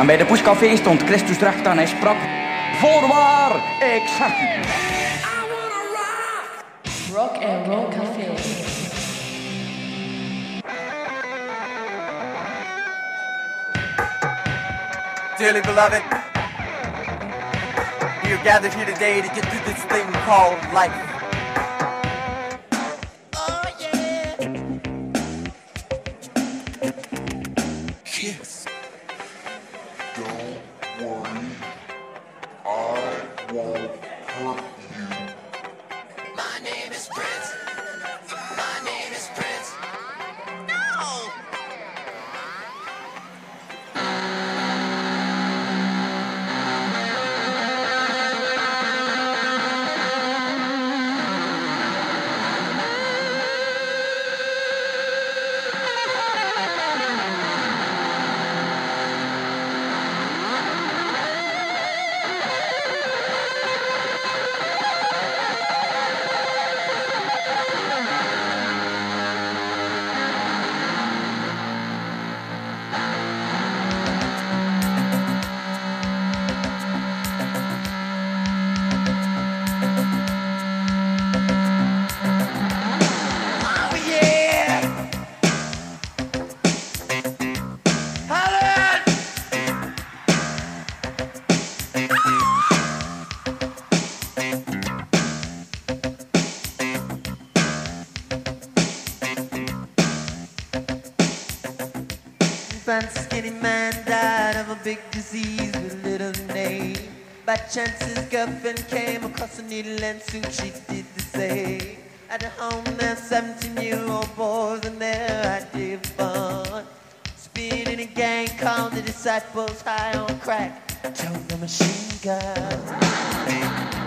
En bij de Poescafé stond Christus recht en hij sprak... Voorwaar, ik zeg... Rock and Roll Café. Dearly beloved, we are gathered here today to get through this thing called life. chances. Girlfriend came across a needle and soon she did the same. At home, there's 17 year old boys and they're active fun. Speed in a gang called the Disciples High on Crack. Told the machine guns.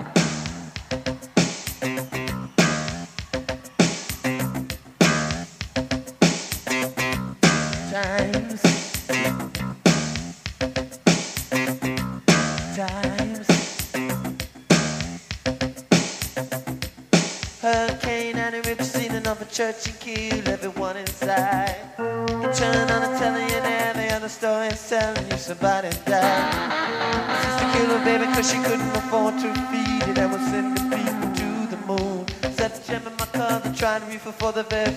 for the very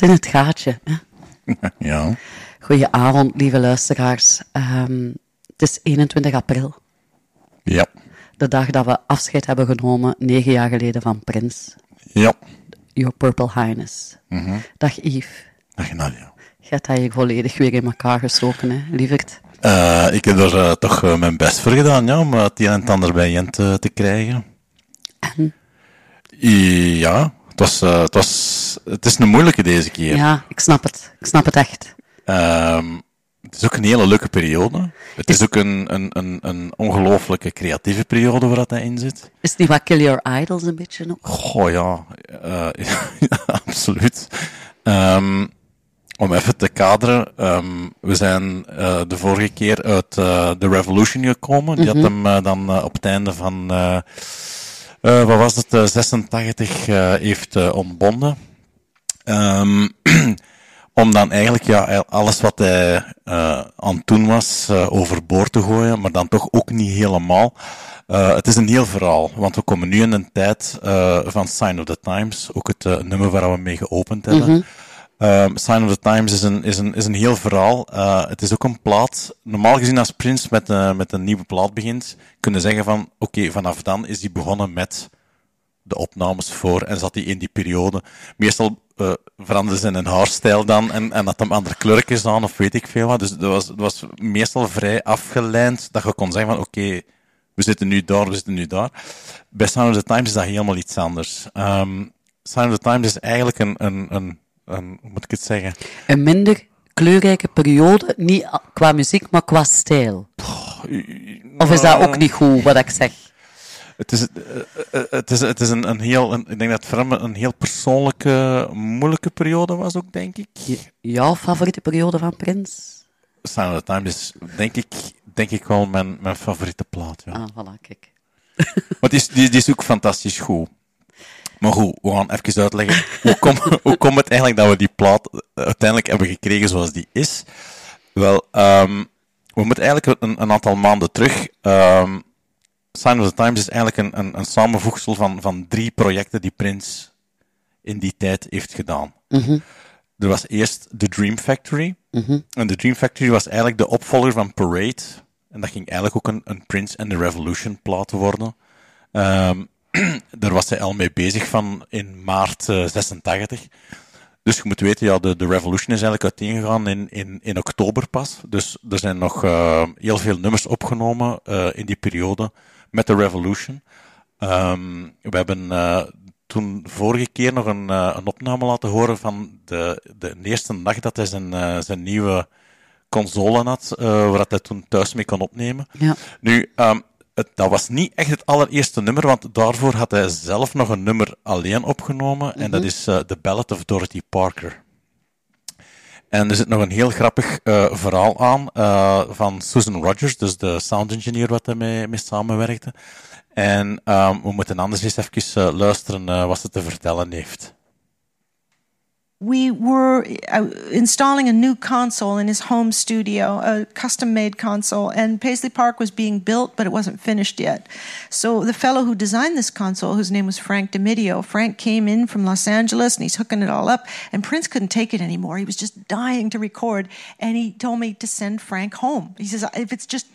In het gaatje. Hè? Ja. Goedenavond, lieve luisteraars. Ehm, het is 21 april, Ja. de dag dat we afscheid hebben genomen, negen jaar geleden, van Prins, Ja. Your Purple Highness. Dag Yves. Dag Nadia. Je hebt dat hier volledig weer in elkaar gestoken, hè, lieverd. Eh, ik heb er eh, toch eh, mijn best voor gedaan, ja, om het een en ander bij Jent te krijgen. Ja, het was, eh, het was, het is een moeilijke deze keer. Ja, ik snap het. Ik snap het echt. Ehm, het is ook een hele leuke periode. Het is ook een, een, een, een ongelooflijke creatieve periode waar dat in zit. Is het niet wat Kill Your Idols een beetje nog? Goh, ja, eh, ja, absoluut. Ehm, om even te kaderen, ehm, we zijn eh, de vorige keer uit The Revolution gekomen. Die had hem eh, dan op het einde van, eh, wat was het, eh, 86 eh, heeft eh, ontbonden. Ehm, om dan eigenlijk ja, alles wat hij aan het doen was overboord te gooien, maar dan toch ook niet helemaal. Het is een heel verhaal, want we komen nu in een tijd van Sign of the Times, ook het nummer waar we mee geopend hebben. Ehm, Sign of the Times is een, is een, is een heel verhaal. Eh, het is ook een plaat. Normaal gezien als Prince met, eh, met een nieuwe plaat begint, kunnen zeggen van, oké, vanaf dan is hij begonnen met de opnames voor en zat hij in die periode. Meestal eh veranderde zijn haarstijl dan en, en had hem andere kleurtjes aan of weet ik veel wat. Dus dat was, dat was meestal vrij afgeleid dat je kon zeggen van oké, we zitten nu daar, we zitten nu daar. Bij Sign of the Times is dat helemaal iets anders. Ehm Sign of the Times is eigenlijk een, een, een, een hoe moet ik het zeggen? Een minder kleurrijke periode, niet qua muziek, maar qua stijl. Of is dat ook niet goed, wat ik zeg? Het is, eh, eh, het is, het is een, een heel, een, ik denk dat het voor hem een heel persoonlijke, moeilijke periode was ook, denk ik. Jouw favoriete periode van Prins? Sign of the Times is, denk ik, denk ik wel mijn, mijn favoriete plaat. Ja. Ah, voilà, kijk. Maar die is, die, die is ook fantastisch goed. Maar goed, we gaan even uitleggen. Hoe komt hoe komt het eigenlijk dat we die plaat uiteindelijk hebben gekregen zoals die is? Wel, ehm, we moeten eigenlijk een, een aantal maanden terug. ehm Sign of the Times is eigenlijk een, een, een samenvoegsel van, van drie projecten die Prince in die tijd heeft gedaan. Er was eerst The Dream Factory. En The Dream Factory was eigenlijk de opvolger van Parade. En dat ging eigenlijk ook een, een Prince and the Revolution plaat worden. Ehm, daar was hij al mee bezig van in maart eh, 86. Dus je moet weten, ja, de, de Revolution is eigenlijk uiteengegaan in, in, in oktober pas. Dus er zijn nog eh, heel veel nummers opgenomen eh, in die periode met de Revolution. Ehm, we hebben eh, toen vorige keer nog een, eh, een opname laten horen van de, de eerste dag dat hij zijn, eh, zijn nieuwe console had, eh, waar hij toen thuis mee kon opnemen. Ja. Nu, ehm, het, dat was niet echt het allereerste nummer, want daarvoor had hij zelf nog een nummer alleen opgenomen, en dat is eh, The Ballad of Dorothy Parker. En er zit nog een heel grappig eh, verhaal aan eh, van Susan Rogers, dus de sound engineer wat mee, samenwerkte. En ehm, we moeten anders eens even eh, luisteren eh, wat ze te vertellen heeft. We were uh, installing a new console in his home studio, a custom made console, and Paisley Park was being built, but it wasn't finished yet. So the fellow who designed this console, whose name was Frank DiMidio, Frank came in from Los Angeles and he's hooking it all up, and Prince couldn't take it anymore. He was just dying to record, and he told me to send Frank home. He says, if it's just,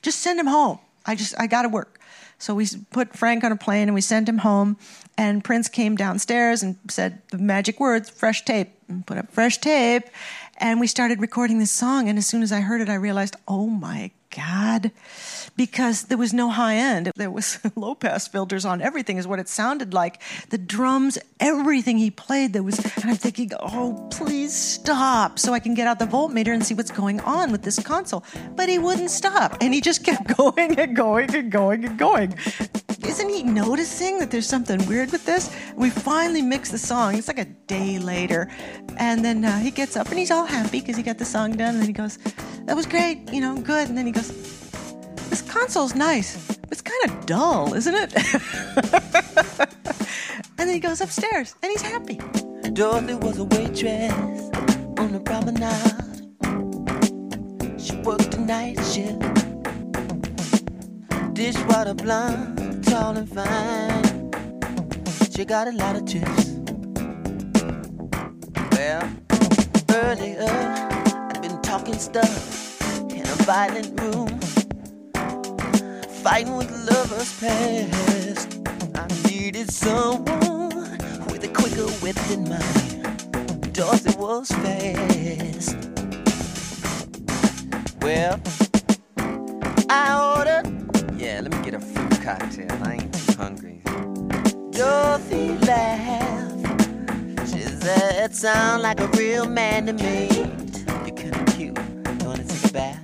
just send him home. I just, I got to work. So we put Frank on a plane and we sent him home. And Prince came downstairs and said the magic words, fresh tape, and put up fresh tape. And we started recording this song. And as soon as I heard it, I realized, oh my God. Because there was no high end. There was low pass filters on everything, is what it sounded like. The drums, everything he played, there was, and I'm thinking, oh, please stop so I can get out the voltmeter and see what's going on with this console. But he wouldn't stop. And he just kept going and going and going and going. Isn't he noticing that there's something weird with this? We finally mix the song. It's like a day later. And then uh, he gets up and he's all happy because he got the song done. And then he goes, That was great, you know, good. And then he goes, This console's nice. but It's kind of dull, isn't it? and then he goes upstairs and he's happy. Dorothy was a waitress on the promenade. She worked a night shift. Dishwater blonde, tall and fine. She got a lot of tips. Well, earlier I'd been talking stuff a violent room, fighting with lovers past. I needed someone with a quicker wit than mine. Dorothy was fast. Well, I ordered. Yeah, let me get a fruit cocktail. I ain't too hungry. Dorothy laughed. She said, "Sound like a real man to me." You're kinda cute. Wanna take a bath?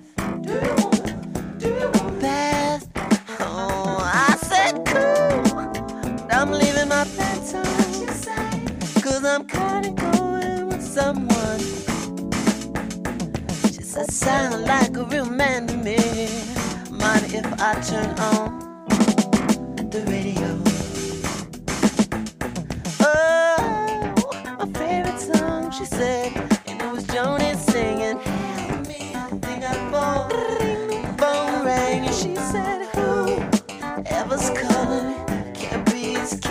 Sound like a real man to me. Mind if I turn on the radio? Oh, my favorite song, she said,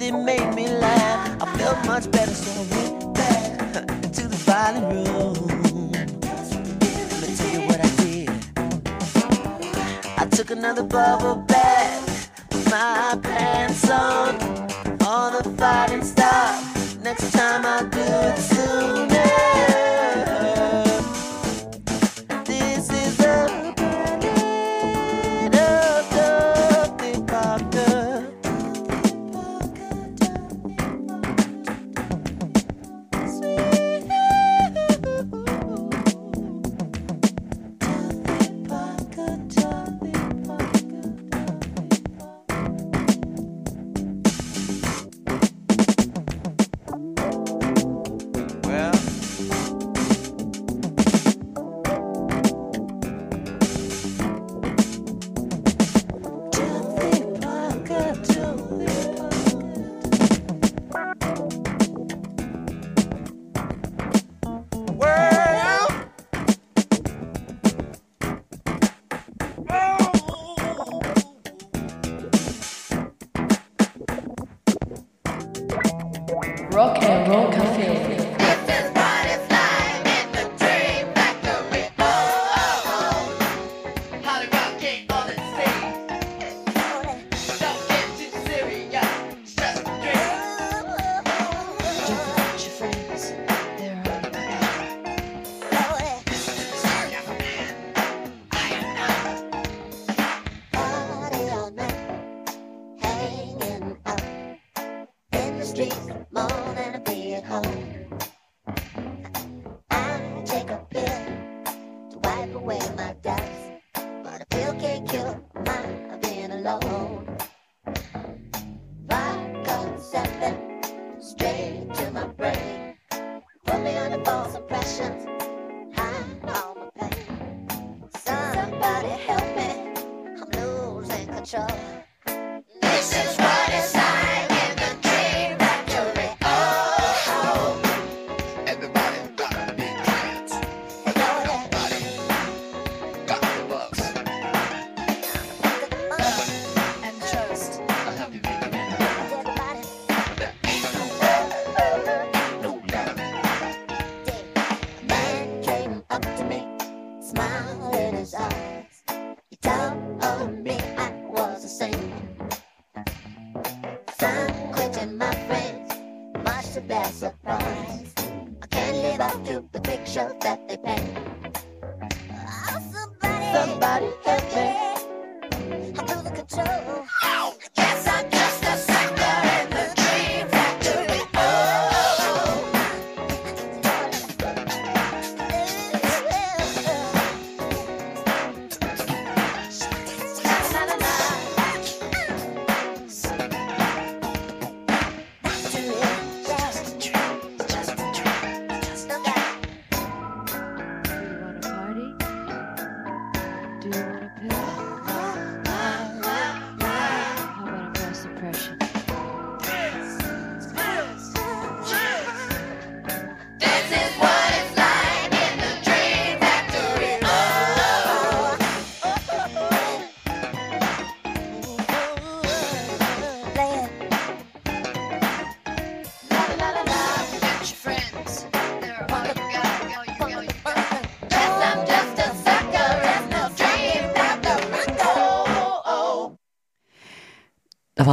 Dorothy made me laugh. I felt much better, so I went back to the violin room. Let me tell you what I did. I took another bubble bath, my pants on, all the fighting stopped. Next time I'll do it sooner.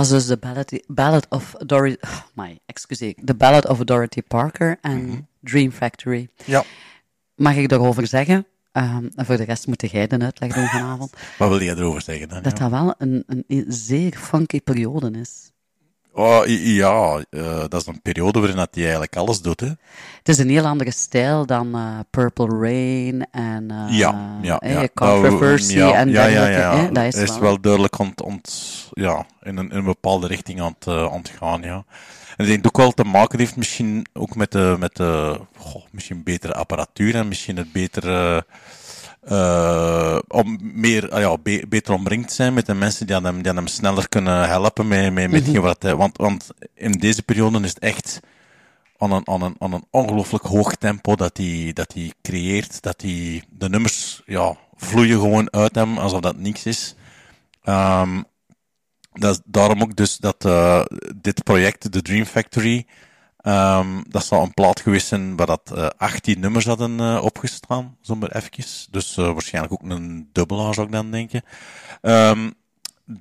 Was dus de Ballad, Ballad of Dorothy... Oh, my, excuseer. The Ballad of Dorothy Parker en Dream Factory. Ja. Mag ik daarover zeggen? Ehm, en voor de rest moet jij de uitleg doen vanavond. Wat wil je erover zeggen dan? Dat ja? dat wel een, een zeer funky periode is. Oh, ja, eh, dat is een periode waarin hij eigenlijk alles doet, hè. Het is een heel andere stijl dan eh, Purple Rain en eh Ja, ja, ja. Controversy Nou, en ja, ja, ja. Dat is, Hij is wel. wel duidelijk ont, ont, ja, in, een, in een bepaalde richting aan het, uh, aan het gaan, ja. En ik denk ook wel te maken heeft misschien ook met de, met de goh, misschien betere apparatuur en misschien het betere, eh, om meer, ah ja, be- beter omringd zijn met de mensen die aan hem, die aan hem sneller kunnen helpen met, met, met Mhm. wat hij, want, want in deze periode is het echt aan een, aan een, aan een ongelooflijk hoog tempo dat hij, dat hij creëert, dat hij, de nummers, ja, vloeien gewoon uit hem alsof dat niks is. Ehm, dat is daarom ook dus dat eh, dit project, de Dream Factory, ehm, dat zou een plaat geweest zijn waar dat eh 18 nummers hadden eh, opgestaan, zomaar eventjes. Dus eh, waarschijnlijk ook een dubbelaar zou ik dan denken. Ehm,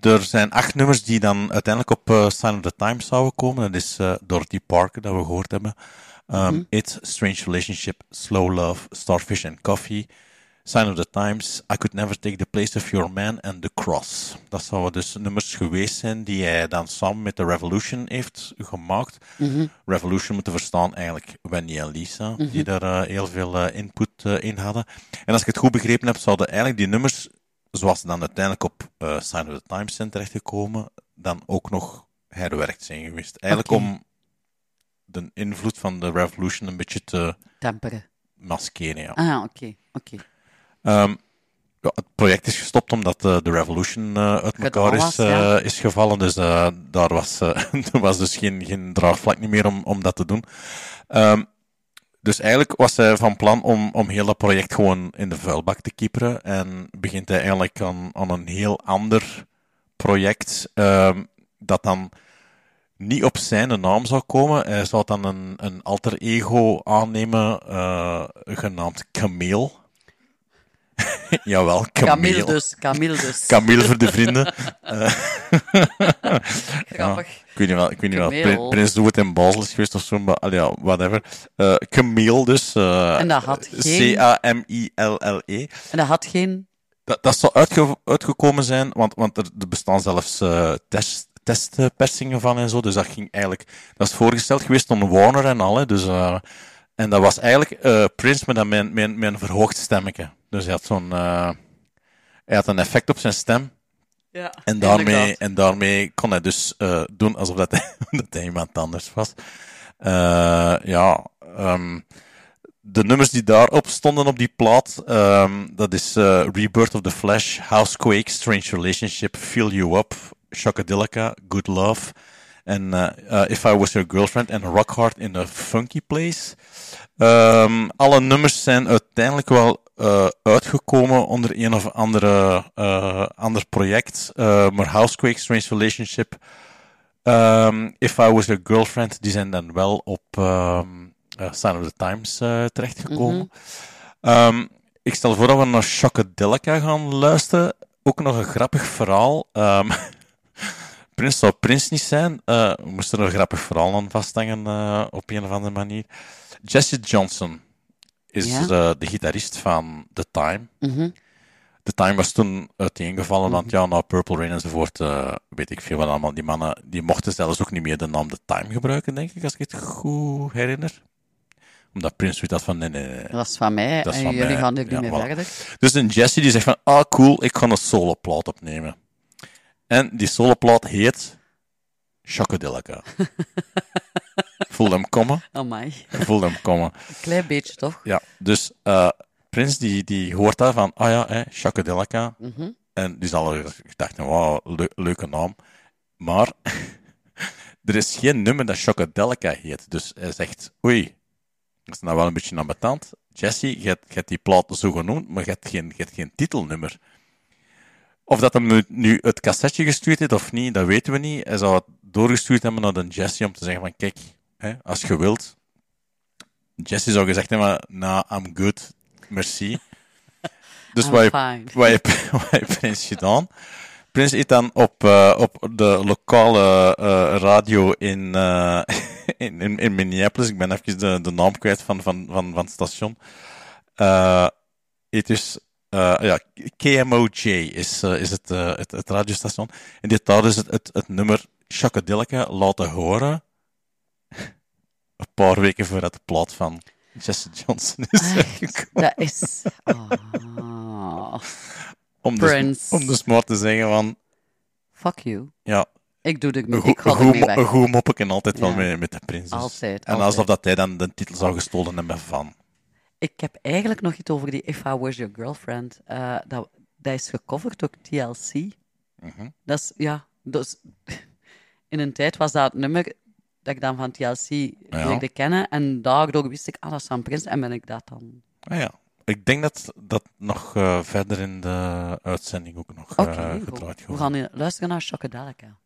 er zijn acht nummers die dan uiteindelijk op eh, Sign of the Times zouden komen. Dat is eh Dorothy Parker, dat we gehoord hebben. Um, It, Strange Relationship, Slow Love, Starfish and Coffee, Sign of the Times, I Could Never Take the Place of Your Man and The Cross. Dat zouden dus nummers geweest zijn die hij dan samen met The Revolution heeft gemaakt. Revolution moeten verstaan eigenlijk Wendy en Lisa, die daar eh, heel veel eh, input eh, in hadden. En als ik het goed begrepen heb, zouden eigenlijk die nummers, zoals ze dan uiteindelijk op Sign of the Times zijn terechtgekomen, dan ook nog herwerkt zijn geweest. Eigenlijk om de invloed van de Revolution een beetje te Temperen. maskeren. Ja. Ah, oké. oké. Ehm, ja, het project is gestopt omdat eh, de Revolution eh, uit elkaar is, ja. eh, is gevallen. Dus daar was, er was dus geen, geen draagvlak meer om, om dat te doen. Ehm, dus eigenlijk was hij van plan om, om heel dat project gewoon in de vuilbak te kieperen. En begint hij eigenlijk aan, aan een heel ander project. ehm, dat dan niet op zijn naam zou komen. Hij zou dan een, een alter ego aannemen, genaamd Camille. Jawel, Camille. Camille dus. Camille dus. Camille voor de vrienden. Eh, Grappig. ik weet niet wel, ik weet niet wel. Prins Doe het in Basel is geweest of zo, maar allee, ja, whatever. Eh Camille dus. eh, En dat had geen- C-A-M-I-L-L-E. En dat had geen... Dat, dat zou uitge- uitgekomen zijn, want, want er, er bestaan zelfs test, testpersingen van en zo. Dus dat ging eigenlijk. Dat is voorgesteld geweest door Warner en al. Hè, dus, eh, en dat was eigenlijk eh Prince met een, met, met een verhoogd stemmetje. Dus hij had zo'n. eh, hij had een effect op zijn stem. Ja, En daarmee, inderdaad. en daarmee kon hij dus eh, doen alsof dat hij, dat hij iemand anders was. Eh, ja, ehm, de nummers die daarop stonden op die plaat, ehm, dat is Rebirth of the Flash, Housequake, Strange Relationship, Fill You Up, Shockadilica, Good Love, en eh, If I Was Your Girlfriend en Rock Hard in a Funky Place. Ehm, alle nummers zijn uiteindelijk wel eh, uitgekomen onder een of andere eh, ander project. Eh, maar Housequake, Strange Relationship, ehm, If I Was Your Girlfriend, die zijn dan wel op ehm eh, Sign of the Times terechtgekomen. Ehm, ik stel voor dat we naar Shockadelica gaan luisteren. Ook nog een grappig verhaal. Prins zou Prins niet zijn. eh we moesten er een grappig verhaal aan vasthangen eh, op een of andere manier. Jesse Johnson is Ja? eh, de gitarist van The Time. Mhm. The Time was toen uiteengevallen, want ja, na Purple Rain enzovoort, weet ik veel wat allemaal. Die mannen, die mochten zelfs ook niet meer de naam The Time gebruiken, denk ik, als ik het goed herinner. Omdat Prince zoiets had van, nee, nee, nee. Dat was van mij Dat is en van jullie mij. gaan er niet Ja, meer voilà. verder. Dus een Jesse die zegt van, ah cool, ik ga een soloplaat opnemen. En die soloplaat heet Shockadelica. Voel hem komen. Amai. Voel hem komen. Een klein beetje, toch? Ja, dus eh Prins die, die hoort daar van, ah ja, hè, Shockadelica. Mhm. En die zal er gedacht, wauw, le- leuke naam. Maar er is geen nummer dat Shockadelica heet. Dus hij zegt, oei, dat is nou wel een beetje ambetant. Jesse, je hebt, je hebt die plaat zo genoemd, maar je hebt geen, je hebt geen titelnummer. Of dat hem nu, het cassetje gestuurd heeft of niet, dat weten we niet. Hij zou het doorgestuurd hebben naar de Jesse om te zeggen van, kijk, hè, als je wilt. Jesse zou gezegd hebben, nou, I'm good, merci. Dus wat heeft, wat heeft, wat heeft Prins gedaan? Prins heeft dan op, eh, op de lokale eh, radio in, eh, in, in, in Minneapolis, ik ben even de, de naam kwijt van, van, van, van het station, het is, eh, ja, KMOJ is, eh, is het, eh, het, het radiostation. En die daar dus het, het, het nummer Chakadilke laten horen, een paar weken voordat de plaat van Jesse Johnson is uitgekomen. Dat is... Ah. Om dus, om dus maar te zeggen van, Fuck you. ja, Ik doe dit Ik ga een ermee goed, weg. een goed moppeken altijd wel Ja. met, met de prins. dus. Altijd, En altijd. alsof dat hij dan de titel zou gestolen hebben van. Ik heb eigenlijk nog iets over die If I Was Your Girlfriend. Eh, dat, dat is gecoverd door TLC. Mhm. Dat is, ja... Dus, in een tijd was dat het nummer dat ik dan van TLC leerde kennen. En daardoor wist ik, ah, dat is van Prins. En ben ik dat dan... Ah ja, ik denk dat dat nog eh, verder in de uitzending ook nog eh, gedraaid we wordt. gaan nu luisteren naar Chocodelica.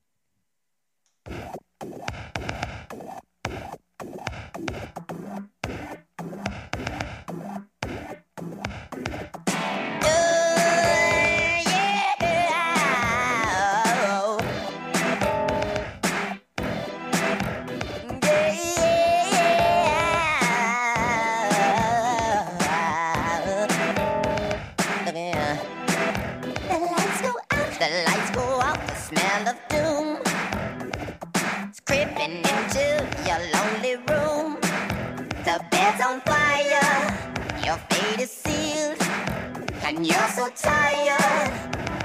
So tired.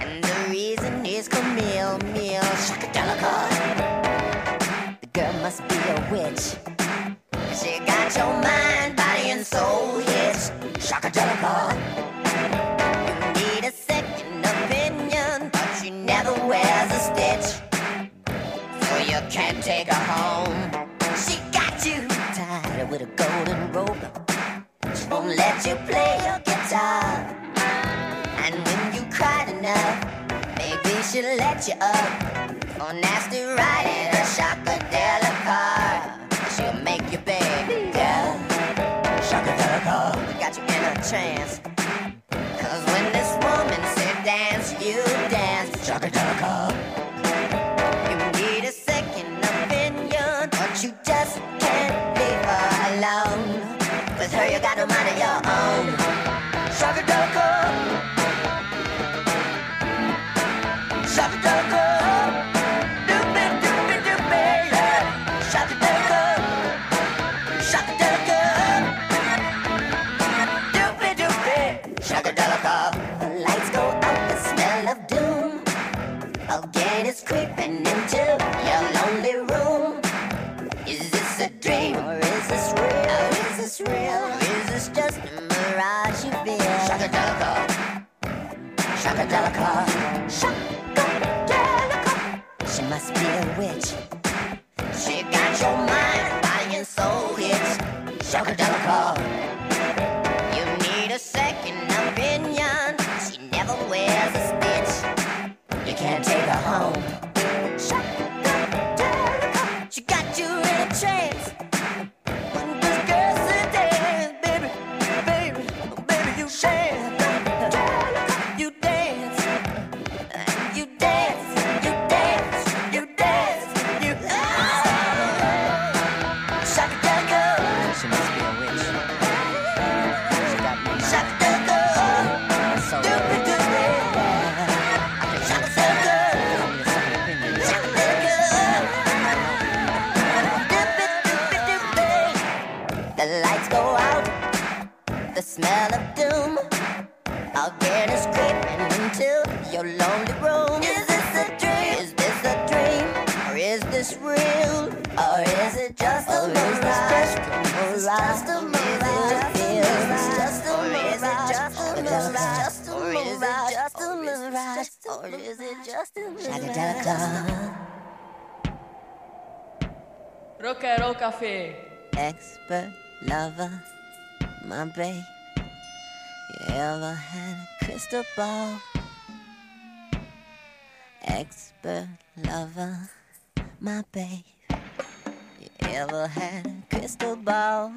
And the reason is Camille, Meal, Shakadelica. The girl must be a witch. She got your mind, body, and soul hitched. Shakadelica. You need a second opinion, but she never wears a stitch. So you can't take her home. She got you tied with a golden rope. She won't let you play your she'll let you up. For nasty riding a shockadelic car. She'll make you beg, girl. Shockadelic car. Got you in a trance. Cause when this woman said dance, you dance. Shockadelica. Witch. Mirage? Rock and Roll Café. expert lover, my babe. You ever had a crystal ball? Expert lover, my babe. You ever had a crystal ball?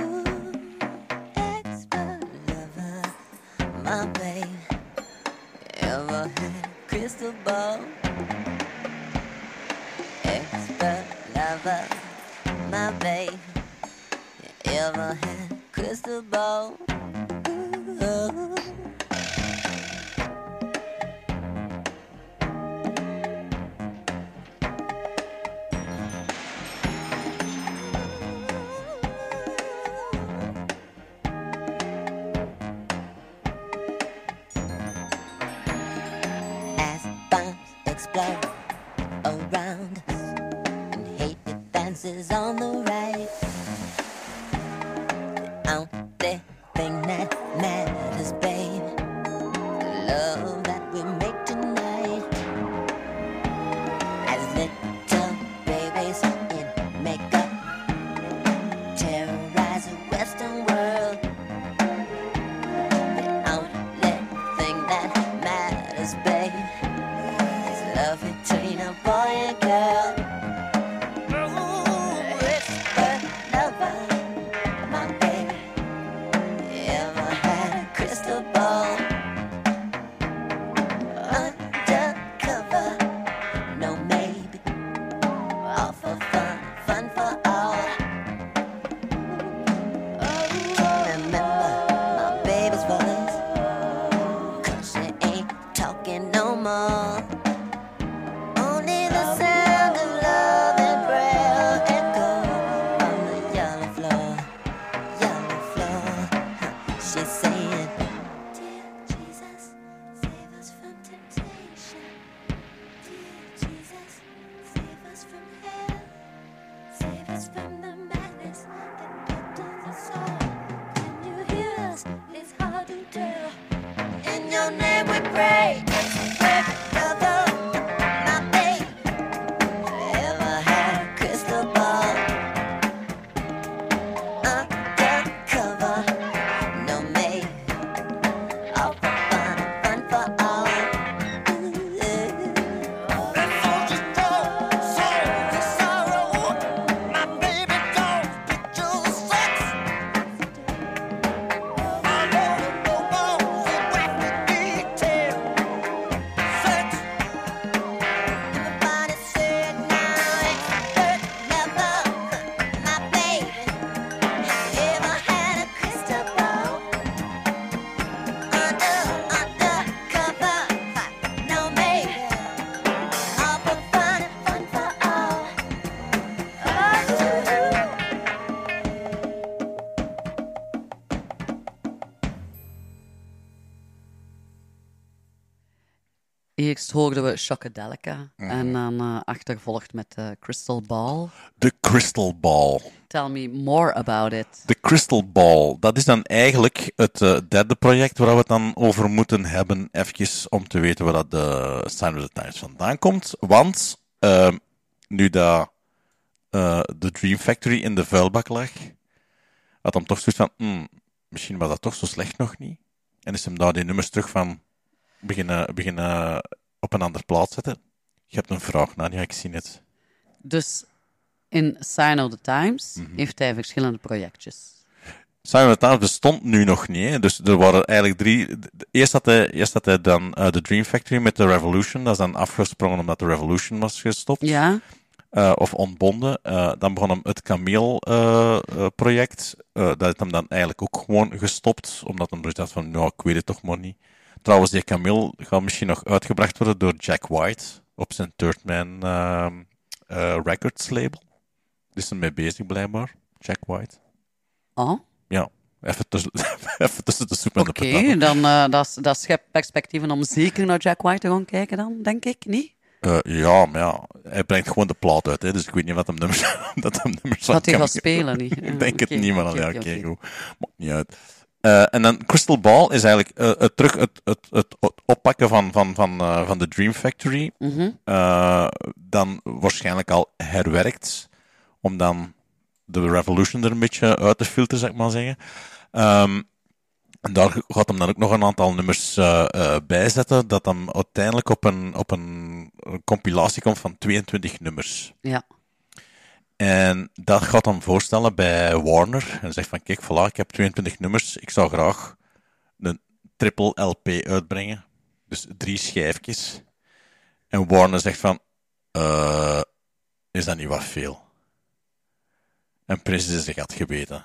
Ooh, expert lover, my babe. You ever had a crystal ball. Expert lover, my babe. You ever had crystal ball? Ooh. Bombs explode around us and hate advances on the right. Shockadelica en dan eh, achtervolgd met eh, Crystal Ball. De Crystal Ball. Tell me more about it. De Crystal Ball, dat is dan eigenlijk het eh, derde project waar we het dan over moeten hebben, eventjes om te weten waar dat de Sign of the Times vandaan komt. Want ehm, nu dat eh, de Dream Factory in de vuilbak lag, had hem toch zoiets van, hmm, misschien was dat toch zo slecht nog niet. En is hem daar die nummers terug van beginnen, beginnen op een andere plaats zetten. Je hebt een vraag, Nadia, ik zie het. Dus in Sign of the Times heeft hij verschillende projectjes. Simon of the Times bestond nu nog niet. Hè. Dus er waren eigenlijk drie. Eerst had hij, eerst had hij dan eh, de Dream Factory met de Revolution. Dat is dan afgesprongen omdat de Revolution was gestopt. Ja, Eh, of ontbonden. Eh, dan begon hem het Camille-project. dat heeft hem dan eigenlijk ook gewoon gestopt. Omdat hij dacht van, nou, ik weet het toch maar niet. Trouwens, die Camille gaat misschien nog uitgebracht worden door Jack White. Op zijn Third Man ehm, eh, Records label. Die is er mee bezig, blijkbaar. Jack White. oh, Ja, even tussen, even tussen de soep en oké. de pataten. Dan uh, dat, is- dat schept perspectieven om zeker naar Jack White te gaan kijken dan, denk ik, niet? Eh, ja, maar ja, hij brengt gewoon de plaat uit, hè, dus ik weet niet wat hem nummers, dat hem nummers Dat hij gaat spelen, niet? ik denk Oké, het niet, maar oké, ja, oké, oké, oké. goed. Maakt niet uit. Eh, en dan Crystal Ball is eigenlijk eh, het, terug het, het, het, oppakken van, van, van, eh, van de Dream Factory. Mhm. Eh, dan waarschijnlijk al herwerkt, om dan de Revolution er een beetje uit te filteren, zeg ik maar zeggen. Ehm, en daar gaat hem dan ook nog een aantal nummers bij zetten, dat dan uiteindelijk op een, op een compilatie komt van 22 nummers. Ja. En dat gaat dan voorstellen bij Warner. En zegt van, kijk, voilà, ik heb 22 nummers. Ik zou graag een triple LP uitbrengen. Dus drie schijfjes. En Warner zegt van, eh, is dat niet wat veel? En Prins is zijn gat gebeten.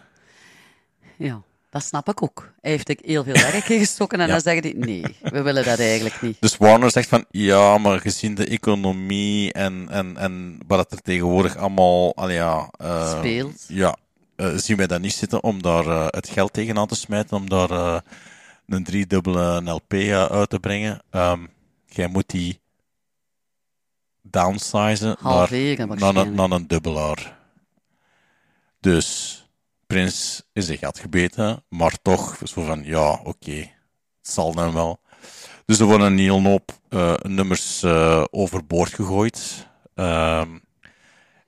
Ja, dat snap ik ook. Hij heeft heel veel werk ingestoken en Ja. dan zeggen die, nee, we willen dat eigenlijk niet. Dus Warner zegt van, ja, maar gezien de economie en, en, en wat er tegenwoordig allemaal allee, ja, eh, Speelt. Ja, eh, zien wij dat niet zitten om daar eh, het geld tegenaan te smijten, om daar een driedubbele LP uit te brengen. Ehm, jij moet die downsizen naar, Halveren naar, naar een dubbelaar. Dus Prins is de gat gebeten, maar toch zo van, ja, oké, het zal dan wel. Dus er worden een hele hoop eh, nummers eh, overboord gegooid. Ehm,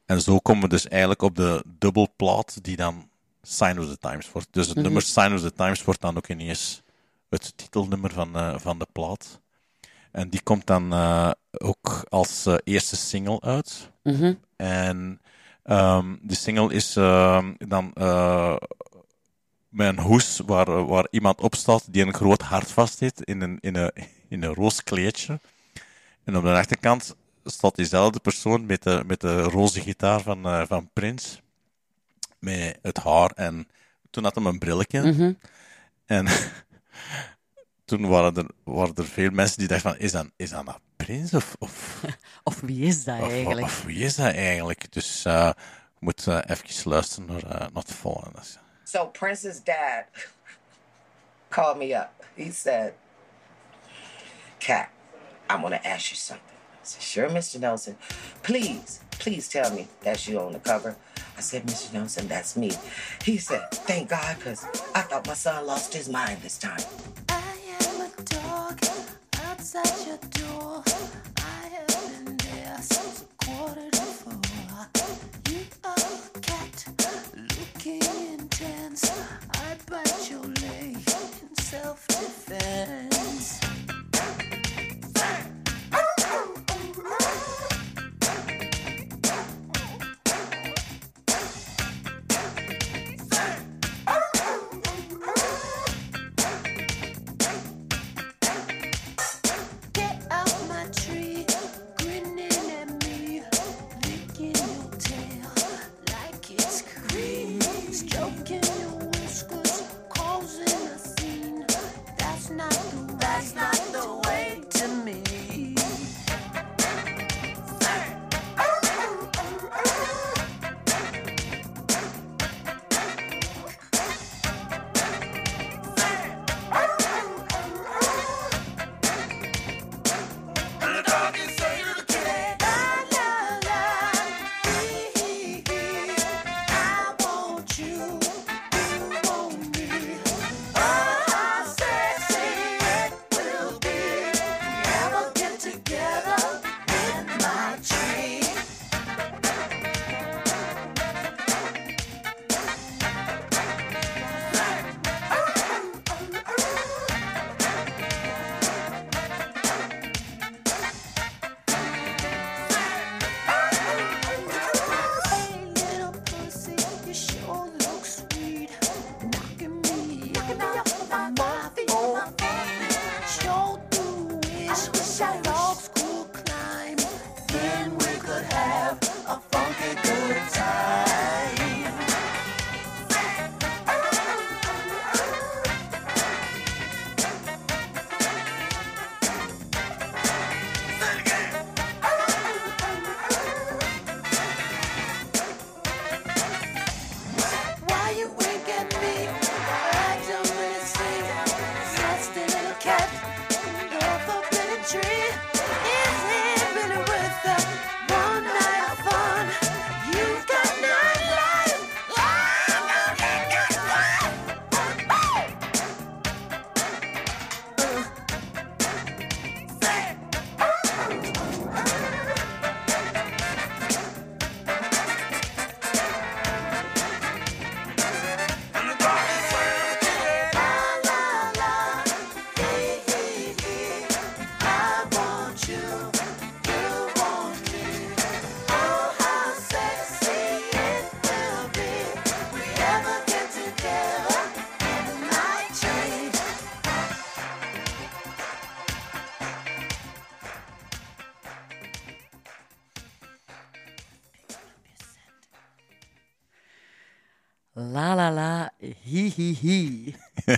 en zo komen we dus eigenlijk op de dubbelplaat die dan Sign of the Times wordt. Dus het Mhm. nummer Sign of the Times wordt dan ook ineens het titelnummer van, eh, van de plaat. En die komt dan ook als eerste single uit. Mhm. En ehm de single is ehm, dan eh, met een hoes waar, waar iemand op staat die een groot hart vast heeft in een, in een, in een roos kleedje. En op de achterkant staat diezelfde persoon met de, met de roze gitaar van, eh, van Prins. Met het haar en toen had hij een brilletje. Mhm. En toen waren er, waren er veel mensen die dachten van, is dat, is dat nou Prins of, of, Of wie is dat of, eigenlijk? of wie is dat eigenlijk? Dus eh je moet eh, even luisteren naar, eh, naar het volgende. So Prince's dad called me up. He said, Kat, I want to ask you something. I said, sure, Mr. Nelson. Please, please tell me that's you on the cover. I said, Mr. Nelson, that's me. He said, thank God, because I thought my son lost his mind this time. I am a your door. I have been there. You are a cat looking intense. I bite your leg in self defense.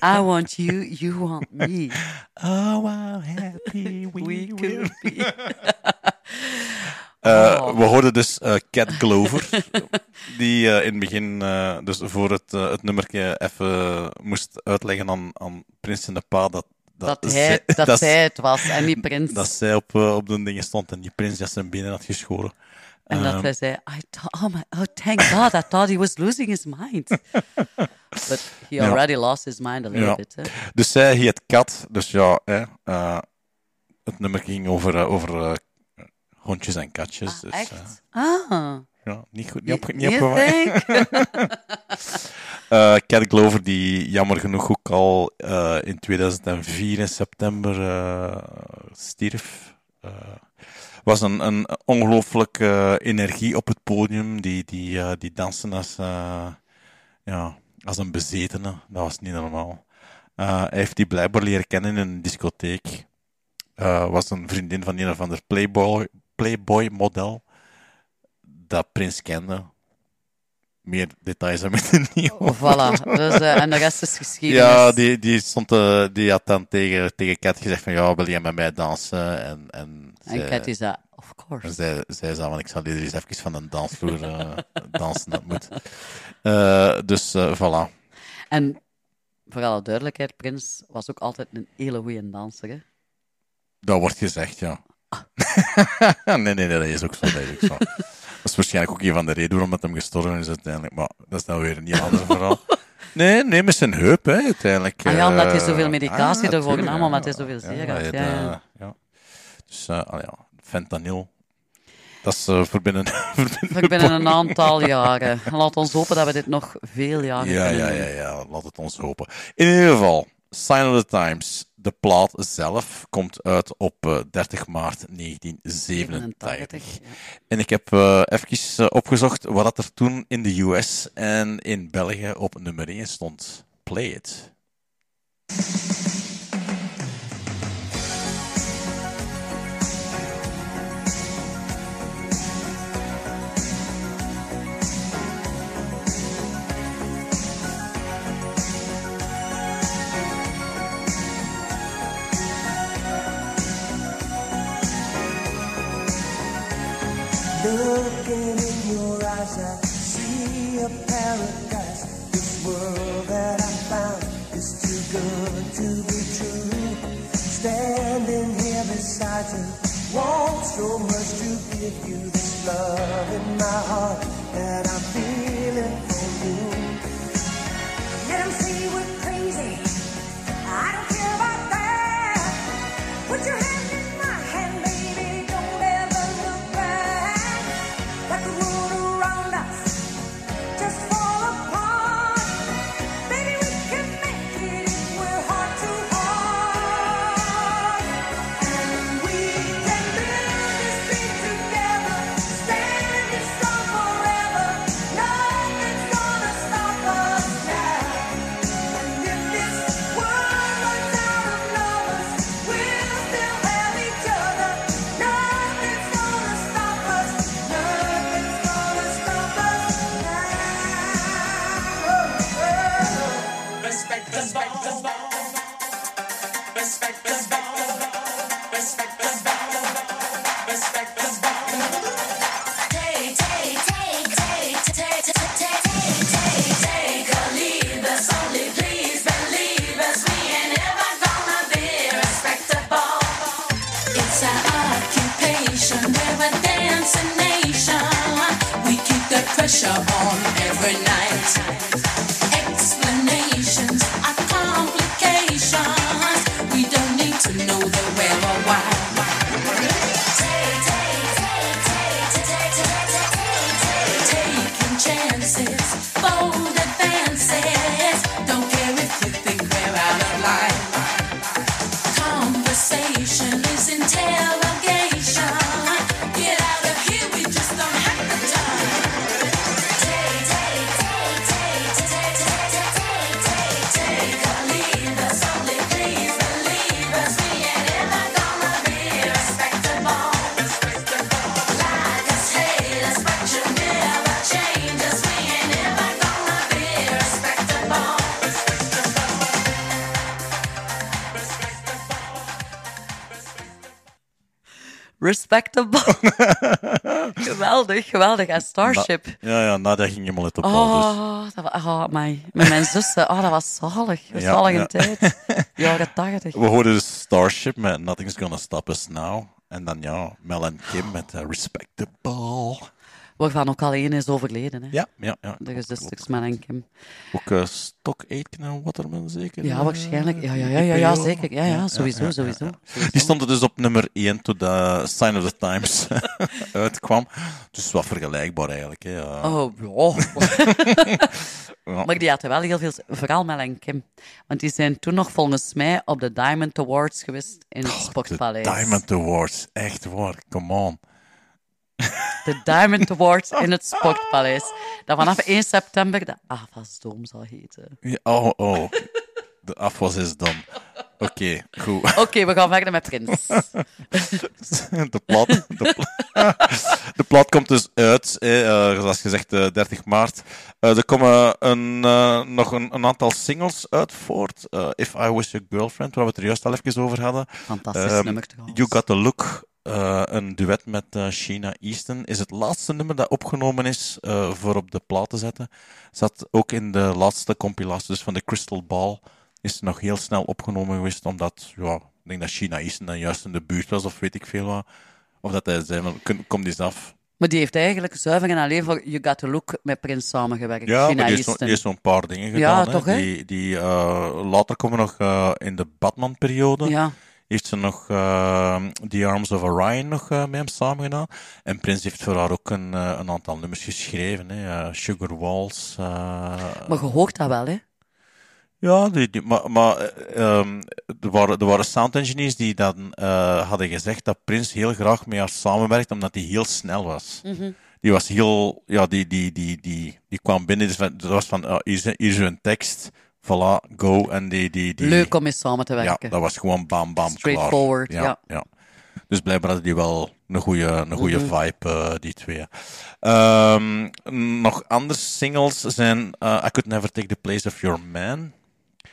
I want you, you want me. Oh, how happy we, We will be. Eh, Oh. We hoorden dus eh, Cat Glover, die eh, in het begin, eh, dus voor het, eh, het nummertje even moest uitleggen aan, aan Prins en de Pa dat, Dat, hij, zij, dat, zij het was en niet prins. dat zij op, eh, op de dingen stond en die prins dat zijn benen had geschoren. En dat Ehm, zei, I thought, oh, my, oh, thank God, I thought he was losing his mind. But he Ja. already lost his mind a little Ja. bit. Hè. Dus zij heet Kat, dus ja, hè, eh, het nummer ging over, eh, over eh, hondjes en katjes. dus, Echt? Ah. ja, niet goed, niet, op, niet opgevangen. Eh, Cat Glover, die jammer genoeg ook al in 2004 in september stierf. Was een, een ongelooflijke energie op het podium. Die, die, eh, die dansen als, eh, ja, als een bezetene. Dat was niet normaal. Eh, hij heeft die blijkbaar leren kennen in een discotheek. Was een vriendin van een of ander Playboy, Playboy model. Dat Prins kende. Meer details hebben we niet over. Voilà. Dus, en de rest is geschiedenis. Ja, die, die, stond, die had dan tegen, tegen Kat gezegd van ja, wil jij met mij dansen? En, en, En zij- Cat zei, of course. zij, zij zei van ik zal jullie eens even van een dansvloer eh, dansen, dat moet. Eh, dus eh, voilà. En voor alle duidelijkheid, Prins was ook altijd een hele goede danser. Hè? Dat wordt gezegd, ja. nee, nee, nee, dat is ook zo. Dat is, ook zo. dat is waarschijnlijk ook een van de redenen waarom het hem gestorven is uiteindelijk. Maar dat is dan weer een heel ander verhaal. Nee, nee, met zijn heup, hè, uiteindelijk. Ah ja, omdat hij zoveel medicatie ah, ervoor nam, omdat hij zoveel zeer had. Ja, ja. ja. Dus, eh, ah ja, fentanyl. Dat is eh, voor binnen... voor Voor binnen een aantal jaren. Laat ons hopen dat we dit nog veel jaren Ja, kunnen ja, doen. ja, ja, laat het ons hopen. In ieder geval, Sign of the Times. De plaat zelf komt uit op eh, 30 maart 1987. En ik heb eh even eh, opgezocht wat dat er toen in de US en in België op nummer 1 stond. Play it. You, want so much to give you this love in my heart that I'm feeling pressure on every night. Geweldig, geweldig. En Starship. Ja, ja, Nadia ging helemaal uit op dus. Oh, dat was, oh my. met mijn zussen. Oh, dat was zalig. Ja, zalig ja. een tijd. Jaren tachtig. We hoorden dus Starship met Nothing's Gonna Stop Us Now. En dan ja, Mel en Kim met eh, Respectable. Waarvan ook al één is overleden. Hè. Ja, ja, ja. De gezusters Mel en Kim. Ook eh Stock Aitken en Waterman zeker? Ja, eh, waarschijnlijk. Ja, ja, ja, ja, ja zeker. Ja, ja, sowieso, sowieso. Die stonden dus op nummer 1 toen de Sign of the Times uitkwam. Dus wat vergelijkbaar eigenlijk. Hè. Oh, ja. Maar die hadden wel heel veel, vooral Mel en Kim. Want die zijn toen nog volgens mij op de Diamond Awards geweest in het Sportpaleis. Diamond Awards, echt waar, come on. De Diamond Awards in het Sportpaleis. Dat vanaf 1 september de afwasdom zal heten. Ja, oh, oh. De afwas is dan. Oké, goed. Oké, we gaan verder met Prins. de, plaat, de, pla- de komt dus uit, eh, zoals gezegd, eh, 30 maart. Eh, er komen een, eh, nog een, een aantal singles uit voort. Eh, If I Was Your Girlfriend, waar we het er juist al even over hadden. Fantastisch Ehm, nummer trouwens. You Got The Look, eh, een duet met eh Sheena Easton, is het laatste nummer dat opgenomen is eh, voor op de plaat te zetten. Zat ook in de laatste compilatie dus van de Crystal Ball. Is nog heel snel opgenomen geweest, omdat ja, ik denk dat Sheena Easton dan juist in de buurt was, of weet ik veel wat. Of dat hij zei, van, kom, eens af. Maar die heeft eigenlijk zuiver en alleen voor You Got To Look met Prins samengewerkt. Ja, maar die heeft, Easton. zo'n paar dingen Ja, gedaan. hè. toch, hè? Die, die later komen nog in de Batman-periode. Ja. Heeft ze nog eh, The Arms of Orion nog eh, met hem samen gedaan. En Prins heeft voor haar ook een, eh, een aantal nummers geschreven. Hè. Eh, Sugar Walls. Maar je hoort dat wel, hè? ja, die, die- maar, maar eh, ehm, er, waren, er waren sound engineers die dan hadden gezegd dat Prins heel graag met haar samenwerkt, omdat hij heel snel was. Mhm. Die was heel, ja, die, die, die, die, die kwam binnen, dus dat was van, hier, is, hier is een tekst, voilà, go, en die, die, die, Leuk om mee samen te ja, werken. dat was gewoon bam, bam, Straightforward, klaar. ja. ja. Dus blijkbaar hadden die wel een goede een goede Mhm. vibe, eh, die twee. Ehm, nog andere singles zijn eh, I Could Never Take the Place of Your Man.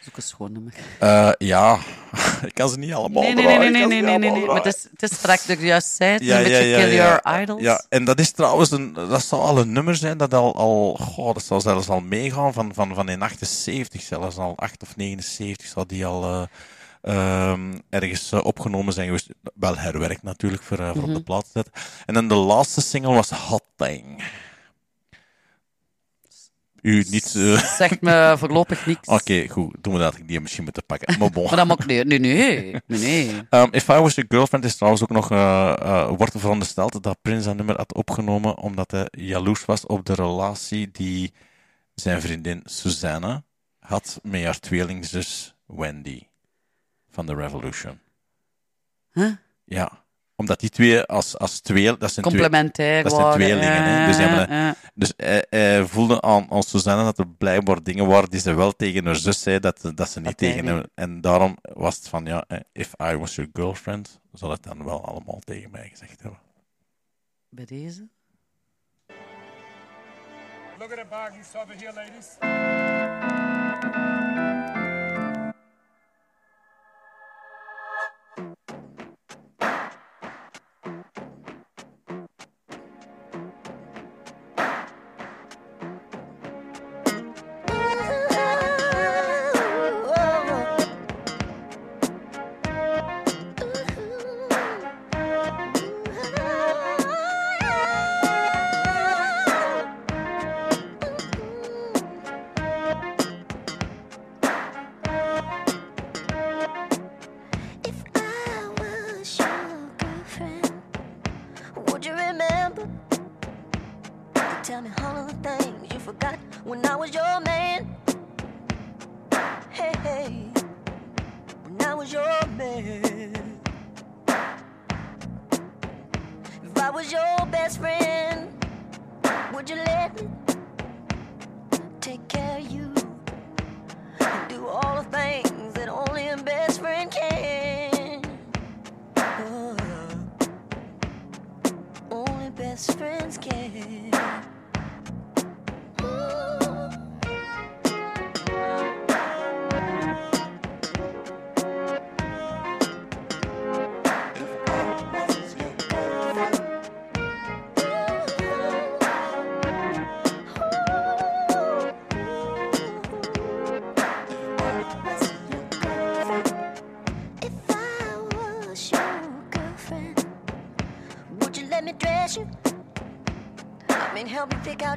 Ook een schoon nummer. Eh, ja, ik kan ze niet allemaal Nee, nee, nee, nee, nee, nee, nee, nee. Maar het is, het is ik juist zei, het Ja, een beetje Kill. Your Idols. Ja, en dat is trouwens een, dat zou al een nummer zijn dat al, al goh, dat zal zelfs al meegaan van, van, van in 78 zelfs al, 8 of 79 zal die al eh, ehm, ergens eh, opgenomen zijn geweest. Wel herwerkt natuurlijk voor, eh, voor op Mhm. de plaat te zetten. En dan de laatste single was Hot Thing. U niet... eh, Zegt me voorlopig niks. Oké, goed. Doen we dat. Ik die misschien moeten pakken. Maar bon. Maar dat mag nee, nee, nee, nee, nee. Um, If I Was Your Girlfriend is trouwens ook nog, eh eh, wordt er verondersteld dat Prins dat nummer had opgenomen omdat hij jaloers was op de relatie die zijn vriendin Susanna had met haar tweelingzus Wendy van The Revolution. Huh? Ja, omdat die twee als, als twee... Dat zijn twee- Complementair Dat zijn waren, tweelingen, hè. Dus, hebben, eh, eh. dus hij, hij voelde aan, aan Susanne dat er blijkbaar dingen waren die ze wel tegen haar zus zei, dat, dat ze niet Dat tegen hem... En daarom was het van, ja, eh, if I was your girlfriend, zal het dan wel allemaal tegen mij gezegd hebben. Bij deze? Look at the bag you saw here, ladies.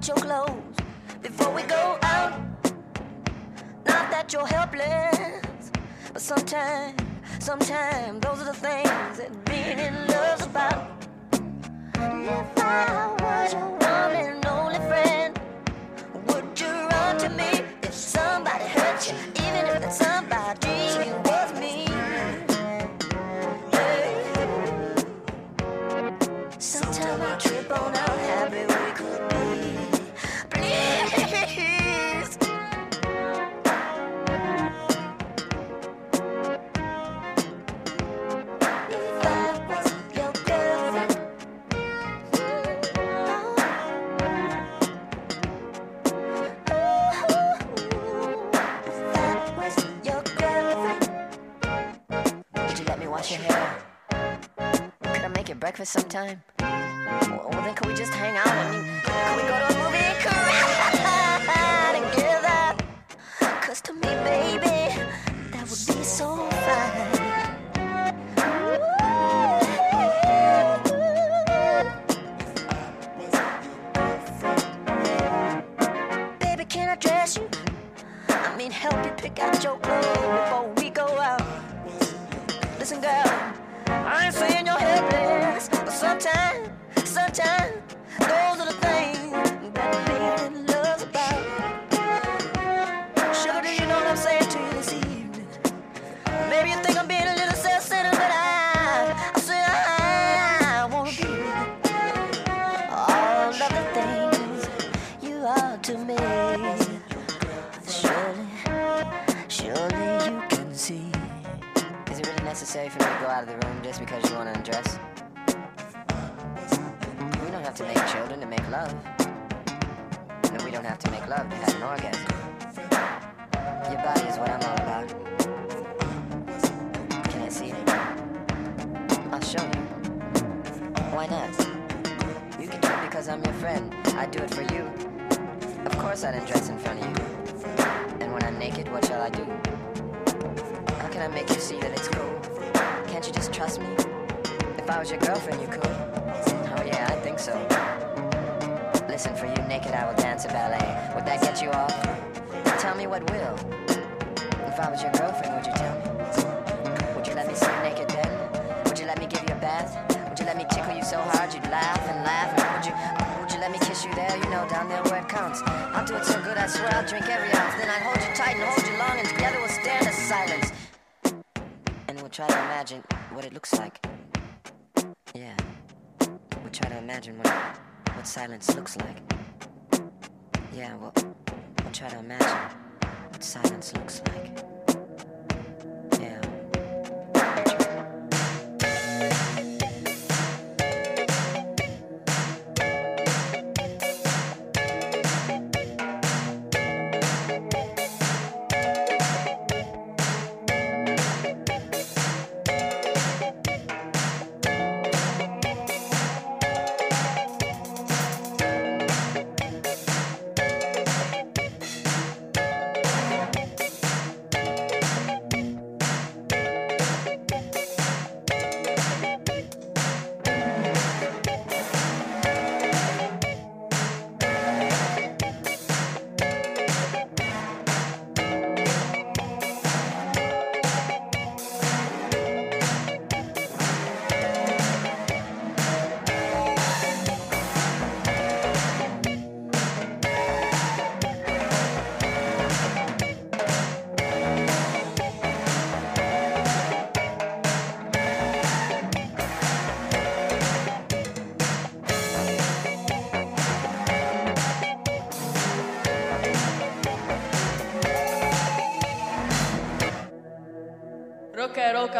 out your glow. sometime. Well, then can we just hang out? I mean,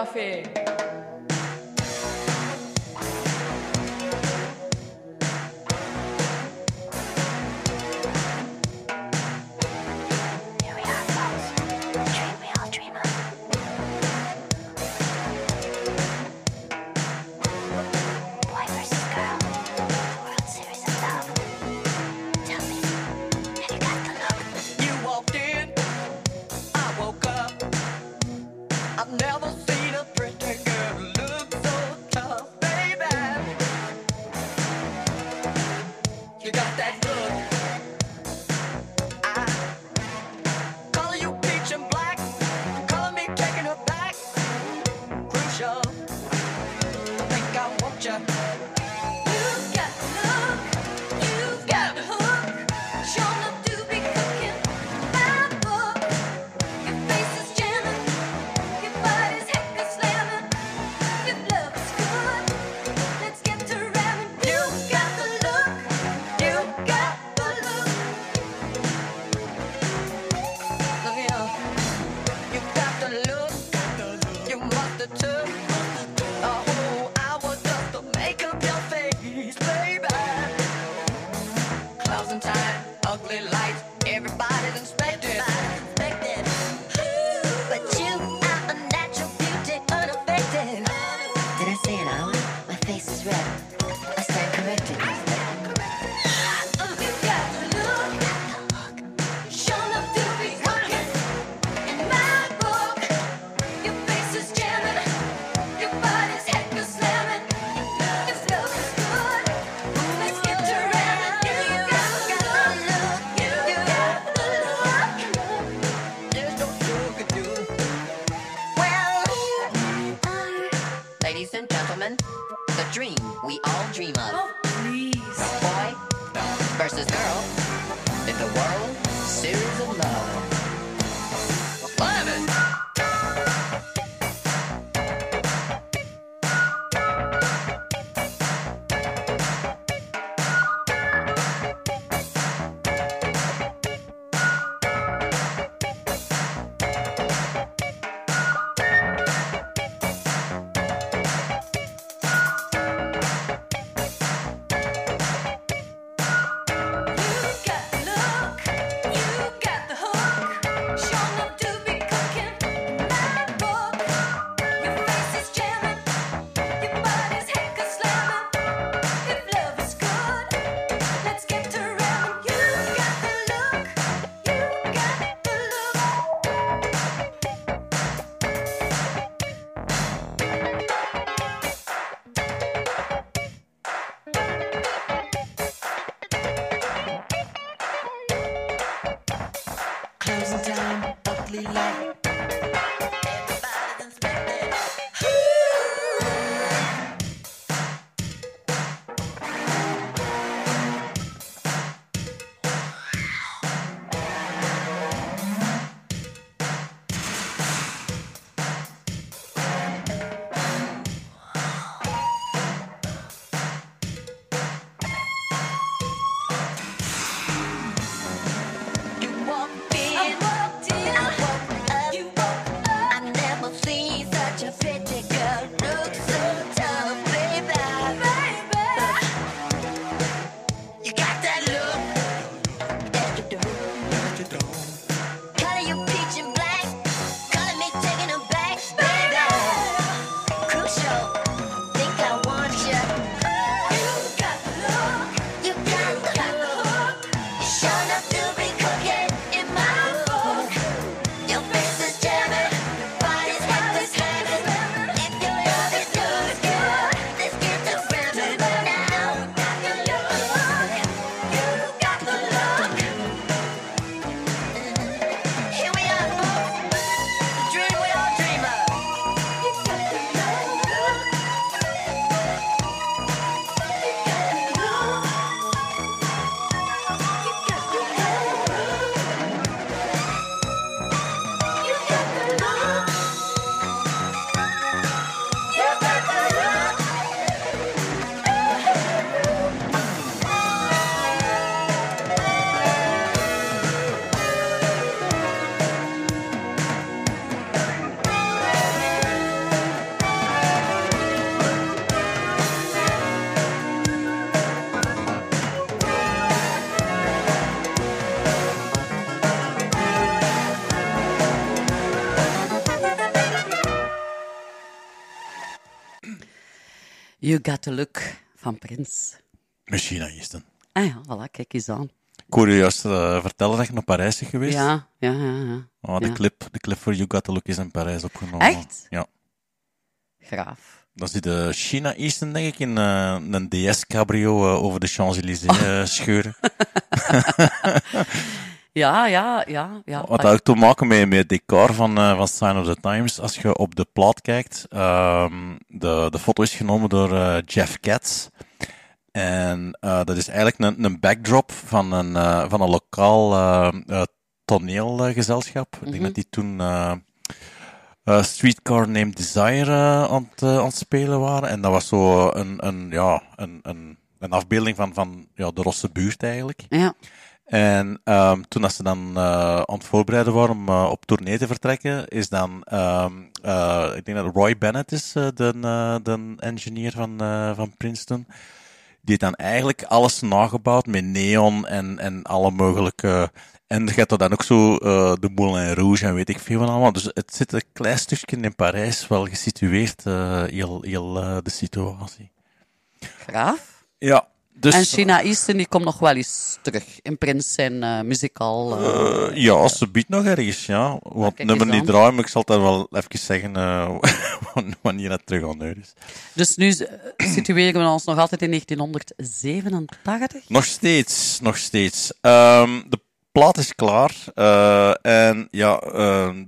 café. like You Got the Look van Prins. China Eastern. Ah ja, voilà, kijk eens aan. Ik hoorde juist eh, vertellen dat je naar Parijs bent geweest. Ja, ja, ja. ja. Oh, de. Clip, de clip voor You Got the Look is in Parijs opgenomen. Echt? Ja. Graaf. Dan zit de China Eastern, denk ik, in eh, een DS-cabrio eh, over de Champs-Élysées oh. scheuren. Ja, ja, ja. ja. Wat had ook te maken met, met het decor van, eh, van Sign of the Times. Als je op de plaat kijkt, ehm, de, de foto is genomen door eh, Jeff Katz. En eh, dat is eigenlijk een, een backdrop van een, van een lokaal toneelgezelschap. Ik denk dat die toen Streetcar Named Desire aan, het, aan het spelen waren. En dat was zo een, een, ja, een, een, een afbeelding van, van ja, de Rosse buurt eigenlijk. Ja. En ehm, toen dat ze dan eh, aan het voorbereiden waren om eh, op tournee te vertrekken, is dan, ehm, eh, ik denk dat Roy Bennett is, de, de engineer van, van Princeton, die heeft dan eigenlijk alles nagebouwd met neon en, en alle mogelijke... En je hebt dan ook zo eh, de Moulin Rouge en weet ik veel van allemaal. Dus het zit een klein stukje in Parijs wel gesitueerd, eh, heel, heel de situatie. Graaf. Ja, dus... en China Eastern die komt nog wel eens terug in Prins zijn musical. Eh, ja, als ze biedt nog ergens, ja. Want kijk nummer niet draaien, maar ik zal dat wel even zeggen wanneer dat terug aan is. Dus nu situeren we ons nog altijd in 1987. Nog steeds, nog steeds. Ehm, de plaat is klaar. en ja,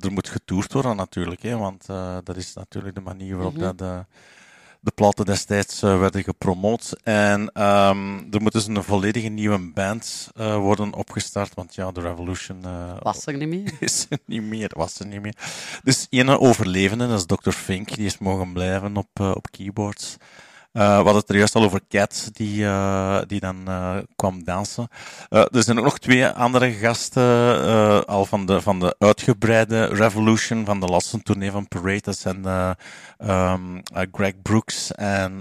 er moet getoerd worden natuurlijk, hè, want dat is natuurlijk de manier waarop Mhm. dat, de platen destijds eh, werden gepromoot. En ehm, er moet dus een volledige nieuwe band eh, worden opgestart, want ja, de Revolution... eh, Was er niet meer. is er niet meer, was er niet meer. Dus ene overlevende, dat is Dr. Fink, die is mogen blijven op, op keyboards. Eh, we hadden het er juist al over Cat, die, eh, die dan eh, kwam dansen. Er zijn ook nog twee andere gasten, al van de, van de uitgebreide Revolution, van de laatste tournee van Parade. Dat zijn eh, ehm, eh, Greg Brooks en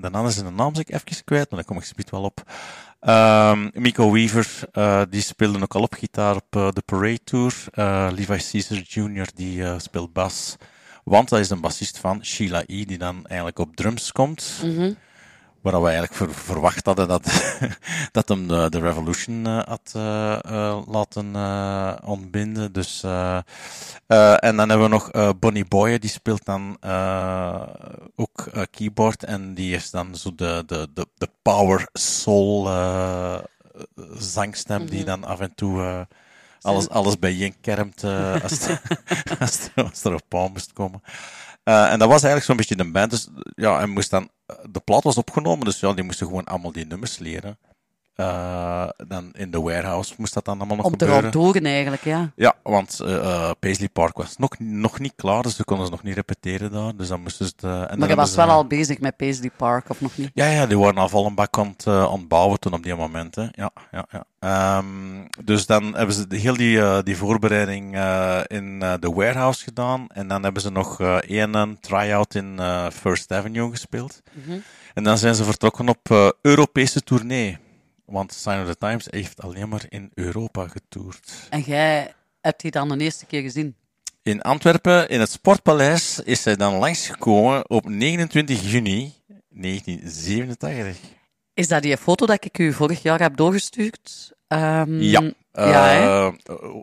de andere zijn de naam zeg ik even kwijt, maar daar kom ik speed wel op. Miko Weaver, die speelde ook al op gitaar op de Parade Tour. Levi Caesar Jr., die speelt bas. Want hij is een bassist van Sheila E., die dan eigenlijk op drums komt. Mhm. Waar we eigenlijk ver- verwacht hadden dat, dat hem de, de Revolution eh, had eh, eh, laten ontbinden. Dus, en dan hebben we nog Bonnie Boye, die speelt dan ook keyboard. En die is dan zo de, de, de, de power soul zangstem, die Mhm. dan af en toe alles, alles bijeenkermt eh als, als, als er op paal moest komen. Eh, en dat was eigenlijk zo'n beetje de band. Dus ja, en moest dan, de plaat was opgenomen, dus ja, die moesten gewoon allemaal die nummers leren. Eh, dan in de warehouse moest dat dan allemaal nog de gebeuren. Raldoren eigenlijk, ja. Ja, want eh, eh, Paisley Park was nog, nog niet klaar, dus ze konden ze nog niet repeteren daar. Dus dan moesten ze eh, en dan Maar je was ze- wel al bezig met Paisley Park, of nog niet? ja, ja, die waren al vol een bak aan het, aan het bouwen toen op die momenten. Ja, ja, ja. Ehm, dus dan hebben ze de, heel die, die voorbereiding in de warehouse gedaan. En dan hebben ze nog één een try-out in First Avenue gespeeld. Mhm. En dan zijn ze vertrokken op Europese tournee. Want Sign of the Times heeft alleen maar in Europa getoerd. En jij hebt die dan de eerste keer gezien? In Antwerpen, in het Sportpaleis, is hij dan langsgekomen op 29 juni 1987. Is dat die foto dat ik u vorig jaar heb doorgestuurd? Ehm, Ja. ja? Eh,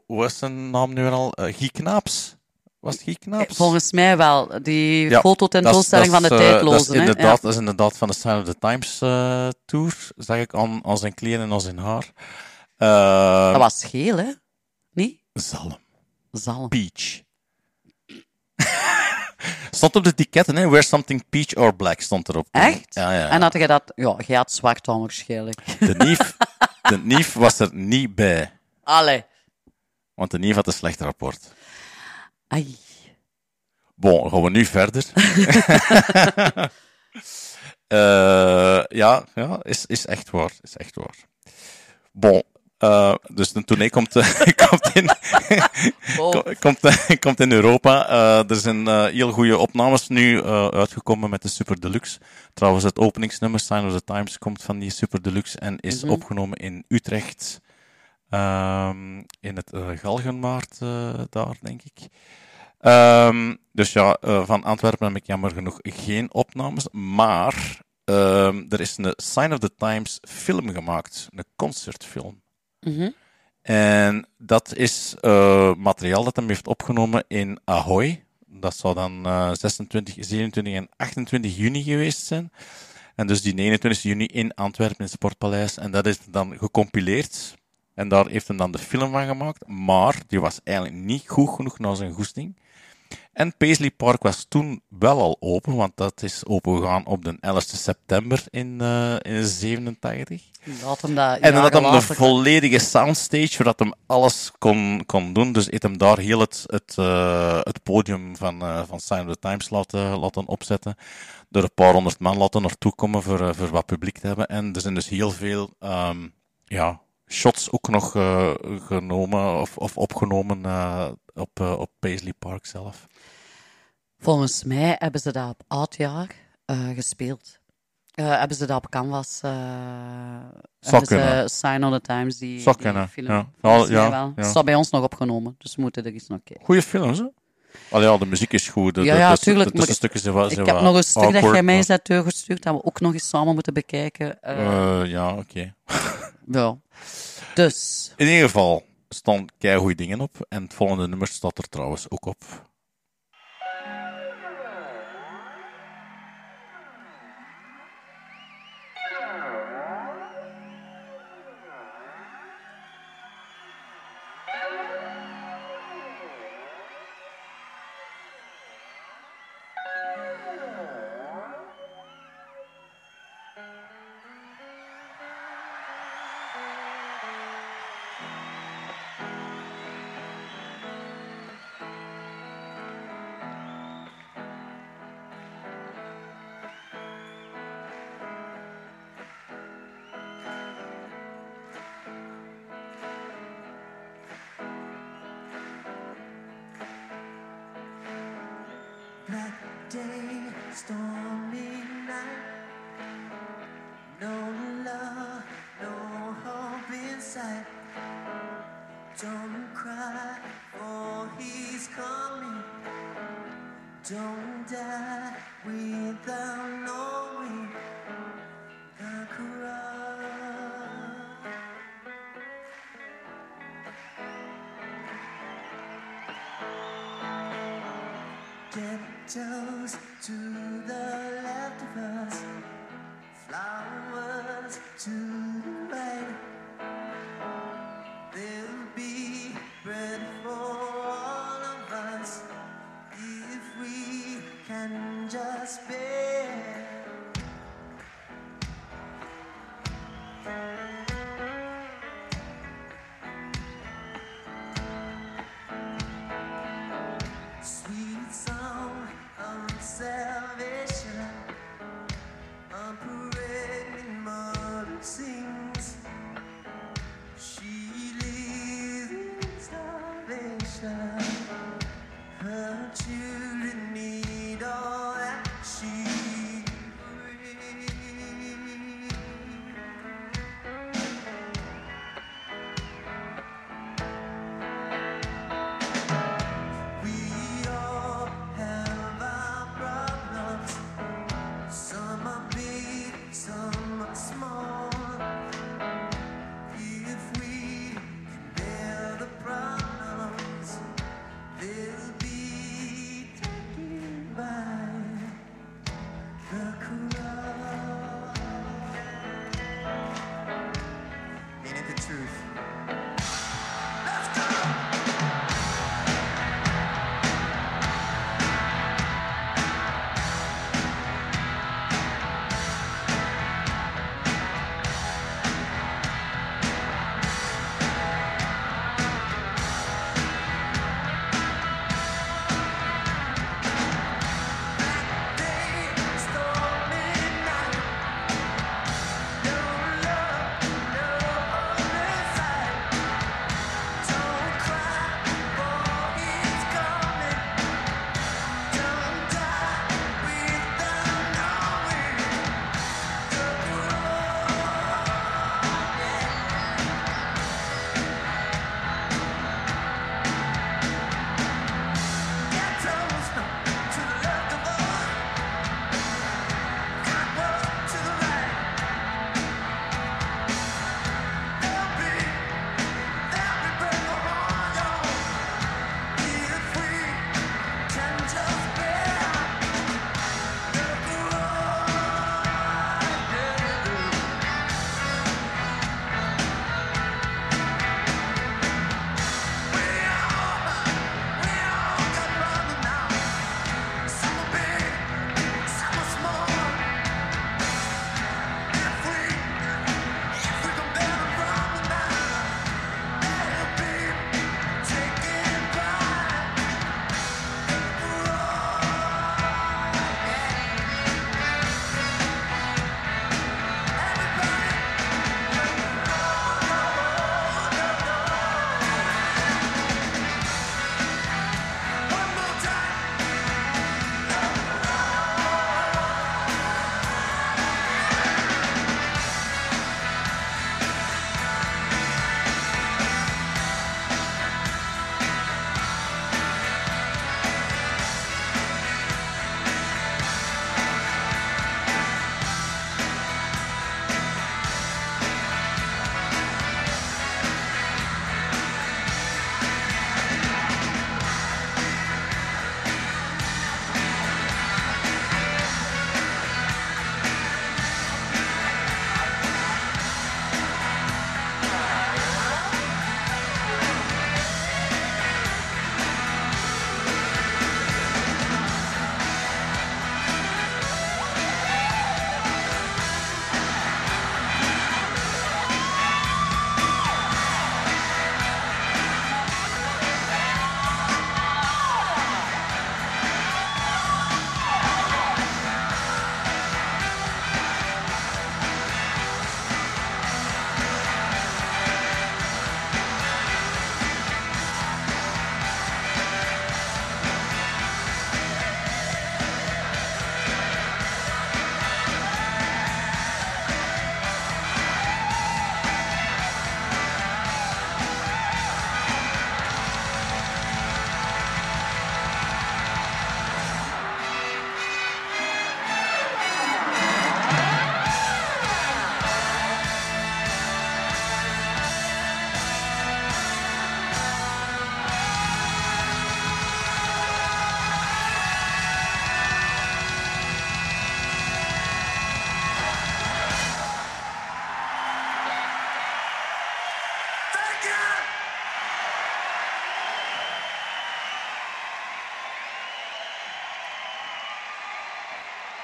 hoe was zijn naam nu al? Eh, Guy Knaaps. Was het Guy Knaaps? Volgens mij wel. Die Ja, fototentoonstelling van de is, eh, tijdlozen. Dat is, hè? inderdaad, Ja. dat is inderdaad van de Sign of the Times eh, tour. Zag ik aan, aan zijn kleren en aan zijn haar. Eh, Dat was geel, hè? Niet? Zalm. Zalm. Peach. stond op de etiketten, hè? Wear something peach or black stond erop. Echt? Ja, ja. ja. En had je dat... Ja, jij had zwart dan waarschijnlijk. De Nief, de Nief was er niet bij. Allee. Want de Nief had een slecht rapport. Ai. Bon, gaan we nu verder. Eh, ja, ja is, is echt waar. Is echt waar. Bon, eh, dus de tournee komt, komt, in, Oh. komt, komt in Europa. Eh, er zijn eh, heel goede opnames nu uitgekomen met de Super Deluxe. Trouwens, het openingsnummer Sign of the Times komt van die Super Deluxe en is Mhm. opgenomen in Utrecht. Ehm, in het uh, Galgenmaart eh, daar, denk ik. Ehm, dus ja, eh, van Antwerpen heb ik jammer genoeg geen opnames. Maar ehm, er is een Sign of the Times film gemaakt. Een concertfilm. Mhm. En dat is eh, materiaal dat hem heeft opgenomen in Ahoy. Dat zou dan eh, 26, 27 en 28 juni geweest zijn. En dus die 29 juni in Antwerpen in het Sportpaleis. En dat is dan gecompileerd. En daar heeft hij dan de film van gemaakt. Maar die was eigenlijk niet goed genoeg naar zijn goesting. En Paisley Park was toen wel al open, want dat is opengegaan op de 11 september in, eh in 87. Dat hem dat En dan had hem de volledige soundstage, zodat hem alles kon, kon doen. Dus heeft hem daar heel het, het, eh, het podium van, eh, van Sign of the Times laten, laten opzetten. Door een paar honderd man laten naartoe komen voor, voor wat publiek te hebben. En er zijn dus heel veel ehm, ja, shots ook nog eh, genomen of, of opgenomen eh, op, eh, op Paisley Park zelf. Volgens mij hebben ze dat op oudjaar eh gespeeld. Hebben ze dat op Canvas. ze. Sign of the Times, die, Zou die kunnen, film. ja. Volgens Ja, mij wel. ja. Staat bij ons nog opgenomen, dus we moeten er eens nog kijken. Goeie films, hè? Allee, ja, de muziek is goed. De, ja, de- ja, de- de- tuurlijk. De, maar tussenstukjes zijn wel- ik heb nog een stuk dat jij mij hebt doorgestuurd, dat we ook nog eens samen moeten bekijken. Ja, oké. Ja. Dus, In ieder geval staan goede dingen op. En het volgende nummer staat er trouwens ook op.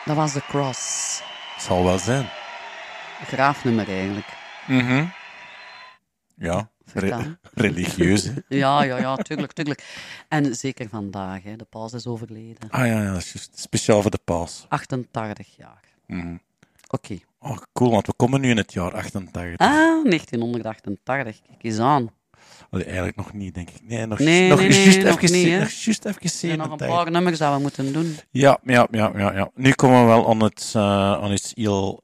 Dat was de Cross. Zal wel zijn. Graafnummer eigenlijk. Mhm. Ja, Vertel. re- religieus. hè. Ja, ja, ja, tuurlijk, tuurlijk. En zeker vandaag, hè. de paus is overleden. Ah ja, ja, dat is juist. Speciaal voor de paus. 88 jaar. Mhm. Oké. Oh, cool, want we komen nu in het jaar 88. Ah, 1988. Kijk eens aan. Allee, eigenlijk nog niet, denk ik. Nee, nog, Nee, nog nee, nee, nog even, niet, nog juist even Er zijn nog een 87. paar nummers dat we moeten doen. Ja, ja, ja, ja, ja. Nu komen we wel aan, het, eh, aan iets heel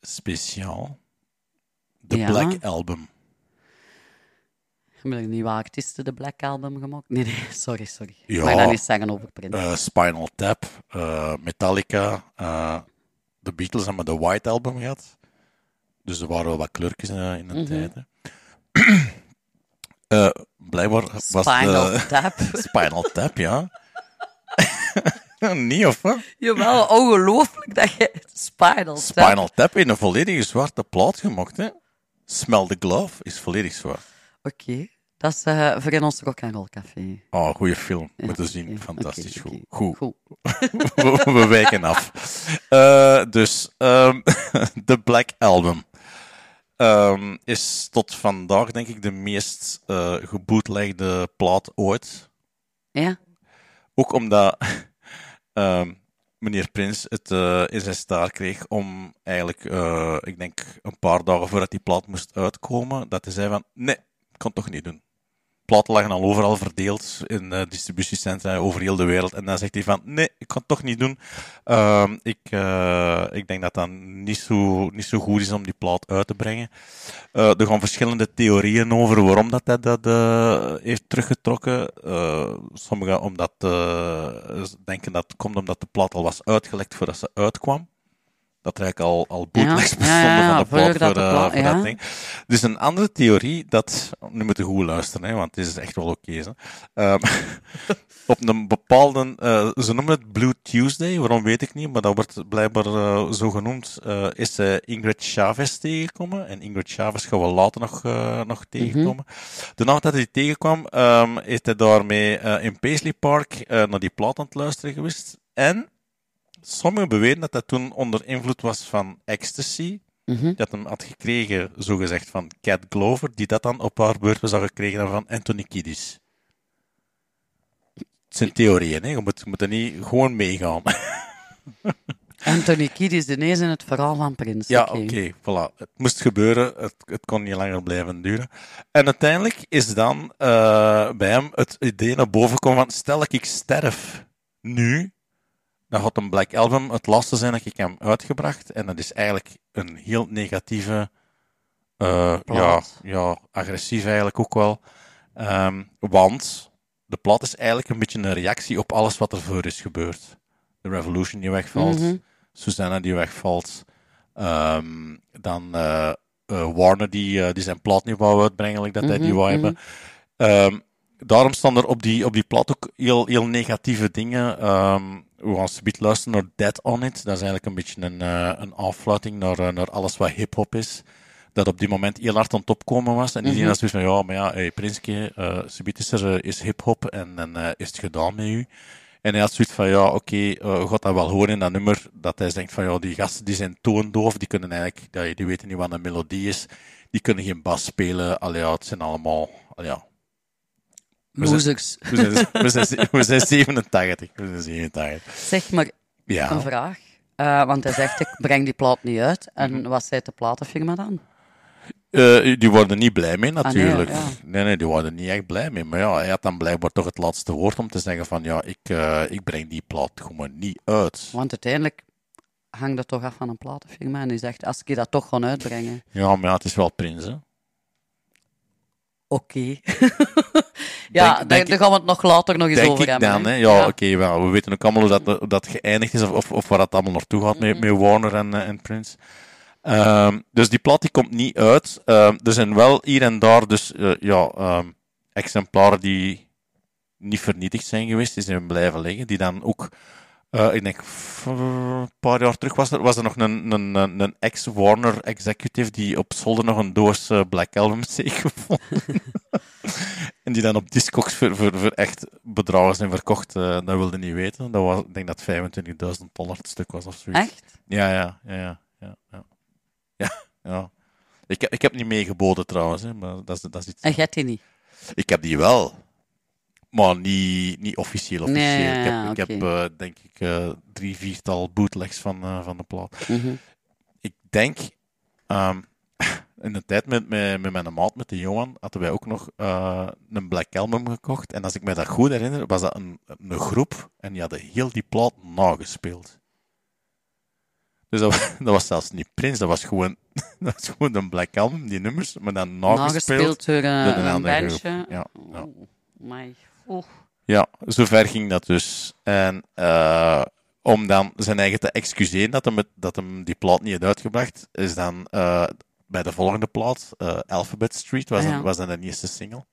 speciaal. De Ja. Black Album. Hebben de nieuwe artiesten de Black Album gemaakt? Nee, nee, sorry, sorry. Ik Ja. mag dat niet zeggen over Prince. Eh, Spinal Tap, eh, Metallica, de Beatles hebben de White Album gehad. Dus er waren wel wat kleurtjes in de Mhm. tijd. hè. Eh, blijkbaar was Spinal de... Tap. Spinal Tap, ja. Niet, of wat? Jawel, ongelooflijk dat je Spinal Tap... Spinal Tap in een volledige zwarte plaat gemaakt, hè. Smell the Glove is volledig zwart. Oké, dat is eh, voor in ons Rock and Roll Café. Oh, goede film. Ja, Moeten zien. Fantastisch goed. Goed. we, we wijken af. Eh, dus, ehm, de Black Album ehm, is tot vandaag, denk ik, de meest eh gebootlegde plaat ooit. Ja? Ook omdat ehm, meneer Prins het eh, in zijn staart kreeg om eigenlijk, eh, ik denk een paar dagen voordat die plaat moest uitkomen, dat hij zei van, nee, ik kan het toch niet doen. Platen lagen al overal verdeeld in eh, distributiecentra over heel de wereld. En dan zegt hij van, nee, ik kan het toch niet doen. Ehm, ik, eh, ik denk dat dat niet zo, niet zo goed is om die plaat uit te brengen. Eh, er gaan verschillende theorieën over waarom dat hij dat heeft teruggetrokken. Sommigen omdat, denken dat het komt omdat de plaat al was uitgelekt voordat ze uitkwam. Dat er eigenlijk al, al bootlegs Ja, bestonden ja, ja, van de plaat de eh, voor ja. dat ding. Dus een andere theorie, dat... Nu moet je goed luisteren, hè, want het is echt wel oké. Ehm, op een bepaalde... eh, ze noemen het Blue Tuesday, waarom weet ik niet, maar dat wordt blijkbaar eh, zo genoemd. is Ingrid Chavez tegengekomen. En Ingrid Chavez gaan we later nog, nog tegenkomen. De nacht dat hij tegenkwam, ehm is hij daarmee in Paisley Park naar die plaat aan het luisteren geweest. En sommigen beweren dat dat toen onder invloed was van ecstasy. Mhm. Dat hem had gekregen, zogezegd, van Cat Glover, die dat dan op haar beurt zou gekregen hebben van Anthony Kiddis. Het zijn theorieën, hè. Je moet, je moet er niet gewoon meegaan. Anthony Kiedis, de neus in het verhaal van Prins. Ja, oké, voilà. Het moest gebeuren, het, het kon niet langer blijven duren. En uiteindelijk is dan eh, bij hem het idee naar boven gekomen van, stel dat ik sterf nu, dan gaat een Black Album het laatste zijn dat ik hem uitgebracht. En dat is eigenlijk een heel negatieve, eh, ja, ja, agressief eigenlijk ook wel. Ehm, want de plaat is eigenlijk een beetje een reactie op alles wat er voor is gebeurd. De Revolution die wegvalt, Mhm. Susanna die wegvalt, ehm, dan eh, eh, Warner die, die zijn plaat niet wou uitbrengen, dat hij die Mhm, wou hebben. Ehm, daarom staan er op die, op die plaat ook heel, heel negatieve dingen. Ehm, we gaan subiet luisteren naar Dead On It. Dat is eigenlijk een beetje een, eh, een afluiting naar, eh, naar alles wat hip-hop is. Dat op die moment heel hard aan het opkomen was. En iedereen had zoiets van, ja, maar ja, hey, Prinske, subiet is er is hip-hop en dan is het gedaan met u. En hij had zoiets van, ja, oké, je gaat dat wel horen in dat nummer, dat hij denkt van, ja, die gasten die zijn toondoof, die kunnen eigenlijk, ja, die weten niet wat een melodie is, die kunnen geen bas spelen, allee, ja, het zijn allemaal, allee, ja. We zijn- Losers. We zijn, we, zijn, we zijn 87, we zijn 87. Zeg maar, Ja. een vraag. Eh, want hij zegt, ik breng die plaat niet uit. En Mhm. wat zei de platenfirma dan? Eh, die worden niet blij mee, natuurlijk. Ah, nee, nee, ja. nee, die worden niet echt blij mee. Maar ja, hij had dan blijkbaar toch het laatste woord om te zeggen van, ja, ik, eh, ik breng die plaat gewoon niet uit. Want uiteindelijk hangt dat toch af van een platenfirma. En die zegt, als ik dat toch gewoon uitbrengen. Ja, maar ja, het is wel Prins, hè. Oké. ja, Denk- daar, denk daar gaan we het nog later nog eens Denk over ik hebben. dan, hè. Ja, oké, we weten ook allemaal hoe dat, dat geëindigd is, of, of, of waar dat allemaal naartoe gaat Mhm. met, met Warner en, eh, en Prince. Ehm, dus die plaat die komt niet uit. Ehm, er zijn wel hier en daar dus, eh, ja, ehm, exemplaren die niet vernietigd zijn geweest, die zijn blijven liggen, die dan ook Eh, ik denk, een paar jaar terug was er, was er nog een, een, een, ex-Warner executive die op zolder nog een doos eh, Black Album heeft gevonden. en die dan op Discogs voor, voor, voor echt bedragen zijn verkocht. eh, dat wilde niet weten. Dat was, ik denk dat 25.000 dollar het stuk was of zoiets. Echt? Ja, ja, ja, ja. ja, ja. ja, ja. Ik, heb- ik heb niet meegeboden trouwens, hè, maar dat is, dat is iets. En jij die niet? Ik heb die wel. Maar niet, niet officieel. officieel. Nee, ik heb, ja, ik heb eh, denk ik eh, drie, viertal bootlegs van, eh, van de plaat. Mhm. Ik denk, ehm, in de tijd met, met, met mijn maat, met de Johan, hadden wij ook nog een Black Album gekocht. En als ik me dat goed herinner, was dat een, een groep en die hadden heel die plaat nagespeeld. Dus dat, dat was zelfs niet Prince, dat was gewoon, dat was gewoon een Black Album, die nummers, maar dan nagespeeld, Nagespeeld door, door een bandje. Ja, ja. Maar, oeh. Ja, zover ging dat dus. En eh, om dan zijn eigen te excuseren dat hem, het- dat hem die plaat niet had uitgebracht, is dan eh, bij de volgende plaat, eh, Alphabet Street, was, Ah, was dan de eerste single.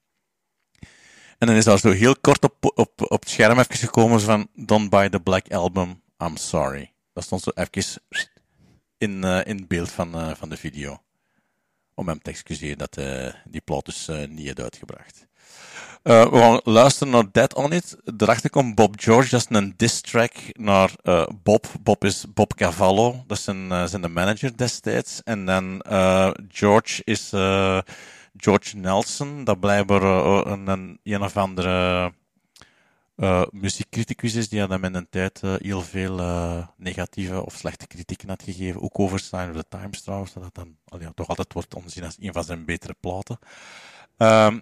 En dan is daar zo heel kort op, op, op het scherm even gekomen van Don't buy the Black Album, I'm sorry. Dat stond zo even in, eh, in beeld van, van de video. Om hem te excuseren dat die plaat dus niet had uitgebracht. Eh, we gaan luisteren naar Dead On It. Daarachter komt Bob George, dat is een diss track naar eh, Bob. Bob is Bob Cavallo, dat is zijn, eh, zijn de manager destijds. En dan George is George Nelson, dat blijkbaar een, een, een of andere eh, muziekcriticus is, die had hem in een tijd heel veel negatieve of slechte kritieken had gegeven. Ook over Sign of the Times trouwens, dat dan toch altijd wordt onzien als een van zijn betere platen. Ehm,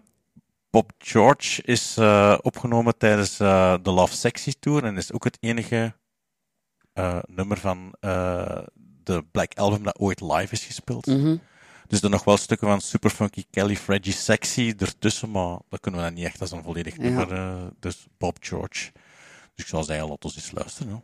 Bob George is eh, opgenomen tijdens eh, de Love Sexy Tour en is ook het enige eh, nummer van de Black Album dat ooit live is gespeeld. Mhm. Dus er nog wel stukken van Super Funky Kelly, Freddy Sexy ertussen, maar dat kunnen we dan niet echt als een volledig Ja. nummer. dus Bob George. Dus ik zou zeggen, laat ons eens luisteren. hoor.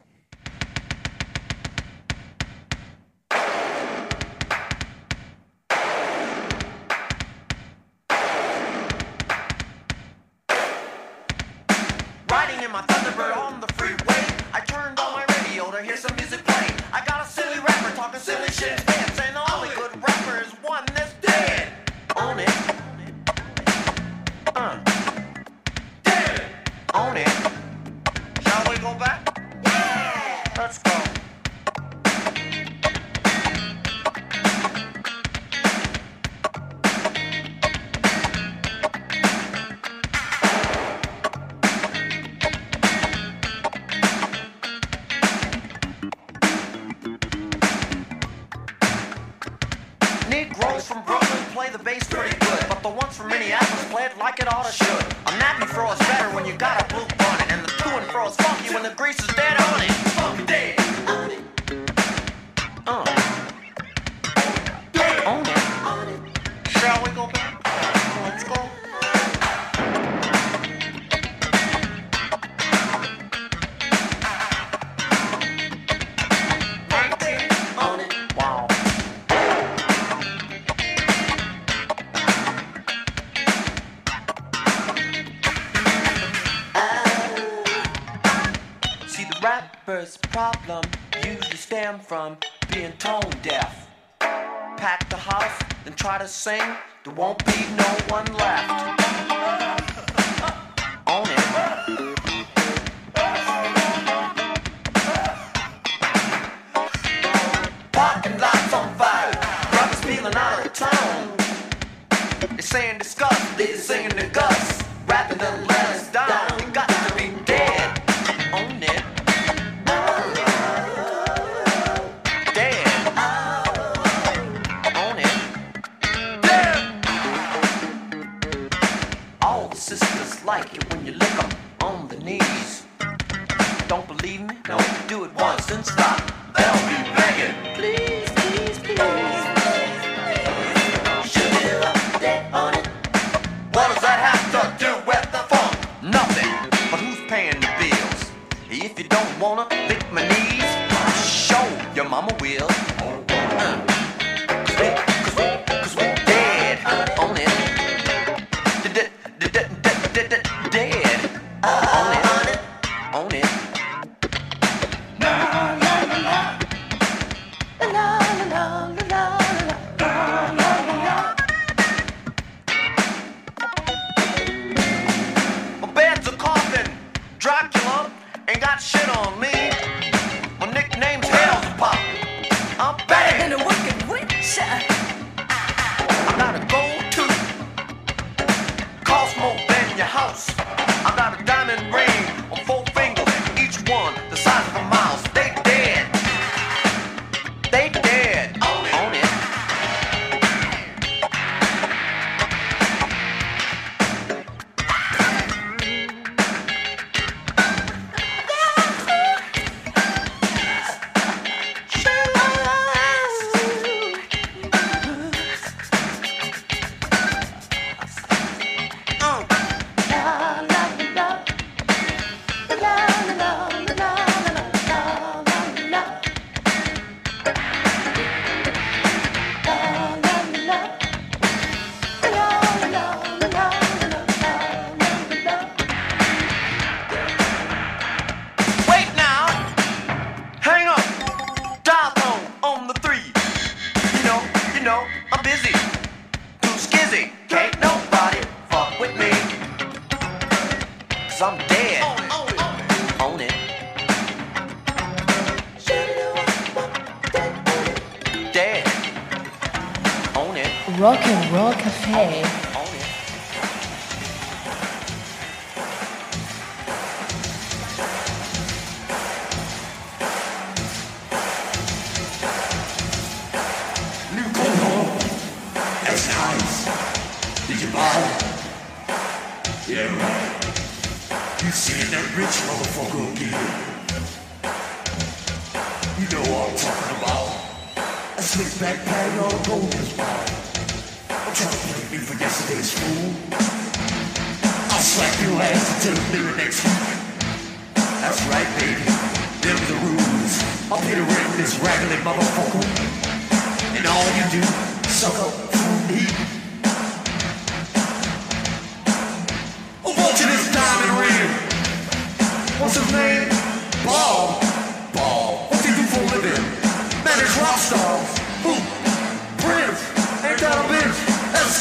same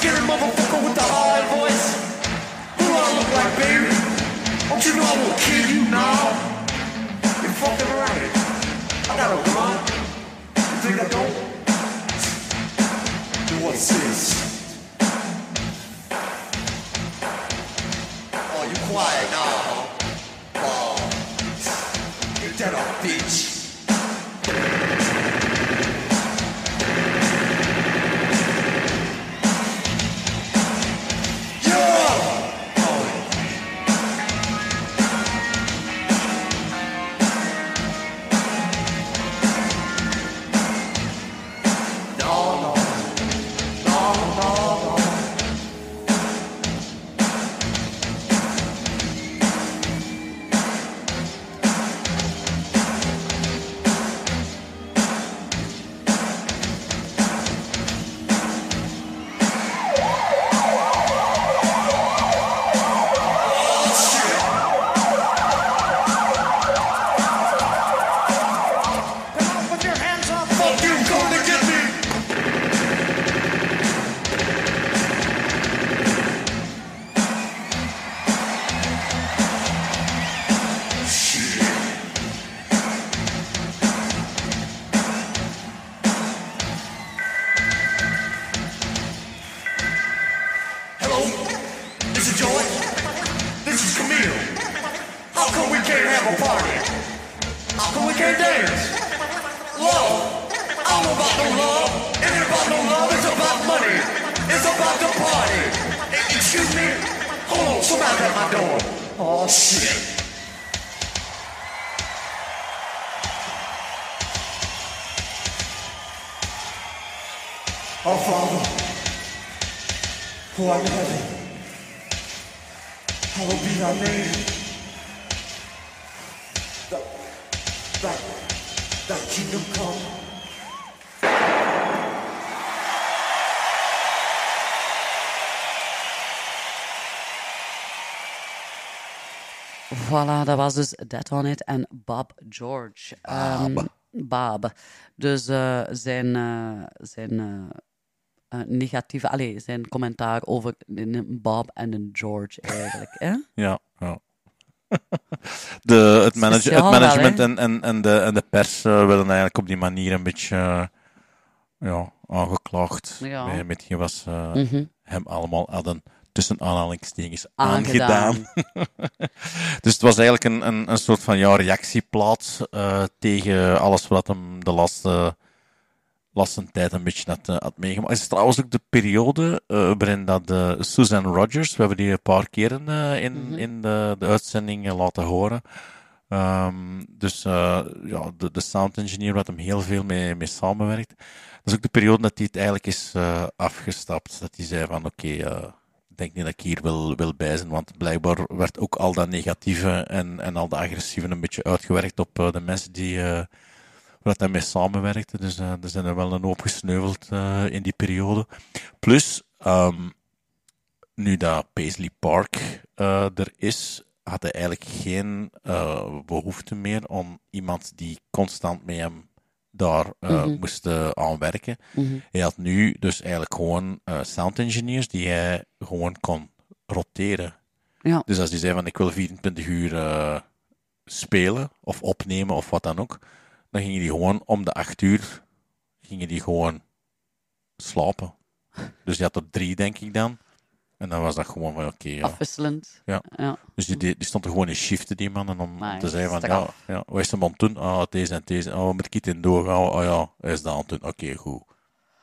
Skinny motherfucker with the high voice. Who do I look like, baby? Don't you know I will kill you now? You're fucking right. I got a gun. You think I don't? What's this? Oh, you quiet now. Voilà, dat was dus Dead on It en Bob George. Ehm, Bob. Dus eh, zijn, eh, zijn eh, negatieve, allee, zijn commentaar over een Bob en een George eigenlijk. Hè? Ja, ja. De, het, manage- het wel, management en, en, en, de, en de pers willen eigenlijk op die manier een beetje ja, aangeklaagd Ja. met, met hetgeen wat ze Mhm. hem allemaal hadden tussen aanhalingstekens Aangedaan. aangedaan. dus het was eigenlijk een, een, een soort van ja, reactieplaat eh, tegen alles wat hem de laatste, laatste tijd een beetje had, eh, had meegemaakt. Het is trouwens ook de periode eh, waarin dat Susan Rogers, we hebben die een paar keren in, Mhm. in de, de uitzending laten horen. Ehm, dus ja, de, de sound engineer wat hem heel veel mee, mee samenwerkt. Dat is ook de periode dat hij het eigenlijk is afgestapt. Dat hij zei van oké, denk niet dat ik hier wil, wil bij want blijkbaar werd ook al dat negatieve en, en al dat agressieve een beetje uitgewerkt op eh, de mensen die eh waar hij mee samenwerkte. Dus eh, er zijn er wel een hoop gesneuveld eh, in die periode. Plus, ehm, nu dat Paisley Park eh, er is, had hij eigenlijk geen eh, behoefte meer om iemand die constant met hem daar eh, Mhm. moest eh, aan werken. Mhm. Hij had nu dus eigenlijk gewoon eh, sound engineers die hij gewoon kon roteren. Ja. Dus als die zei van ik wil 24 uur spelen of opnemen of wat dan ook, dan gingen die gewoon om de 8 uur gingen die gewoon slapen. Dus die had er drie, denk ik dan. En dan was dat gewoon van oké, ja. Afwisselend. Ja. Ja. Dus die, die, stond er gewoon in shiften, die mannen, om Maar te zeggen van, ja, ja, wat is hem aan het doen? Ah, deze en deze. Oh, wat moet ik het in doorgaan? Oh ja, hij is dat aan het doen. Oké, goed.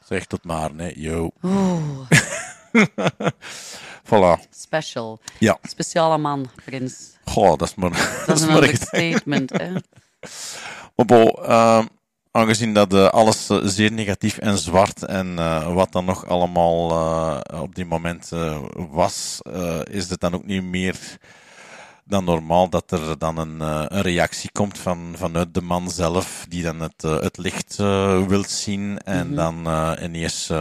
Zeg tot maar, nee, yo. Oeh, Voilà. special. Ja. Speciale man, Prins. Goh, dat is maar... Dat is een understatement, hè. Maar bon, ehm, aangezien dat eh, alles eh, zeer negatief en zwart en eh, wat dan nog allemaal op die moment was, is het dan ook niet meer dan normaal dat er dan een, een reactie komt van, vanuit de man zelf, die dan het, het licht wilt zien en Mhm. dan eh, ineens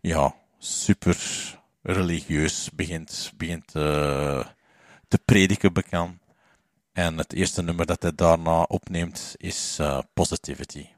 ja, super religieus begint, begint te prediken bekend. En het eerste nummer dat hij daarna opneemt is eh, Positivity. Positivity.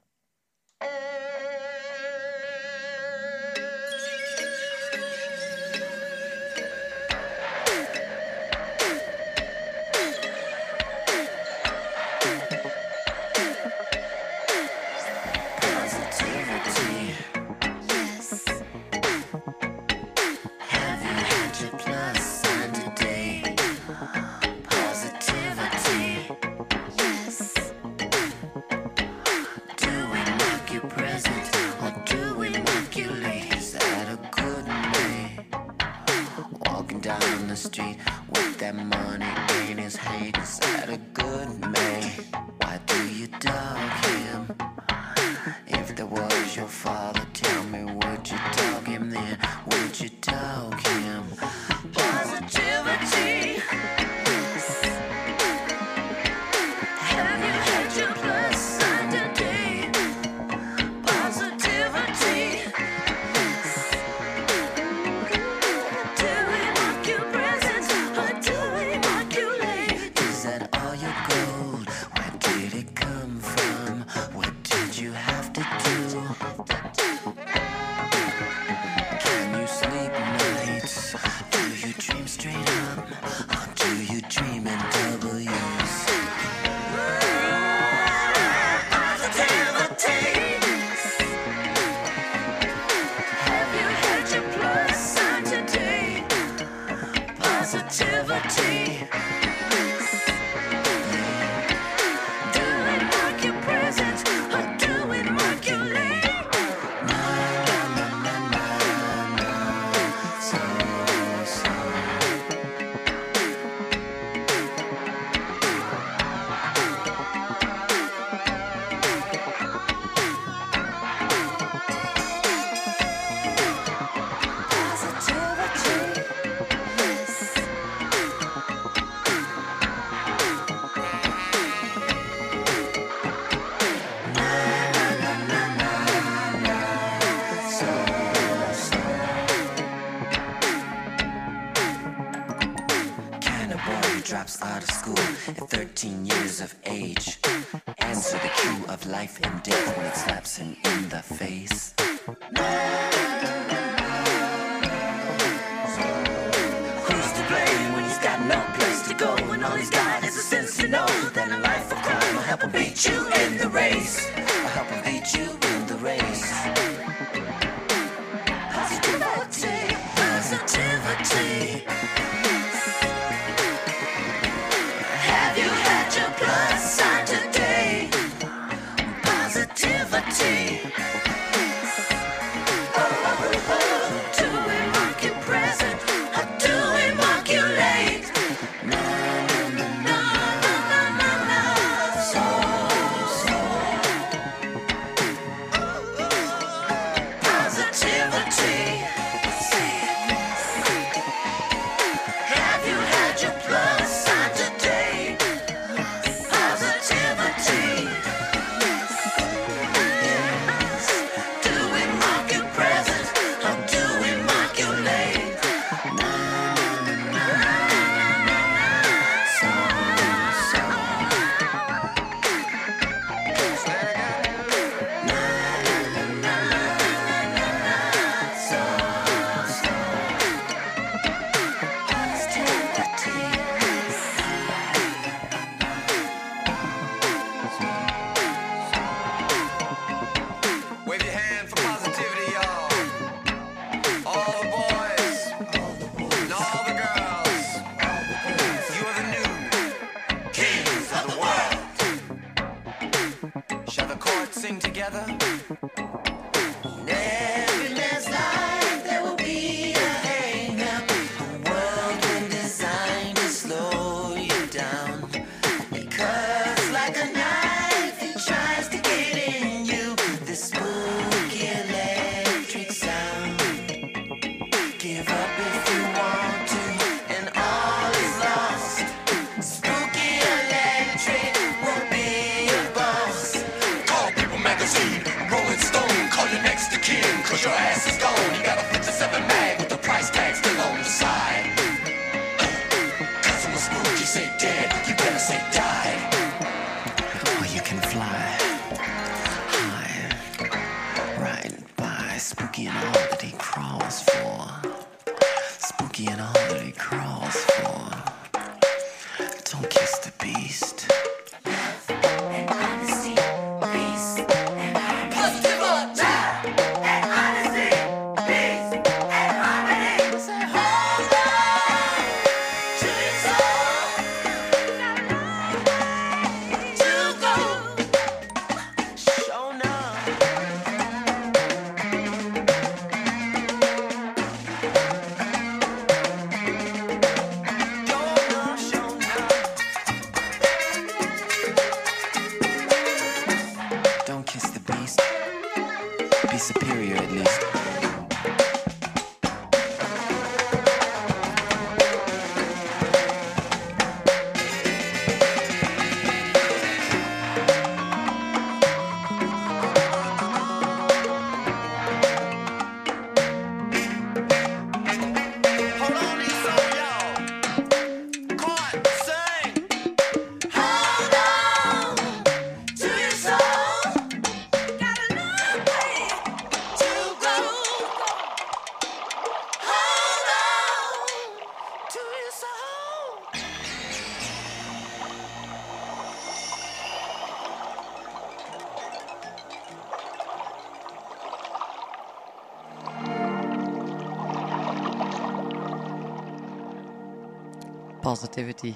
Positivity.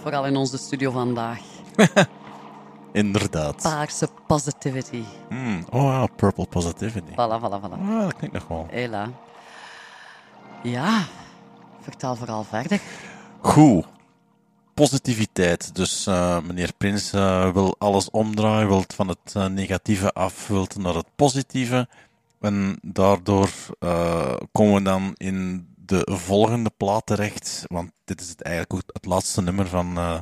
Vooral in onze studio vandaag. Inderdaad. Paarse positivity. Hmm, Oh ja, Purple Positivity. Voilà, voilà, voilà. Ah, dat klinkt nog wel. Hela. Ja, vertel vooral verder. Goed. Positiviteit. Dus eh, meneer Prins eh, wil alles omdraaien, wil van het eh, negatieve af, wil naar het positieve. En daardoor komen we dan in de volgende plaat terecht. Want dit is het eigenlijk ook het laatste nummer van eh,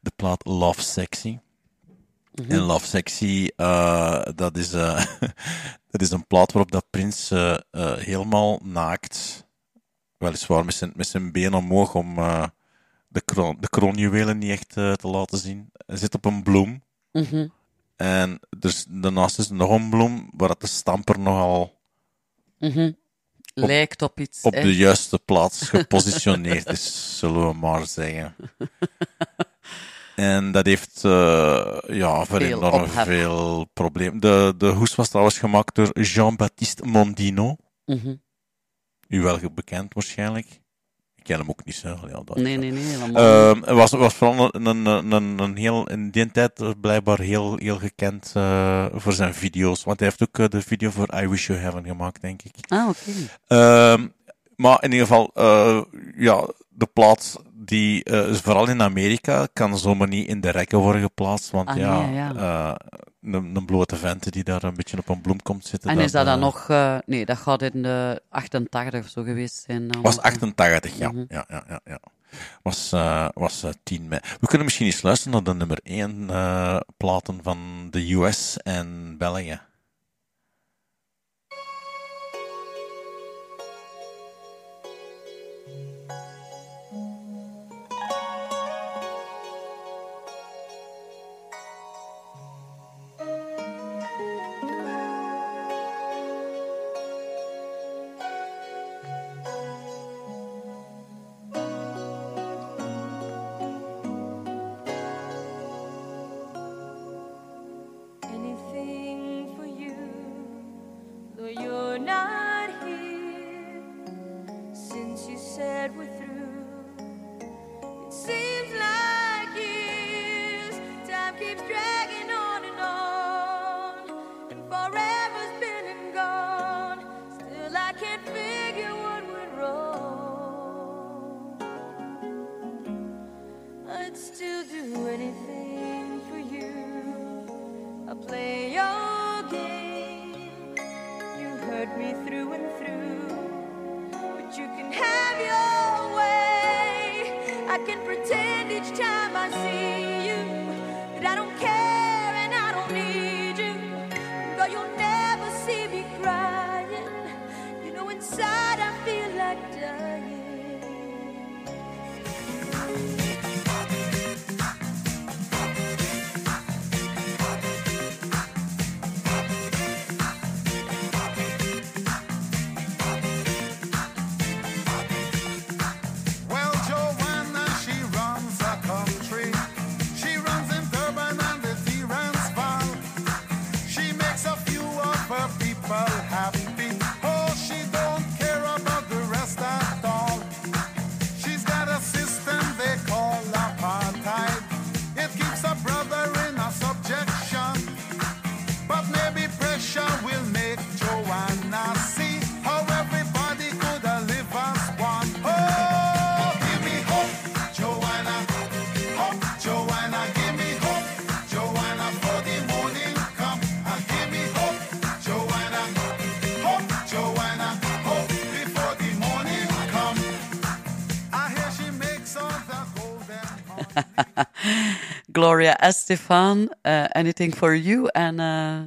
de plaat Love Sexy. En Love Sexy, eh, dat, is, eh, dat is een plaat waarop dat Prins helemaal naakt, weliswaar met zijn, met zijn benen omhoog om de, kroon, de kroonjuwelen niet echt te laten zien. Hij zit op een bloem. Mhm. En dus, daarnaast is nog een bloem waar dat de stamper nogal Mhm. Lijkt op iets. op hè. de juiste plaats gepositioneerd is, zullen we maar zeggen. En dat heeft eh, ja, voor Veel enorm ophef. veel problemen. De, de hoes was trouwens gemaakt door Jean-Baptiste Mondino. Mhm. U wel bekend waarschijnlijk. Ik ken hem ook niet. Ja, dat, Nee, nee, nee, helemaal Ehm, Het was, was vooral een, een, een, een, heel, in die tijd eh, blijkbaar heel, heel gekend eh, voor zijn video's. Want hij heeft ook eh, de video voor I Wish You Heaven gemaakt, denk ik. Ah, oké. Ehm, maar in ieder geval, ja, de plaats die, vooral in Amerika, kan zomaar niet in de rekken worden geplaatst. Want Ah, ja, nee, ja. Een, een blote vent die daar een beetje op een bloem komt zitten. En is dat dan eh, nog... eh, nee, dat gaat in de 88 of zo geweest zijn. dan Was of- 88, ja. Mhm. ja, ja, ja, ja. Was, eh, was eh, 10 mei. We kunnen misschien eens luisteren naar de nummer 1 eh, platen van de US en België. Gloria Estefan, eh, Anything for You en eh,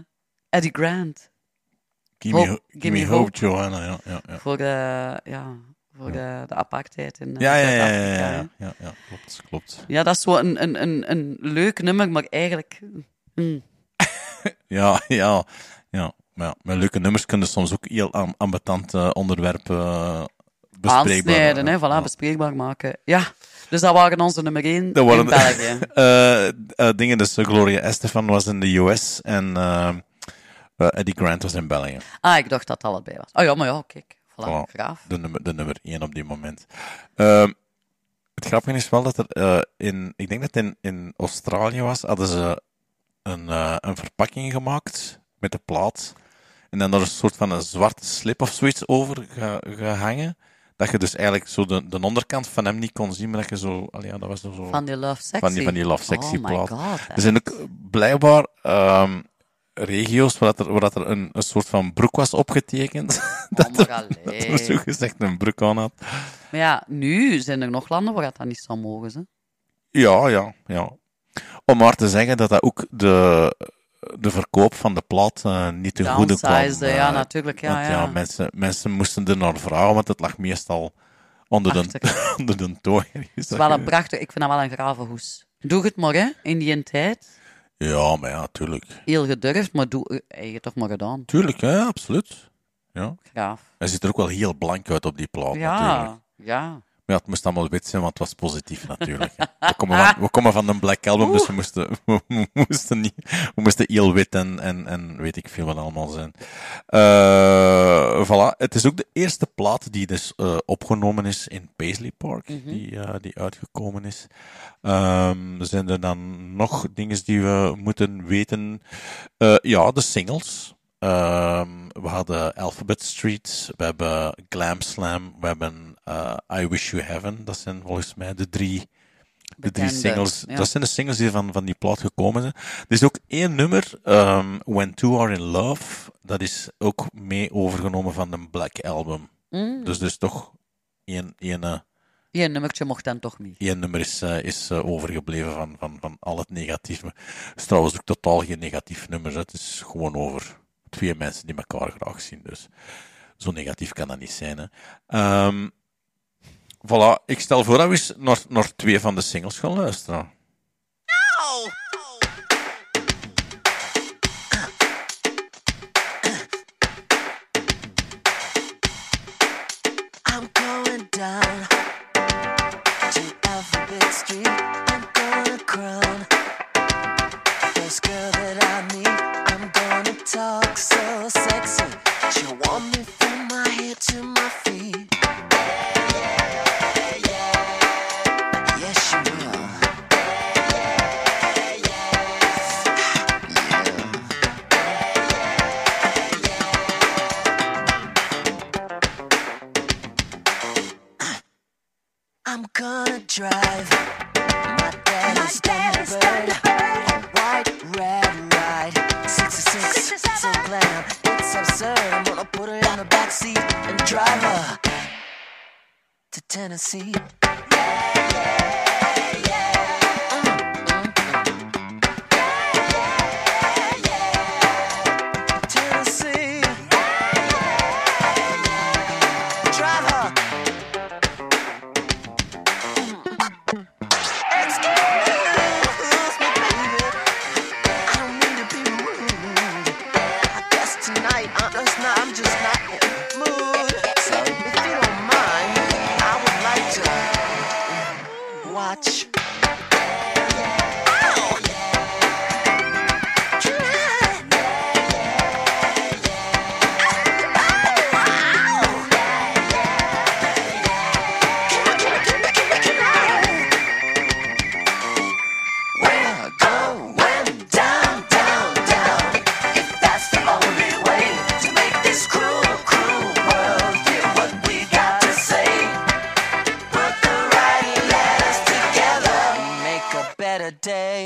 Eddie Grant. Give me, Hope- ho- give me hope, Joanna. Ja, ja, ja. Voor, eh, ja, voor de, de apartheid in eh, Ja, ja, ja, ja, ja, ja, klopt, klopt. Ja, dat is zo een, een, een, een leuk nummer, maar eigenlijk... hm. Ja, ja, ja. Maar ja, met leuke nummers kunnen soms ook heel am- ambetant eh, onderwerpen bespreekbaar. Aansnijden, hè, voilà, bespreekbaar maken. Ja, dus dat waren onze nummer 1 Dat waren in België. eh, eh, dingen, dus Gloria Estefan was in de US en eh, Eddie Grant was in België. Ah, ik dacht dat het allebei was. Oh ja, maar ja, kijk. Voilà, Voilà, graaf. De nummer, de nummer 1 op die moment. Ehm, het grappige is wel dat er in, ik denk dat het in, in Australië was, hadden ze een, een verpakking gemaakt met de plaat. En dan er een soort van een zwarte slip of zoiets over ge- gehangen. Dat je dus eigenlijk zo de, de onderkant van hem niet kon zien, maar dat je zo... allee, ja, dat was zo Van die Love Sexy. Van die, van die Love Sexy Oh my plaat. god. Er zijn ook blijkbaar ehm, regio's waar, dat er, waar dat er een, een soort van broek was opgetekend. dat, er, dat er zo gezegd een broek aan had. Maar ja, nu zijn er nog landen waar dat niet zou mogen. Hè? Ja, ja, ja. Om maar te zeggen dat dat ook de, de verkoop van de plaat eh, niet ten goede kwam. Ja, eh, natuurlijk, ja, want ja. mensen, mensen moesten er naar vragen, want het lag meestal onder de, onder de. Het is wel een prachtig, ik vind dat wel een grave hoes. Doe het maar, hè, in die tijd. Ja, maar ja, tuurlijk. Heel gedurfd, maar doe, heb je toch maar gedaan. Tuurlijk, ja, absoluut. Ja. Graaf. Hij ziet er ook wel heel blank uit op die plaat, Ja, natuurlijk. ja. Maar ja, het moest allemaal wit zijn, want het was positief natuurlijk. We komen van, we komen van een Black Album, dus we moesten, we moesten, niet, we moesten heel wit en, en, en weet ik veel wat allemaal zijn. Eh voilà. Het is ook de eerste plaat die dus eh, opgenomen is in Paisley Park, Mhm. die, eh, die uitgekomen is. Ehm, zijn er dan nog dingen die we moeten weten? Ja, de singles. Ehm, we hadden Alphabet Street, we hebben Glam Slam, we hebben eh, I Wish You Heaven. Dat zijn volgens mij de drie, de drie singles. ja. Dat zijn de singles die van, van die plaat gekomen zijn. Er is ook één nummer, ehm, When Two Are In Love. Dat is ook mee overgenomen van de Black Album. Mm. Dus dus toch één, één, eh, Eén nummertje mocht dan toch niet. één nummer is, eh, is eh, overgebleven van, van, van al het negatieve. Het is trouwens ook totaal geen negatief nummer. hè. Het is gewoon over twee mensen die elkaar graag zien. Dus zo negatief kan dat niet zijn. Hè. Ehm, voilà, ik stel voor dat we eens naar, naar twee van de singles gaan luisteren. Day.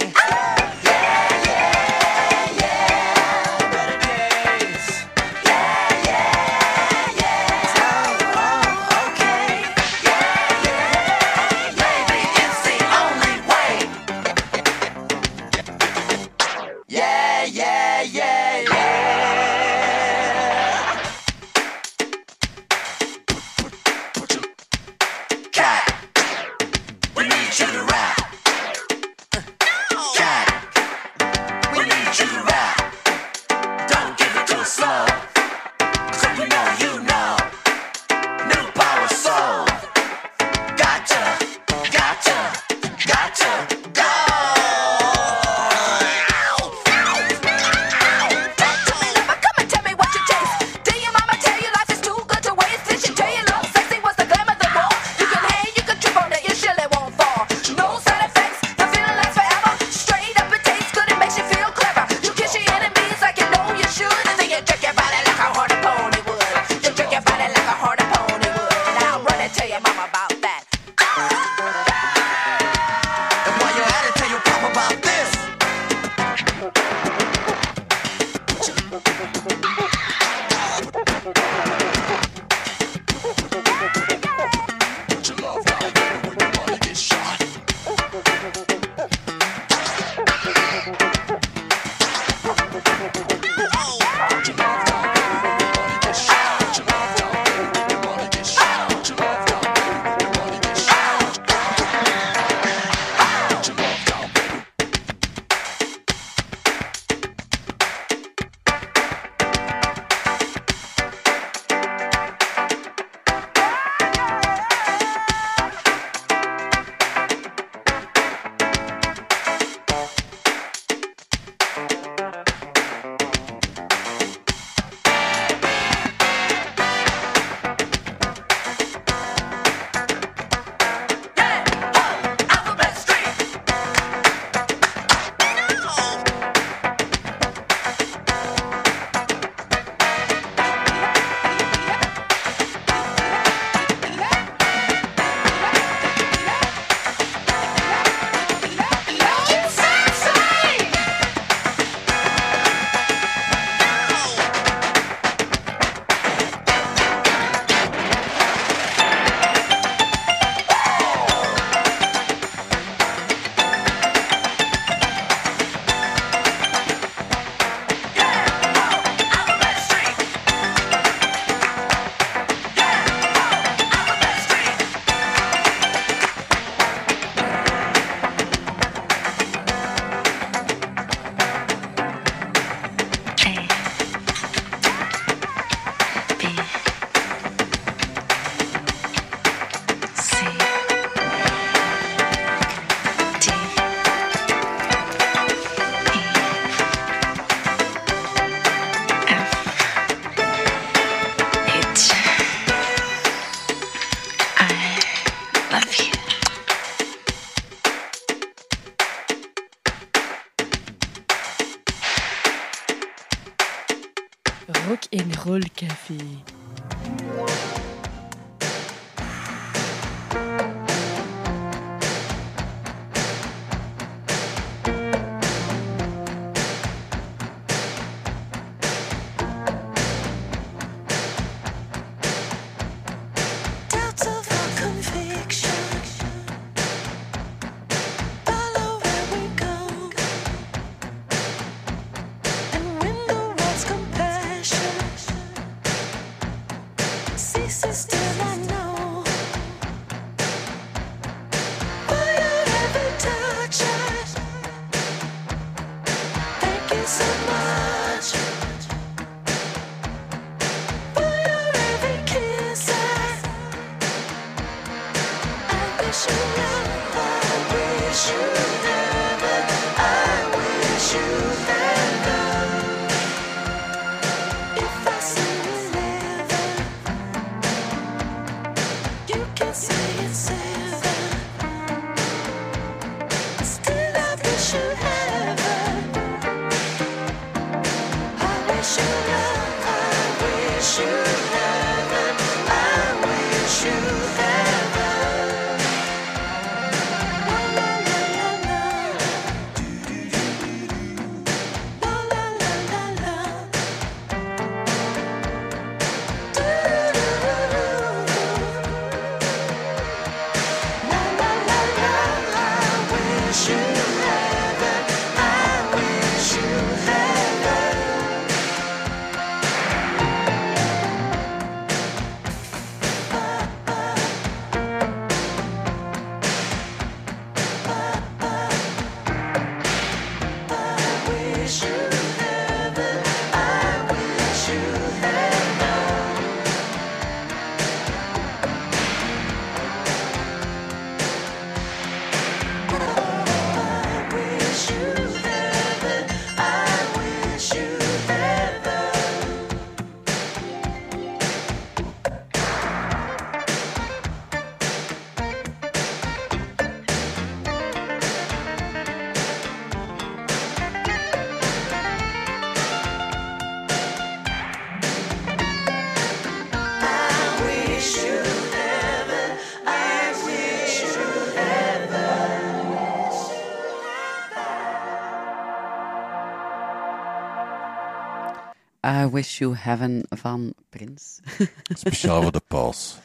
Wish You Heaven van Prins. Speciaal voor de paus.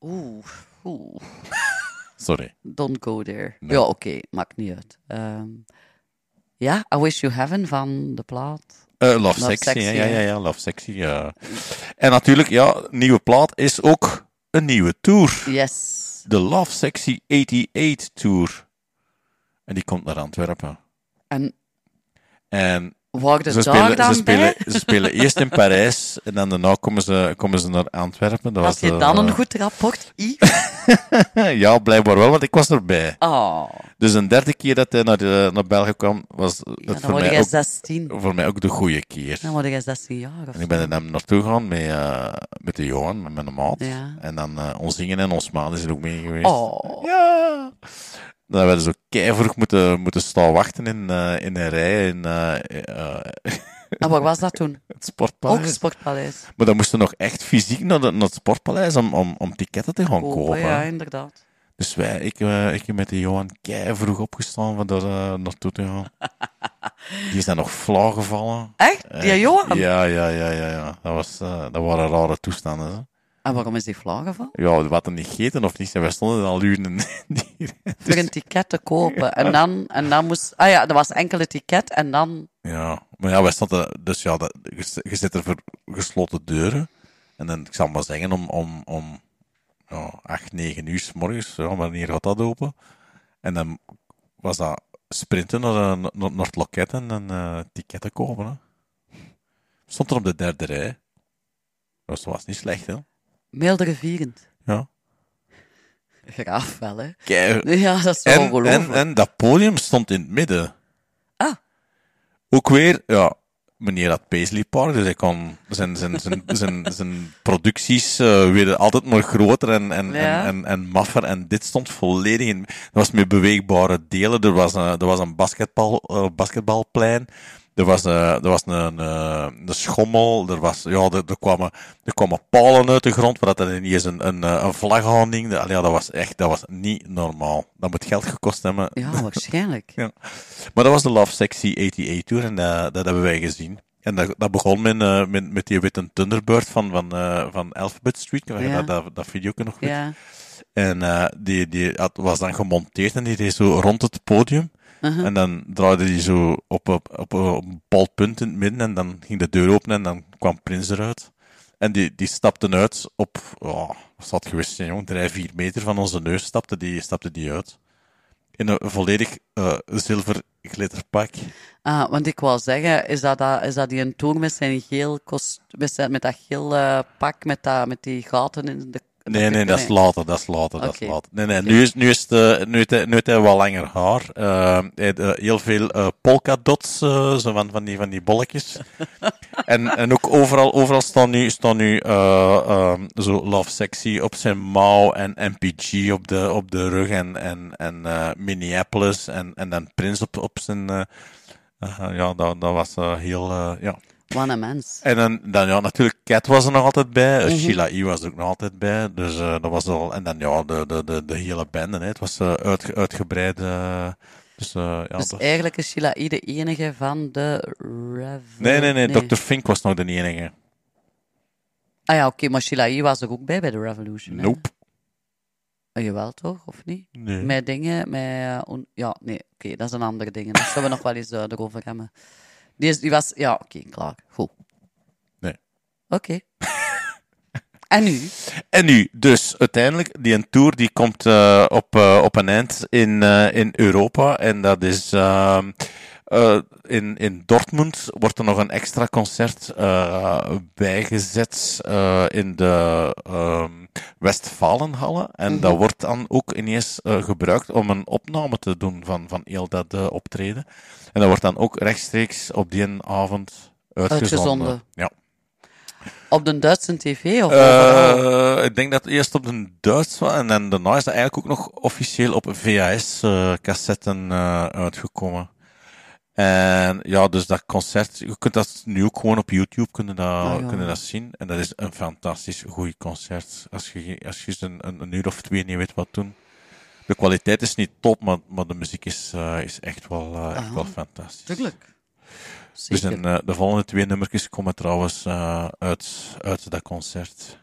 Oeh, oeh. Sorry. Don't go there. Ja, oké, maakt niet uit. Ehm, ja, I Wish You Heaven van de plaat. Eh, Love, Sexy, ja, ja, ja, ja, Love Sexy, ja. En natuurlijk, ja, nieuwe plaat is ook een nieuwe tour. Yes. De Love Sexy 88 Tour. En die komt naar Antwerpen. En En Waar de ze spelen, dan ze, spelen, bij? ze spelen eerst in Parijs en dan daarna komen ze, komen ze naar Antwerpen. Dat Had was je de- dan een goed rapport, ja, blijkbaar wel, want ik was erbij. Oh, Dus een derde keer dat hij naar, de- naar België kwam, was het voor, mij ook, 16. voor mij ook de goede keer. Dan word jij 16 jaar of En ik ben er dan naartoe gegaan met, eh, met de Johan, met mijn maat. Ja. En dan eh ons zingen en ons maat is er ook mee geweest. Oh. Ja! Dan hebben we zo keivroeg moeten, moeten staan wachten in, eh, in een rij in eh, eh, En waar was dat toen? het Sportpaleis. Ook Sportpaleis. Maar dan moesten we nog echt fysiek naar, de, naar het Sportpaleis om, om, om ticketten te gaan Kopen, kopen. ja, inderdaad. Dus wij, ik, eh, ik met de Johan keivroeg opgestaan om daar eh, naartoe te gaan. Die is dan nog flauw gevallen. Echt? Die Echt. Johan? Ja, ja, ja, ja. ja. Dat, was, dat waren rare toestanden. Hè. En waarom is die flauw gevallen? Ja, we hadden niet gegeten of niet. En wij stonden al uren in die Voor een ticket te kopen. En dan, en dan moest... Ah ja, er was enkel een ticket en dan... Ja, maar ja, wij stonden... Dus ja, dat, je, zit er voor gesloten deuren. En dan, ik zal maar zeggen, om, om, om ja, 8, 9 uur s morgens, ja, wanneer gaat dat open? En dan was dat sprinten naar, de- naar, naar het loket en dan eh ticketten kopen. Hè. Stond er op de derde rij. Dus dat was niet slecht, hè? Vierend. Ja. Graaf wel, hè? Kei- Ja, dat is wel en, ongelooflijk. en, en dat podium stond in het midden. Ah. Ook weer, ja, meneer had Paisley Park, dus hij kon zijn, zijn, zijn, zijn, zijn producties eh, werden altijd maar groter en, en, Ja. en, en, en maffer. En dit stond volledig in. Er was met beweegbare delen, er was een, er was een basketbal, eh, basketbalplein. Er was, eh, er was een, een, een schommel, er, was, ja, er, er, kwamen, er kwamen palen uit de grond, waar dat er niet eens een, een, eh, een vlag aan hing. Dat- Ja, dat was echt, dat was niet normaal. Dat moet geld gekost hebben. Ja, waarschijnlijk. Ja. Maar dat was de Love Sexy 88 Tour en dat, dat hebben wij gezien. En dat, dat begon met, eh, met, met die witte Thunderbird van, van, eh, van Alphabet Street. Ja. dat, dat, dat video nog weet. Ja. En eh, die, die had, was dan gemonteerd en die deed zo rond het podium. Uh-huh. En dan draaide hij zo op, op, op, op een bepaald punt in het midden en dan ging de deur open en dan kwam Prins eruit. En die, die stapte uit op, oh, wat het geweest zijn, jong? Drie, vier meter van onze neus stapte die, stapte die uit. In een volledig eh, zilver glitterpak. Ah, want ik wou zeggen, is dat, dat, is dat die een toon met zijn geel kost, met, zijn, met dat geel eh, pak, met, dat, met die gaten in de... Nee, nee, dat is later, dat is later, dat is later. Nee, nee, nu is, nu is het, eh, nu heeft hij, nu heeft hij wel langer haar. Hij heeft, eh, heel veel eh polka dots, eh, zo van, van die, van die bolletjes. en, en ook overal, overal staan nu, staan nu zo Love Sexy op zijn mouw en MPG op de, op de rug en, en, en Minneapolis en, en dan Prince op, op zijn... ja, dat, dat was heel... ja. Wat een mens. En dan, dan ja, natuurlijk, Cat was er nog altijd bij. Mhm. Sheila E. was er ook nog altijd bij. Dus eh, dat was al. En dan ja, de, de, de, de hele bende. Hè. Het was eh, uitge, uitgebreid. dus ja, dus dat- eigenlijk is Sheila I de enige van de Rev... Nee, nee, nee, Dr. Fink was nog de enige. Ah ja, oké, maar Sheila I was er ook bij bij de Revolution. Nope. Ah, jawel, toch? Of niet? Nee. Met dingen, met... on- ja, nee, oké, dat is een andere ding. Daar zullen we nog wel eens erover hebben. Die, was... Ja, oké, klaar. Goed. Nee. Oké. en nu? En nu, dus uiteindelijk, die een tour die komt eh, op, eh, op een eind in, eh, in Europa. En dat is ehm, eh, in, in Dortmund wordt er nog een extra concert bijgezet in de ehm Westfalenhallen. En Mhm. dat wordt dan ook ineens gebruikt om een opname te doen van, van heel dat optreden. En dat wordt dan ook rechtstreeks op die avond uitgezonden. Uitgezonden. Ja. Op de Duitse tv? Of? Eh, ik denk dat eerst op de Duits was en dan daarna is dat eigenlijk ook nog officieel op VHS-cassetten eh, uitgekomen. En ja, dus dat concert, je kunt dat nu ook gewoon op YouTube kunnen dat, Ah, ja. kunnen dat zien. En dat is een fantastisch goed concert. Als je, als je een, een, een uur of twee niet weet wat doen. De kwaliteit is niet top, maar, maar de muziek is, eh, is echt, wel, eh, echt wel fantastisch. Tuurlijk. Dus Zeker. eh, de volgende twee nummertjes komen trouwens uit, uit dat concert.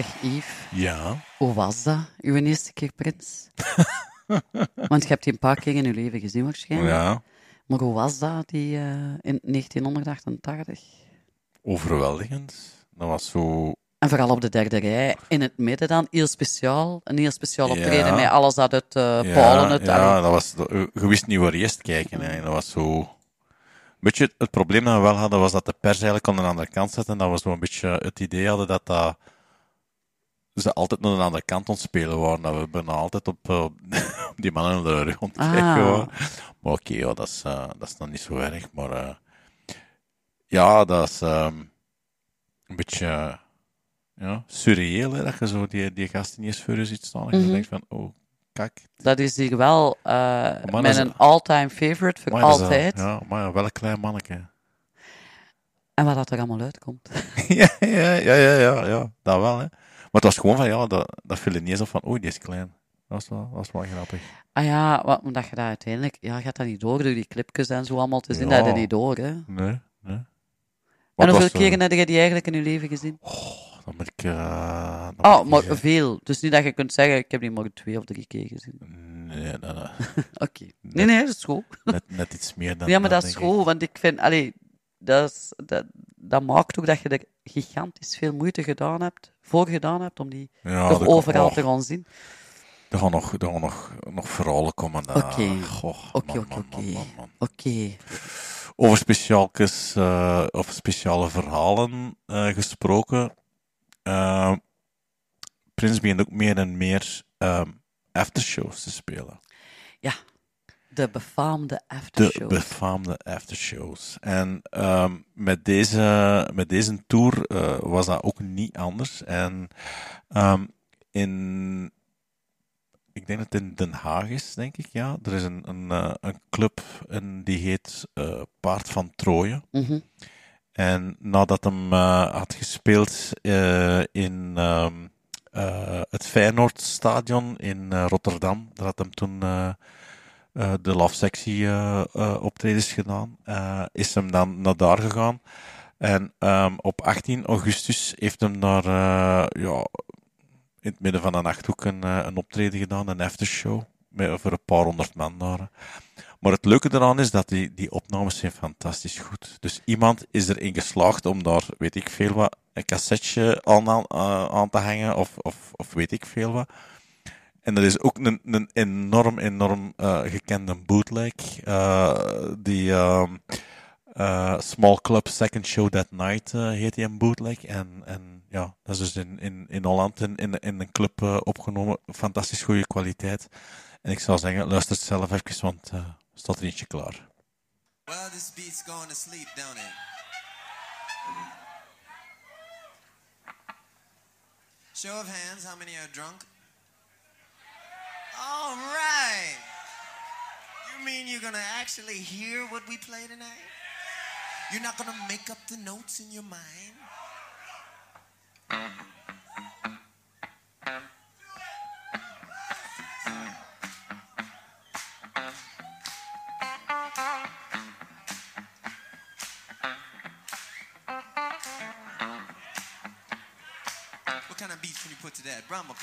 Zeg Yves, Ja. hoe was dat, uw eerste keer prins? Want je hebt die een paar keer in je leven gezien waarschijnlijk. Ja. Maar hoe was dat die, eh, in 1988? Overweldigend. Dat was zo... En vooral op de derde rij, in het midden dan, heel speciaal. Een heel speciaal Ja. optreden met alles dat uit uh, ja, Polen... Het, ja, dat was... dat- Je wist niet waar eerst kijken. Hè. Dat was zo... Weet je, het probleem dat we wel hadden, was dat de pers eigenlijk aan de andere kant zat. En dat we zo een beetje het idee hadden dat dat... Ze altijd naar de andere kant ontspelen waren. Dat we bijna altijd op, eh, op die mannen in de rug ontkijken Ah. Maar oké, ja, dat, is, eh, dat is dan niet zo erg. Maar eh, ja, dat is ehm, een beetje eh, ja, surreëel, hè, dat je zo die, die gasten niet eens voor je ziet staan. En je Mhm. denkt van, oh, kijk. Dat is hier wel is- een all-time favorite voor dat altijd. ja, maar wel een klein manneke. En wat dat er allemaal uitkomt. ja, ja, ja, ja, ja, ja, dat wel, hè. Maar het was gewoon van, ja, dat, dat viel er niet eens op van, oei, die is klein. Dat was wel, dat was wel grappig. Ah ja, wat, omdat je dat uiteindelijk... Ja, je gaat dat niet door, door die clipjes en zo allemaal te zien. Ja. Dat je niet door, hè. Nee, nee. En hoeveel eh, keren heb je die eigenlijk in je leven gezien? Dan moet ik... eh, dan moet Oh, maar zeggen- veel. Dus niet dat je kunt zeggen, ik heb die maar twee of drie keer gezien. Nee, nee, nee. Oké. Nee, nee, dat is goed. Net, net iets meer dan ja, maar dat is goed, want ik vind... Allee, dat, is, dat, dat maakt ook dat je er gigantisch veel moeite gedaan hebt, voor gedaan hebt, om die Ja, toch dat- overal oh. te gaan zien. Er gaan nog, er gaan nog, nog verhalen komen. daar. Oké. Oké, oké, oké. Over speciaaltjes eh, of speciale verhalen eh, gesproken. Eh, Prins begint ook meer en meer aftershows te spelen. Ja, de befaamde De aftershow. befaamde aftershows. En ehm, met, deze, met deze tour eh, was dat ook niet anders. En ehm, in, ik denk dat het in Den Haag is, denk ik, ja. Er is een, een, eh, een club en die heet eh, Paard van Troje. Mhm. En nadat hem had gespeeld in ehm, eh, het Feyenoordstadion in Rotterdam, daar had hem toen eh, de Love Sexy eh, optredens gedaan, eh, is hem dan naar daar gegaan. En ehm, op 18 augustus heeft hem daar ja, in het midden van de nacht ook een, een optreden gedaan, een aftershow, met, voor een paar honderd man daar. Maar het leuke eraan is dat die, die opnames zijn fantastisch goed. Dus iemand is erin geslaagd om daar, weet ik veel wat, een cassetje aan, aan te hangen of, of, of weet ik veel wat. En dat is ook een, een enorm, enorm eh, gekende bootleg. eh, die ehm, eh, Small Club Second Show That Night heet die een bootleg. En, en ja, dat is dus in, in, in Holland in, in, een club opgenomen. Fantastisch goede kwaliteit. En ik zou zeggen, luister het zelf even, want eh staat er eentje klaar. Well, this beat's going to sleep, don't it? Show of hands, how many are drunk? All right. You mean you're gonna actually hear what we play tonight? You're not gonna make up the notes in your mind? What kind of beats can you put to that? Brahma.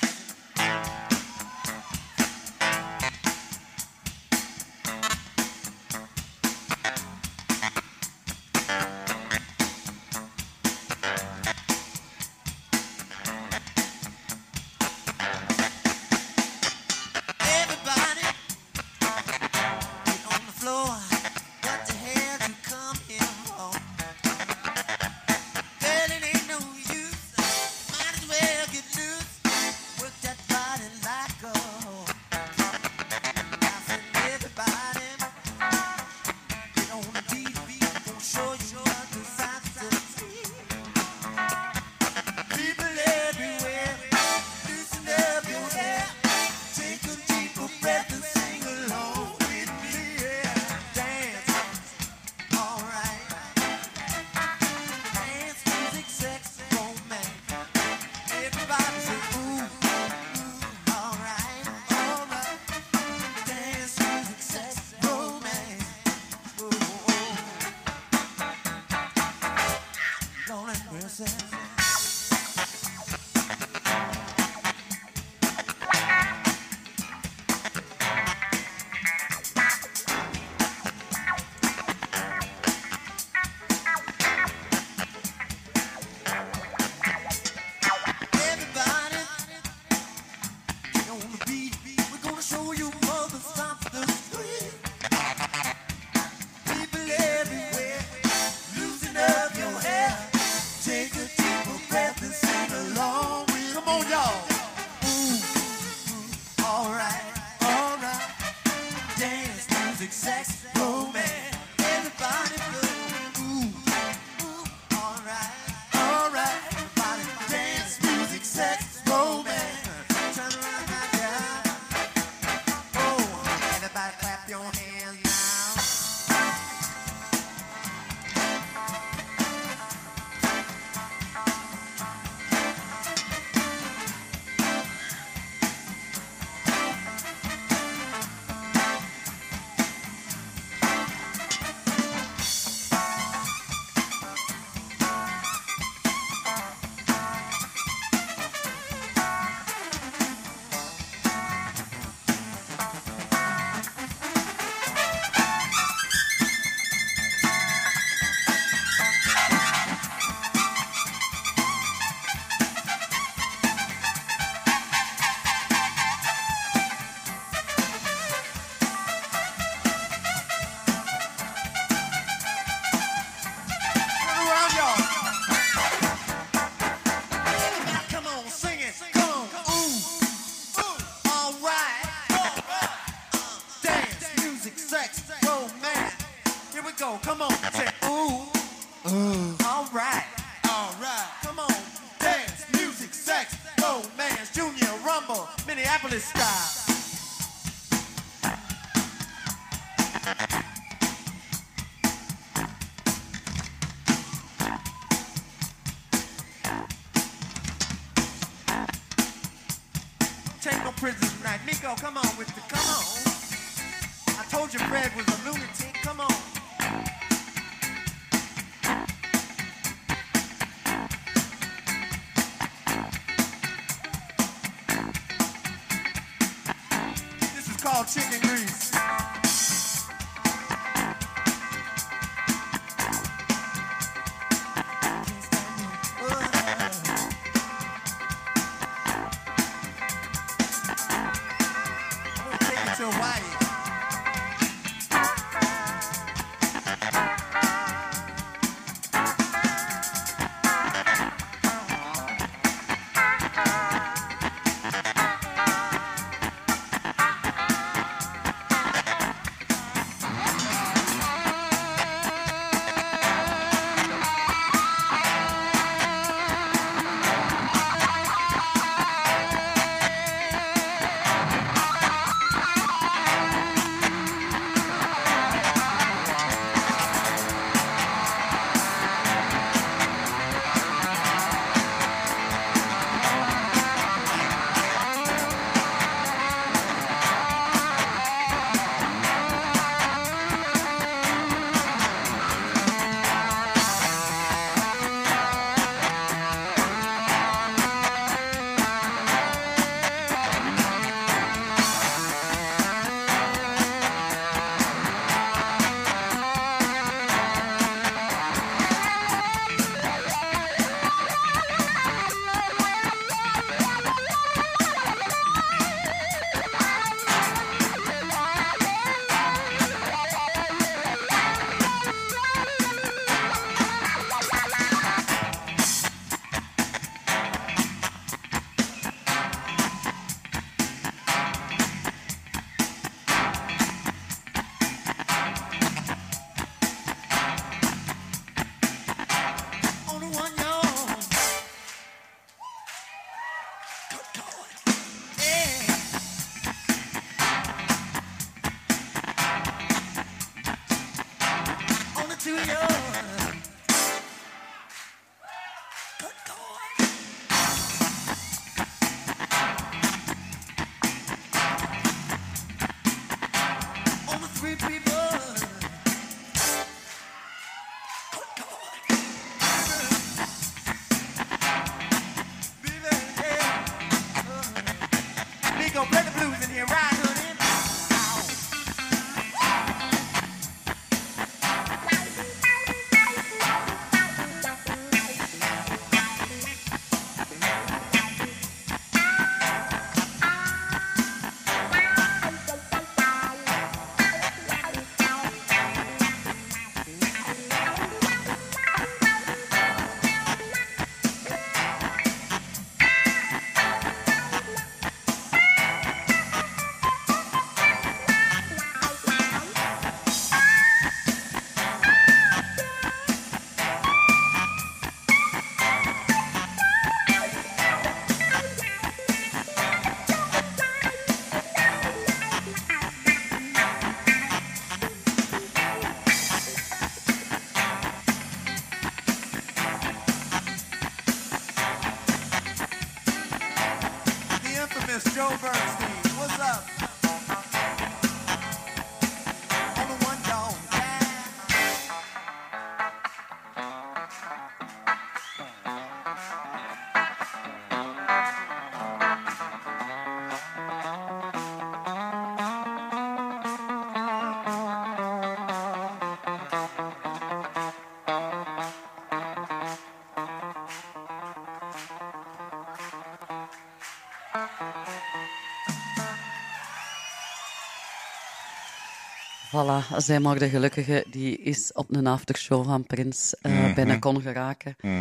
Voilà, zij mag de gelukkige, die is op een aftershow van Prins eh, Mhm. binnen kon geraken. Mhm,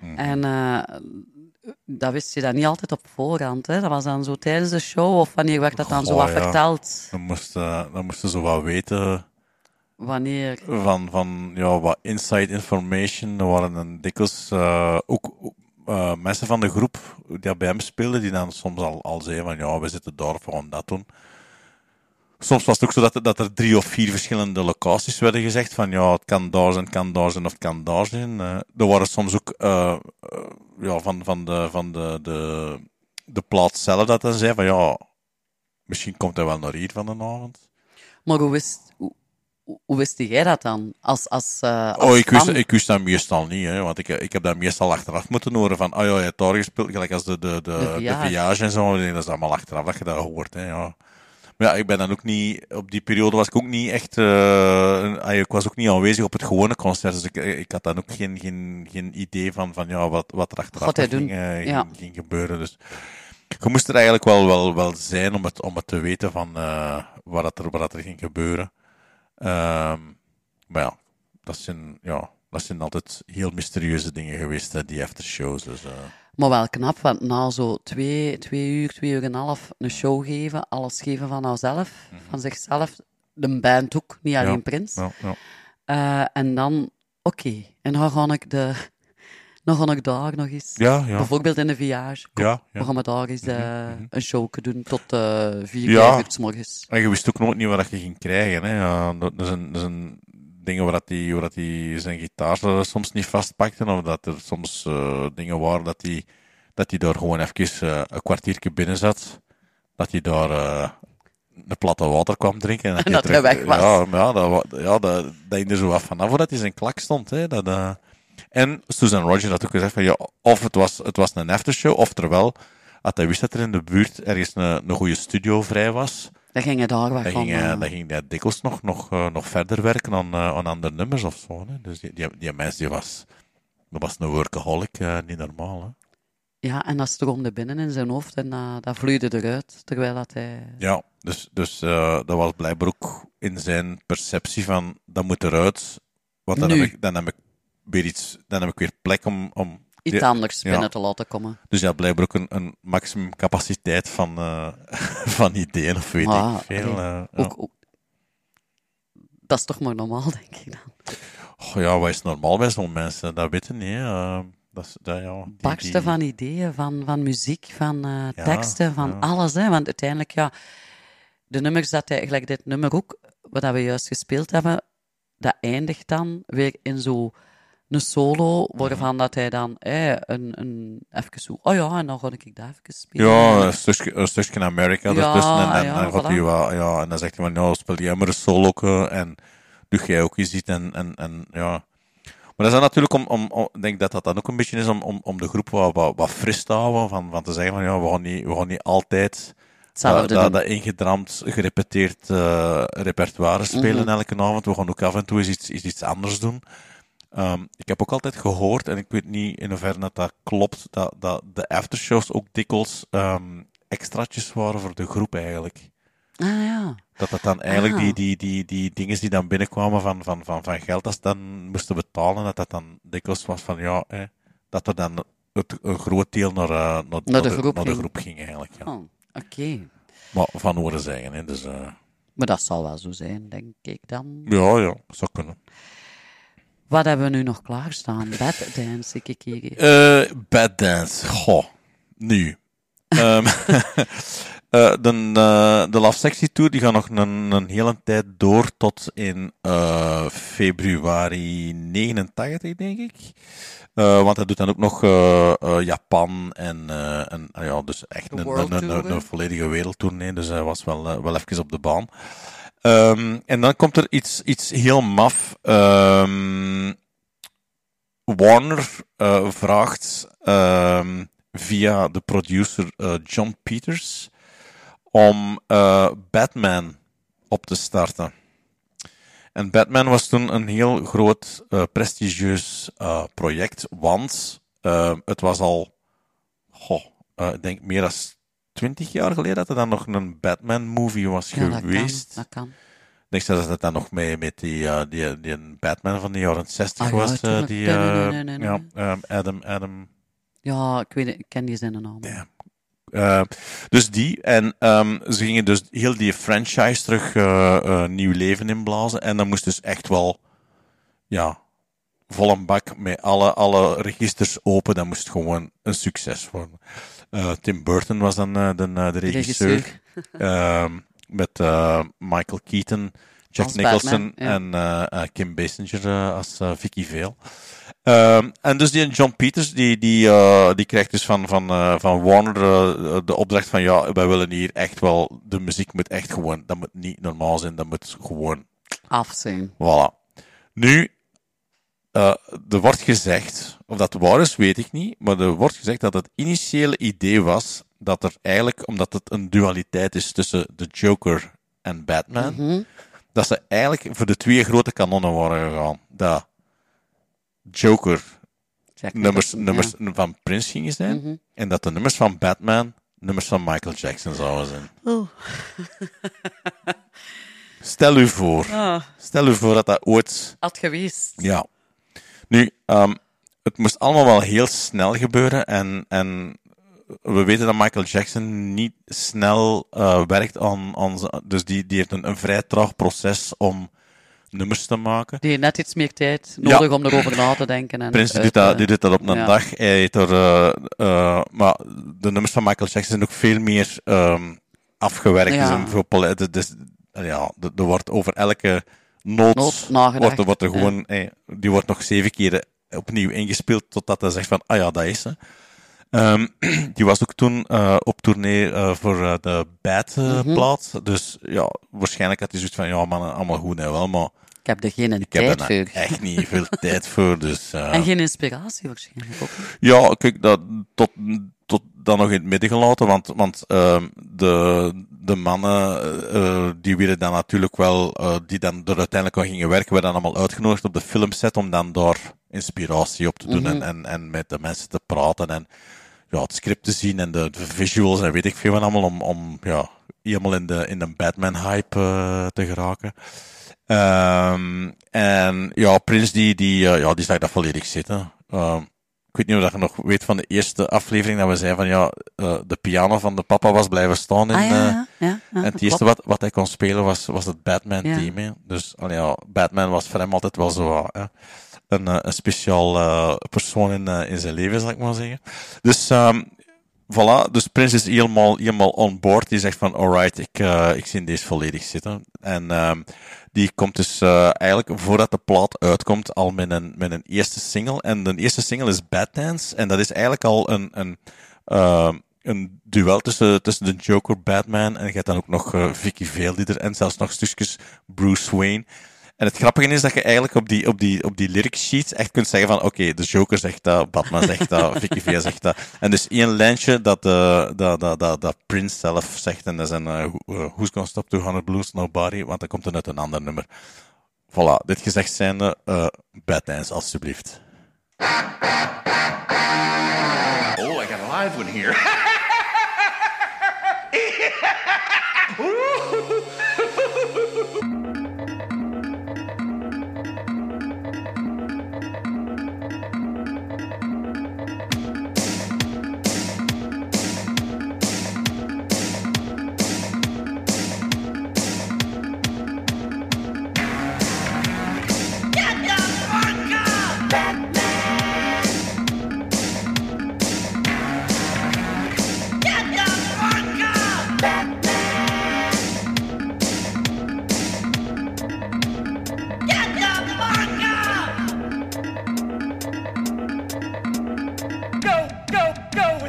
mhm. En eh, dat wist je dan niet altijd op voorhand. Hè? Dat was dan zo tijdens de show, of wanneer werd dat dan zo wat ja. verteld? Dan moest, eh, dan zo wat weten Wanneer? van, van ja, wat inside information. Er waren dan dikwijls ook mensen van de groep die bij hem speelden, die dan soms al, al zeiden van ja, we zitten daar, we gaan dat doen. Soms was het ook zo dat, dat er drie of vier verschillende locaties werden gezegd van ja, het kan daar zijn, het kan daar zijn of het kan daar zijn. Eh, er waren soms ook eh, eh, ja, van, van, de, van de, de, de plaat zelf dat dan zei van ja, misschien komt hij wel naar hier van de avond. Maar hoe wist, hoe, wist jij dat dan? Als, als, als Oh, ik wist, fan? ik wist dat meestal niet, hè, want ik, ik heb dat meestal achteraf moeten horen van, oh ja, je hebt daar gespeeld, gelijk als de, de, de, De de, Viage. Viage en zo, dat is allemaal achteraf dat je dat hoort, hè, ja. Ja, ik ben dan ook niet, op die periode was ik ook niet echt, eh, ah, ik was ook niet aanwezig op het gewone concert, dus ik, ik had dan ook geen, geen, geen idee van, van ja, wat, wat er achteraf ging, doen? eh, Ja. ging, ging gebeuren, dus je moest er eigenlijk wel, wel, wel zijn om het, om het te weten van eh, wat, er, wat er ging gebeuren. Ehm, maar ja, dat zijn, ja, dat zijn altijd heel mysterieuze dingen geweest, hè, die aftershows. Dus, eh. Maar wel knap, want na zo twee, twee uur, twee uur en een half een show geven, alles geven van onszelf, van zichzelf, de band ook, niet alleen Mhm. Ja, Prins. ja, ja. Eh, en dan, oké, en dan ga ik de... Dan ga ik daar nog eens, bijvoorbeeld in de Viage, Ja, ja. Mhm, we gaan daar eens eh, een show doen tot eh vier, uur 's morgens. En je wist ook nooit niet wat je ging krijgen. Hè. Dat dat zijn, dat zijn dingen waar dat hij waar dat hij zijn gitaar soms niet vastpakte, of dat er soms eh, dingen waren dat hij, dat hij daar gewoon even eh, een kwartiertje binnen zat, dat hij daar eh, een platte water kwam drinken. En, En dat hij weg was. Ja, ja, dat, ja, dat, dat ging er zo af vanaf voordat hij zijn klak stond. Hè. Dat, en Susan Roger had ook gezegd van ja, of het was, het was een aftershow, oftewel, als hij wist dat er in de buurt ergens een, een goede studio vrij was, Dan ging je daar wat dan van... ging, eh, dan ging hij dikwijls nog, nog, eh, nog verder werken aan, eh, aan andere nummers of zo. Hè. Dus die, die, die mens die was, dat was een workaholic, niet normaal. Hè. Ja, en dat stroomde binnen in zijn hoofd en eh, dat vloeide eruit, terwijl dat hij... Ja, dus, dus dat was blijkbaar ook in zijn perceptie van dat moet eruit. Want dan, Nu. heb ik, dan heb ik weer iets, dan heb ik weer plek om. om Iets anders ja. binnen te laten komen. Dus ja, blijkbaar ook een, een maximum capaciteit van, eh, van ideeën of weet Ah, ik veel. eh, ja. ook, ook- dat is toch maar normaal, denk ik dan. Goh, ja, wat is normaal bij zo'n mensen? Dat weten niet. Eh, dat is, dat, ja, die- Bakste die- van ideeën, van, van muziek, van Ja, teksten, van alles. Hè? Want uiteindelijk, ja, de nummers dat hij, gelijk dit nummer ook, wat we juist gespeeld hebben, dat eindigt dan weer in zo een solo, waarvan dat hij dan eh, een, een, even zo, oh ja, en dan ga ik dat even spelen. Ja, een stukje, een stukje Amerika Ja, ertussen. En, en, ja, dan gaat voilà. hij wel, ja, en dan zegt hij van, ja, speel jij maar een solo en doe jij ook iets. En, en, en, ja. Maar dat is dan natuurlijk om, om, om- ik denk dat dat dan ook een beetje is om, om, om de groep wat, wat, wat fris te houden. Van, van te zeggen van, ja, we gaan niet, we gaan niet altijd dat, dat, dat ingedramd, gerepeteerd eh, repertoire spelen Mhm. elke avond. We gaan ook af en toe eens iets, iets anders doen. Ehm, ik heb ook altijd gehoord, en ik weet niet in hoeverre dat, dat klopt, dat, dat de aftershows ook dikwijls ehm extraatjes waren voor de groep eigenlijk. Ah ja. Dat dat dan eigenlijk Ah. die, die, die, die dingen die dan binnenkwamen van, van, van, van geld, dat ze dan moesten betalen, dat dat dan dikwijls was van ja, hè, dat er dan het, een groot deel naar, eh, naar, naar de groep naar de ging. groep ging eigenlijk. Ja. Oh, oké. Maar van horen zeggen, hè, dus eh, Maar dat zal wel zo zijn, denk ik dan. ja, ja, zou kunnen. Wat hebben we nu nog klaarstaan? Bad Dance, ik hier. Eh bad Dance. Goh. Nu. Ehm, eh, de, eh, de Love Sexy Tour die gaat nog een, een hele tijd door tot in eh, februari 89, denk ik. Want hij doet dan ook nog Japan en, en ah ja, dus echt een, een, een, volledige wereldtournee. Dus hij was wel, wel even op de baan. Ehm, en dan komt er iets, iets heel maf. Ehm, Warner eh, vraagt ehm, via de producer eh, John Peters om eh, Batman op te starten. En Batman was toen een heel groot, prestigieus project, want het was al, goh, ik denk meer dan 20 jaar geleden dat er dan nog een Batman-movie was Ja, dat kan, geweest. dat kan. Ik denk dat het dan nog mee met die, eh, die, die Batman van de jaren 60 Ah ja, was. eh, die, Nee, nee, eh, nee, nee, nee, ja, ehm, Adam, Adam, Ja, ik weet ik ken die zijn naam. Eh, dus die. En ehm, ze gingen dus heel die franchise terug eh, eh, nieuw leven inblazen. En dat moest dus echt wel, ja, vol een bak met alle, alle registers open. Dat moest gewoon een succes worden. Eh, Tim Burton was dan eh, de, eh, de regisseur. Regisseur. Ehm, met Michael Keaton, Jack Als Nicholson Batman, ja. en Kim Basinger als Vicky Vale. Ehm, en dus die John Peters, die, die, die krijgt dus van, van, van Warner de opdracht van, ja, wij willen hier echt wel, de muziek moet echt gewoon, dat moet niet normaal zijn, dat moet gewoon Af zijn. Voilà. Nu, eh, er wordt gezegd, of dat waar is, weet ik niet, maar er wordt gezegd dat het initiële idee was dat er eigenlijk, omdat het een dualiteit is tussen de Joker en Batman, Mhm. dat ze eigenlijk voor de twee grote kanonnen waren gegaan. Dat Joker nummers, nummers van Prince gingen zijn, Mhm. en dat de nummers van Batman nummers van Michael Jackson zouden zijn. Oh. Stel u voor. Ah. Stel u voor dat dat ooit Had geweest. ja. Nu, ehm, het moest allemaal wel heel snel gebeuren. En, en we weten dat Michael Jackson niet snel eh, werkt aan, aan Dus die, die heeft een, een vrij traag proces om nummers te maken. Die heeft net iets meer tijd Ja. nodig om erover na te denken. En Prins doet, dat, die doet dat op een ja. dag. Hij heeft er, eh, eh, maar de nummers van Michael Jackson zijn ook veel meer ehm, afgewerkt. Ja. Veel het is- ja, er wordt over elke nagedacht. wordt, er- wordt er Ja. gewoon, eh, die wordt nog zeven keer opnieuw ingespeeld totdat hij zegt van, ah ja, dat is ze. Ehm, die was ook toen eh, op tournee eh, voor de Bad-plaat. Mhm. Dus ja, waarschijnlijk had hij zoiets van, ja man, allemaal goed en wel, maar Ik heb er geen ik heb tijd er voor. nou echt niet veel tijd voor. Dus, En geen inspiratie waarschijnlijk ook. ja, kijk, dat tot, tot dan nog in het midden gelaten, want, want ehm, de, de mannen eh, eh, die willen dan natuurlijk wel, eh, die dan er uiteindelijk aan gingen werken, werden dan allemaal uitgenodigd op de filmset om dan daar inspiratie op te doen Mhm. en, en, en met de mensen te praten en ja, het script te zien en de, de visuals en weet ik veel wat allemaal om, om ja, helemaal in de, in de Batman-hype te geraken. Ehm, en ja, Prins die, die, ja, die zag dat volledig zitten. Ehm, ik weet niet of je nog weet van de eerste aflevering dat we zeiden van ja, eh, de piano van de papa was blijven staan in, Ah, ja, eh, ja, ja, en het eerste wat, wat hij kon spelen was, was het Batman-theme. hè. Dus allee, ja, Batman was voor hem altijd wel zo eh, een, een speciaal persoon in, in zijn leven, zal ik maar zeggen. Dus ehm, voilà, dus Prins is helemaal, helemaal on board. Die zegt van, alright, ik, eh, ik zie deze volledig zitten. En ehm, die komt dus eh, eigenlijk, voordat de plaat uitkomt, al met een, met een eerste single. En de eerste single is Bad Dance. En dat is eigenlijk al een, een, ehm, een duel tussen, tussen de Joker, Batman, en je hebt dan ook nog eh, Vicky Vale die er, en zelfs nog stukjes Bruce Wayne. En het grappige is dat je eigenlijk op die, op die, op die lyric sheets echt kunt zeggen van, oké, de Joker zegt dat, Batman zegt dat, Vicky Vale zegt dat. En dus één lijntje dat, eh, dat, dat, dat, dat Prince zelf zegt, en dat is een eh, eh, Who's Gonna Stop 200 Blues? Nobody, want dat komt dan uit een ander nummer. Voilà, dit gezegd zijnde, eh Bad Dance, alstublieft. Oh, I got a live one here.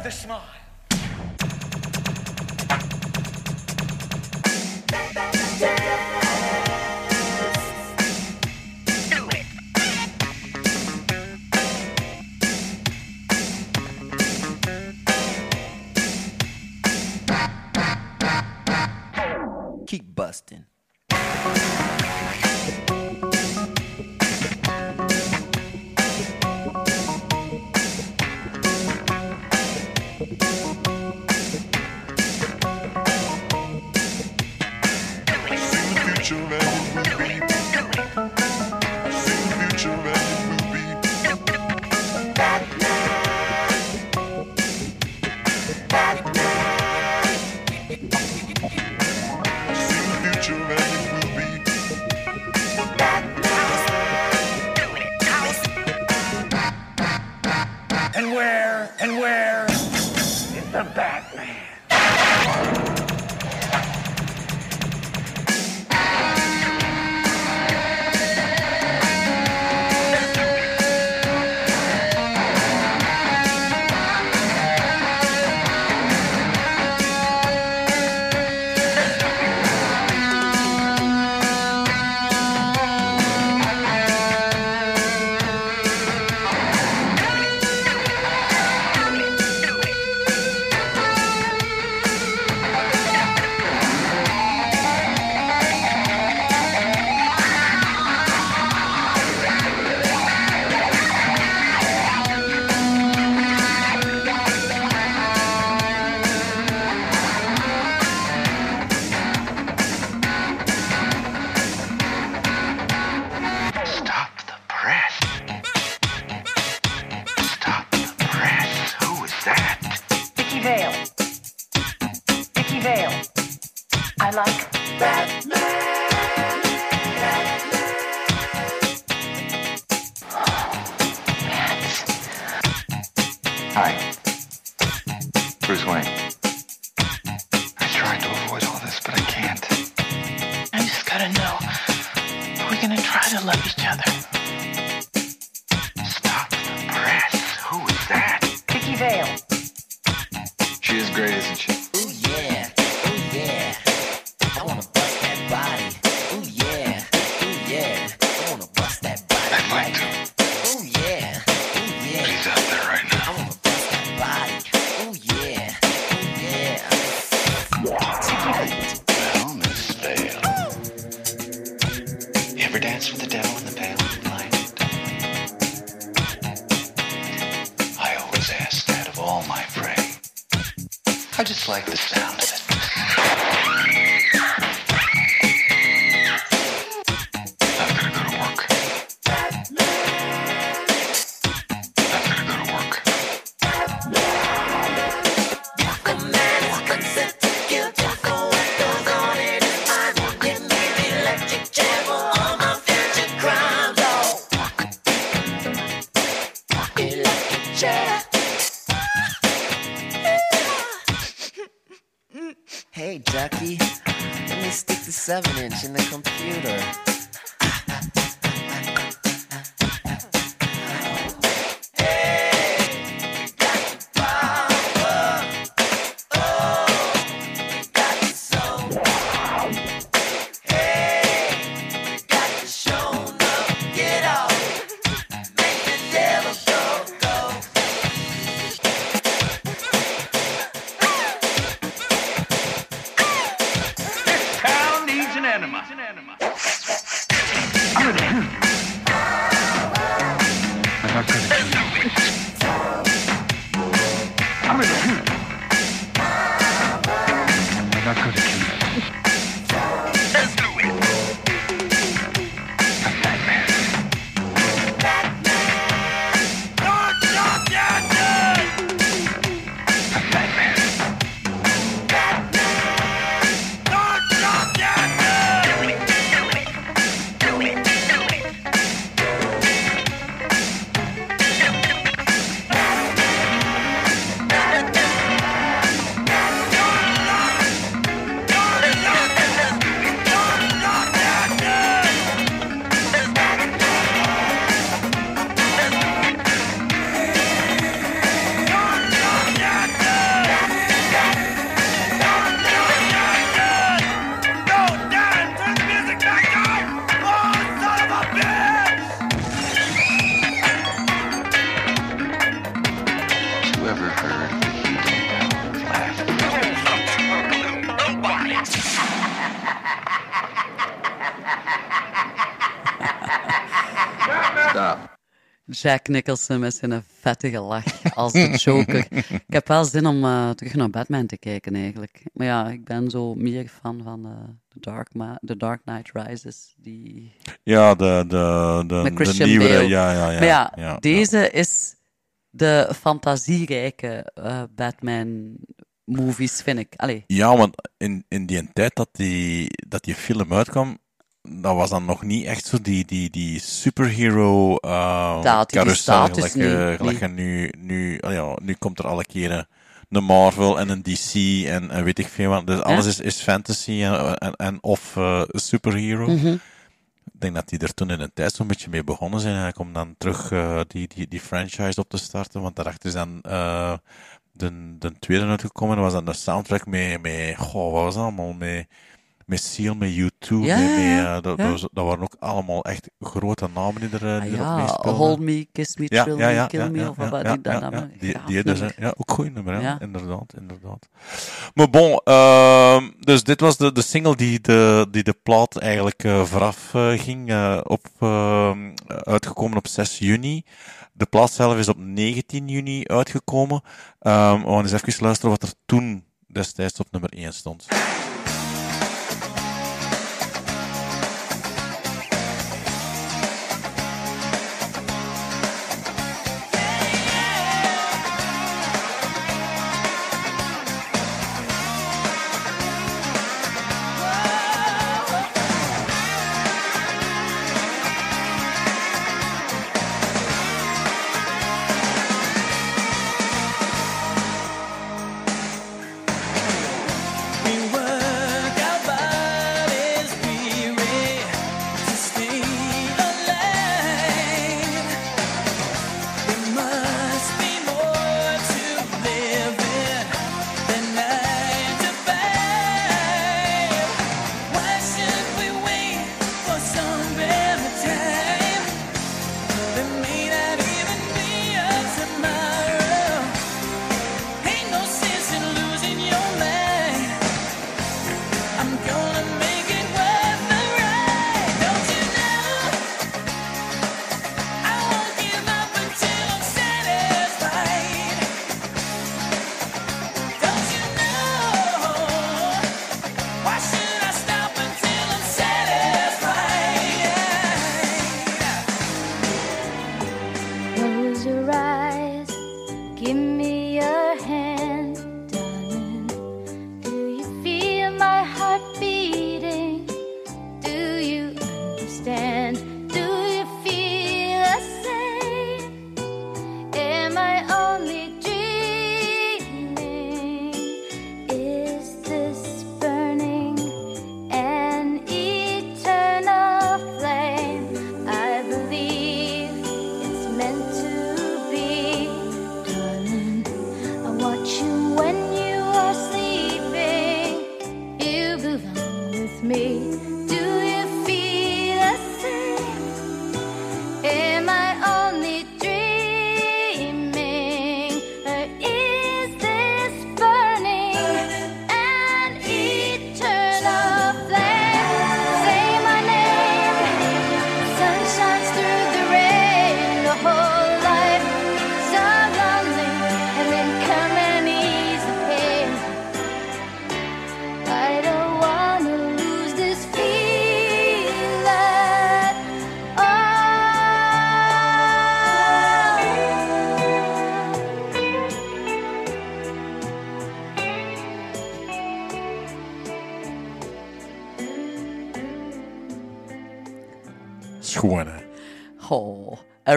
with a smile. Keep busting. And where is the Batman? Jack Nicholson met zijn vettige lach als de Joker. ik heb wel zin om eh, terug naar Batman te kijken eigenlijk. Maar ja, ik ben zo meer fan van eh, The, Dark Ma- The Dark Knight Rises. Die... Ja, de, de, de, de. Bale. Ja, ja, ja. maar ja, ja, deze is de fantasierijke eh, Batman-movies, vind ik. Allee, Ja, want in, in die tijd dat die, dat die film uitkwam, dat was dan nog niet echt zo die, die, die superhero uh, Dat carousel. Gelijk, eh, niet, gelijk nu, nu, ah ja, nu komt er alle keren een Marvel en een DC en, en weet ik veel wat. Dus alles is, is fantasy en, en, en of eh, superhero. Mhm. Ik denk dat die er toen in een tijd zo'n beetje mee begonnen zijn eigenlijk om dan terug eh, die, die, die franchise op te starten. Want daarachter is dan de, de tweede uitgekomen. Dat was dan de soundtrack met, met goh, wat was dat allemaal? Met, met Seal, met U2. Ja, met, met, eh, dat, waren ook allemaal echt grote namen die, er, eh, die Ah, ja. Hold Me, Kiss Me, Thrill Me, Kill Me, ja, of wat die dan ja. Die, die dus, ja, ook goed nummer, ja. Inderdaad, inderdaad. Maar bon, ehm, dus dit was de, de single die de, die de plaat eigenlijk eh, vooraf eh, ging, eh, op, ehm, uitgekomen op 6 juni. De plaat zelf is op 19 juni uitgekomen. Ehm, we gaan eens even luisteren wat er toen destijds op nummer 1 stond.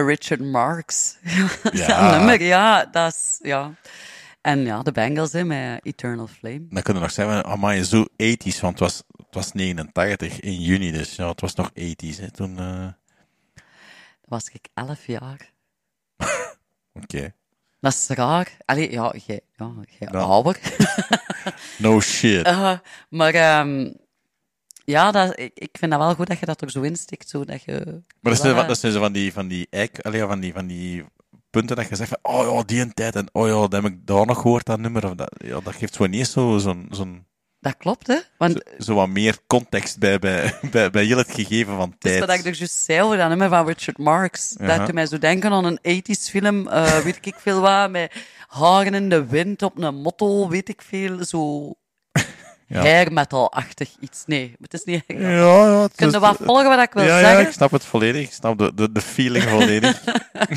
Richard Marx. Ja. Nummer, ja, dat is, ja. En ja, de Bengals, hè, met Eternal Flame. Dan kunnen we nog zeggen, amai, zo 80s, want het was, het was 89 in juni, dus ja, het was nog 80s hè, toen. Dat was ik elf jaar. Oké. Dat is raar. Allee, ja, jij ja, Ja. ouder. No shit. Eh, maar ehm, ja, dat, ik, ik vind dat wel goed dat je dat er zo instikt, zo dat je... Maar dat zijn, dat zijn zo van die, van die, eik, allee, van die, van die punten dat je zegt van, oh ja, die een tijd, en oh ja, dat heb ik daar nog gehoord, dat nummer, of dat, ja, dat geeft zo zo, zo'n, zo'n, Dat klopt, hè? Want zo, zo wat meer context bij, bij, bij, bij heel het gegeven van is tijd. wat ik er juist zei over dat nummer van Richard Marx. Ja. Dat doet mij zo denken aan een 80s film, eh, weet ik veel wat, met haren in de wind op een motto, weet ik veel, zo... Ja. Hair metal-achtig iets. Nee, het is niet... Ja, ja. het Kun je wat volgen wat ik wil ja, zeggen? Ja, ik snap het volledig. Ik snap de, de, de feeling volledig.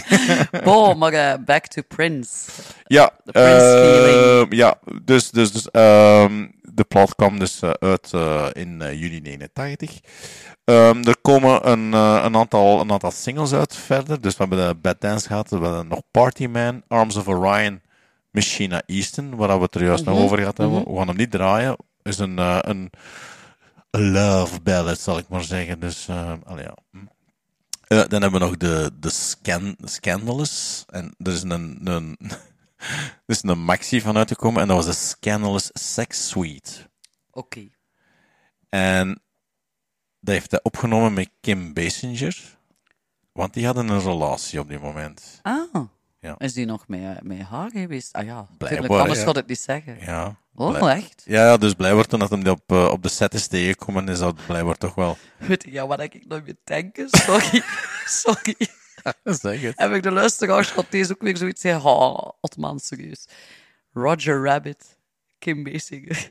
Bon, maar eh, back to Prince. Ja, The Prince eh, feeling. ja dus, dus, dus ehm, de plaat kwam dus eh, uit in juni 89. Ehm, er komen een, een, aantal, een aantal singles uit verder. Dus we hebben de Bad Dance gehad, we hebben nog Party Man, Arms of Orion, Machina Easton, waar we het er juist nog Mhm, over gehad hebben. mhm. We gaan hem niet draaien. Is een, eh, een love ballad, zal ik maar zeggen. Dus, eh, allee, ja. Hm. Eh, dan hebben we nog de, de scan, Scandalous. En er is een, een, er is een maxi van uitgekomen. En dat was de Scandalous Sex Suite. Oké. En dat heeft hij opgenomen met Kim Basinger. Want die hadden een relatie op die moment. Ah. Ja. Is die nog met, met haar geweest? Ah ja, Blijkbaar, tuurlijk, anders ja. gaat het niet zeggen. Ja. Oh, Blij- echt? Ja, ja, dus blijkbaar toen dat hem die op, eh, op de set is tegengekomen, is dat blijkbaar toch wel... Weet je, ja, wat ik nog meer denken? Sorry. Sorry. zeg het. Heb ik de luisteraars gehad deze ook weer zoiets zeggen? Oh, Otman, serieus. Roger Rabbit, Kim Basinger.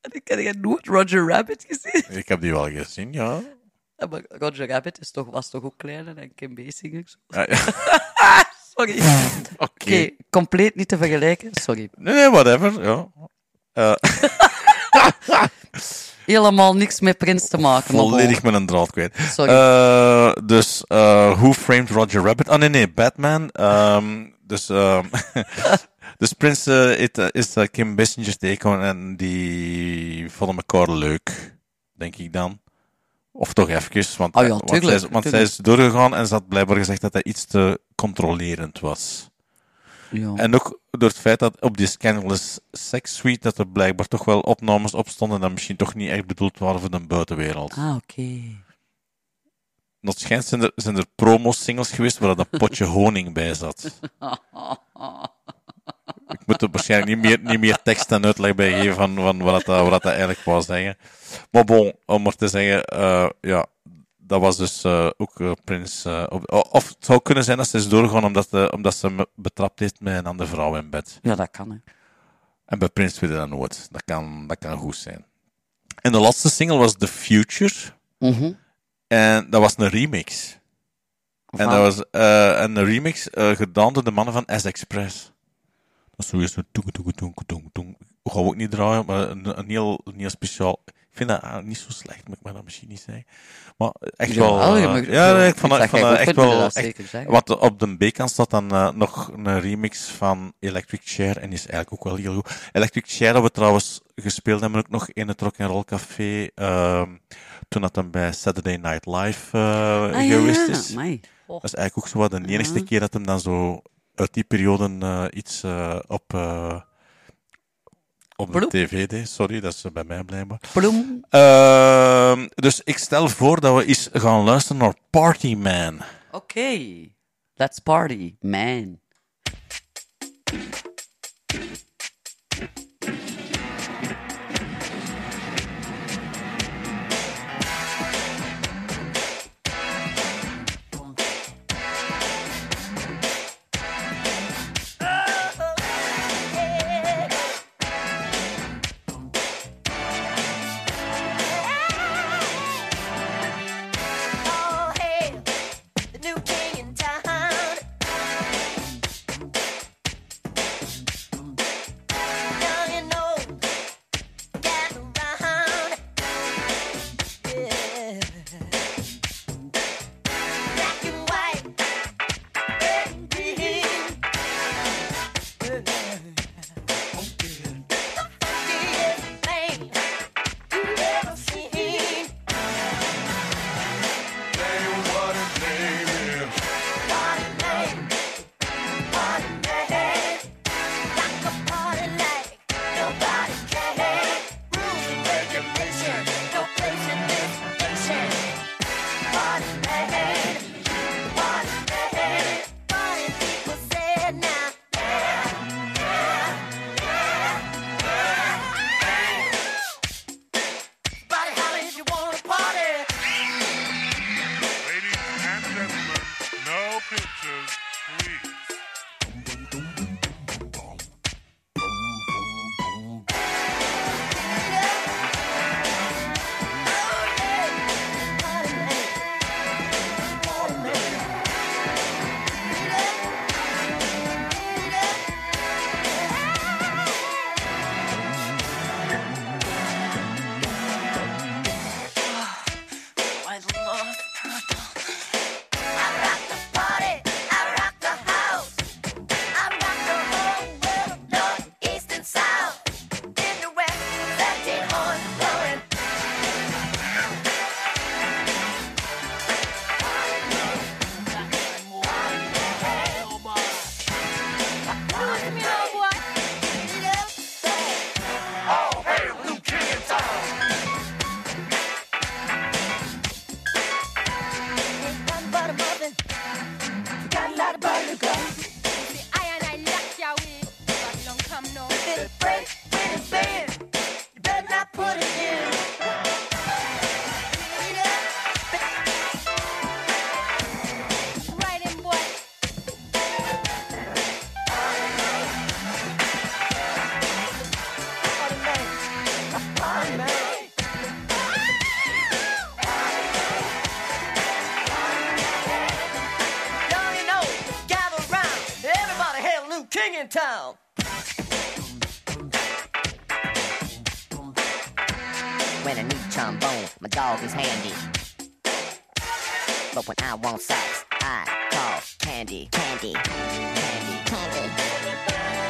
En ik heb jij nooit Roger Rabbit gezien. Ik heb die wel gezien, ja. Ja, maar Roger Rabbit is toch, was toch ook kleiner dan Kim Basinger? Zo. Ja, ja. Sorry. Oké, Oké. compleet niet te vergelijken. Sorry. Nee, nee, whatever, ja. Eh, Helemaal niks met Prins te maken. volledig met een draad kwijt. Sorry. Eh, dus, eh Who Framed Roger Rabbit? Ah, nee, nee, Batman. Ehm, dus, ehm, dus Prins is, is Kim Basinger tegengekomen en die vonden elkaar leuk, denk ik dan. Of toch even, want, Ah ja, want, tuurlijk, zij, want zij is doorgegaan en ze had blijkbaar gezegd dat hij iets te controlerend was. Ja. En ook door het feit dat op die Scandalous Sex Suite dat er blijkbaar toch wel opnames op stonden dat misschien toch niet echt bedoeld waren voor de buitenwereld. Ah, oké. Nog schijnt zijn er, zijn er promo-singles geweest waar dat potje honing bij zat. Ik moet er waarschijnlijk niet meer, niet meer tekst en uitleg bij geven van, van wat, dat, wat dat eigenlijk wou zeggen. Maar bon, om maar te zeggen, eh, ja, dat was dus eh, ook eh, Prins. op- of het zou kunnen zijn dat ze is doorgegaan omdat, omdat ze hem betrapt heeft met een andere vrouw in bed. Ja, dat kan, hè. En bij Prins weet je dat nooit. Dat kan, dat kan goed zijn. En de laatste single was The Future. Mhm. En dat was een remix. En Van? dat was een remix gedaan door de mannen van S-Express. Dat is zoiets een toeng, toeng, toeng, toeng, toeng. Ik ga ook niet draaien, maar een, een, heel, een heel speciaal... Ik vind dat niet zo slecht, moet ik maar dat misschien niet zeggen. Maar echt wel... eh, mag- ja, nee, ik vond ik dat, vond echt wel... echt- want op de B-kant staat dan eh, nog een remix van Electric Chair en is eigenlijk ook wel heel goed. Electric Chair hebben we trouwens gespeeld hebben ook nog in het Rock and Roll Café ehm, toen dat dan bij Saturday Night Live eh, Ah, geweest ja. is. Amai. Dat is eigenlijk ook zo wat de enige Ja. keer dat hem dan zo uit die periode eh, iets eh, op, eh, op de tv deed. Sorry, dat is bij mij blijkbaar. Bloem. Ehm, dus ik stel voor dat we eens gaan luisteren naar Party Man. Oké. Let's party, man. King in town. When I need trombone, my dog is handy. But when I want sax, I call Candy. Candy. Candy. Candy. Tell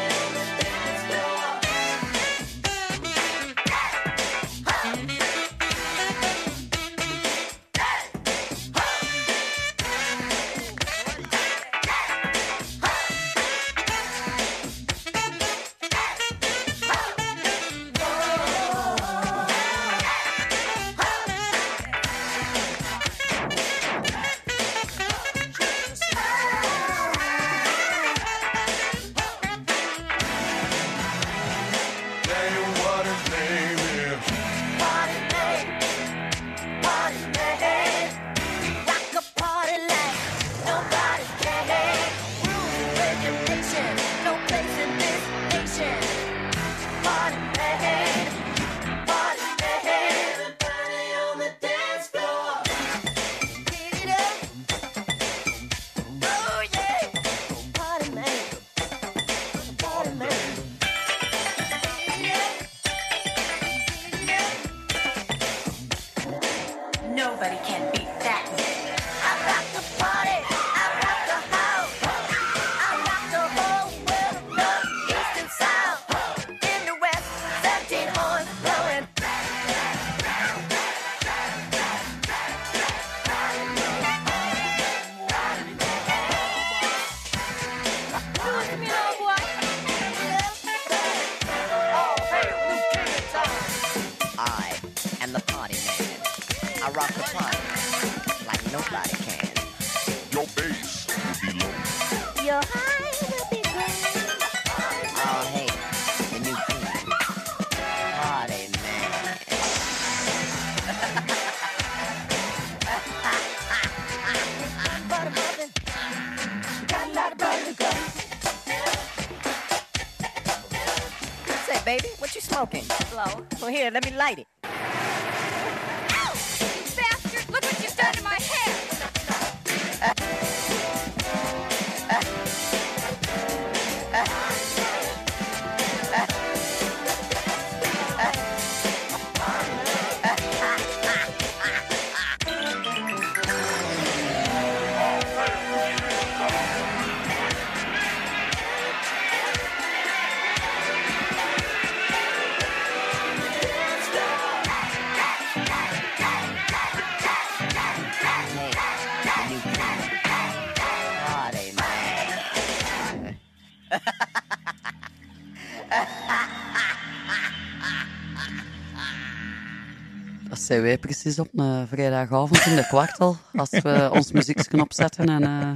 zijn wij precies op een vrijdagavond in de kwartel, als we ons muziekje opzetten en eh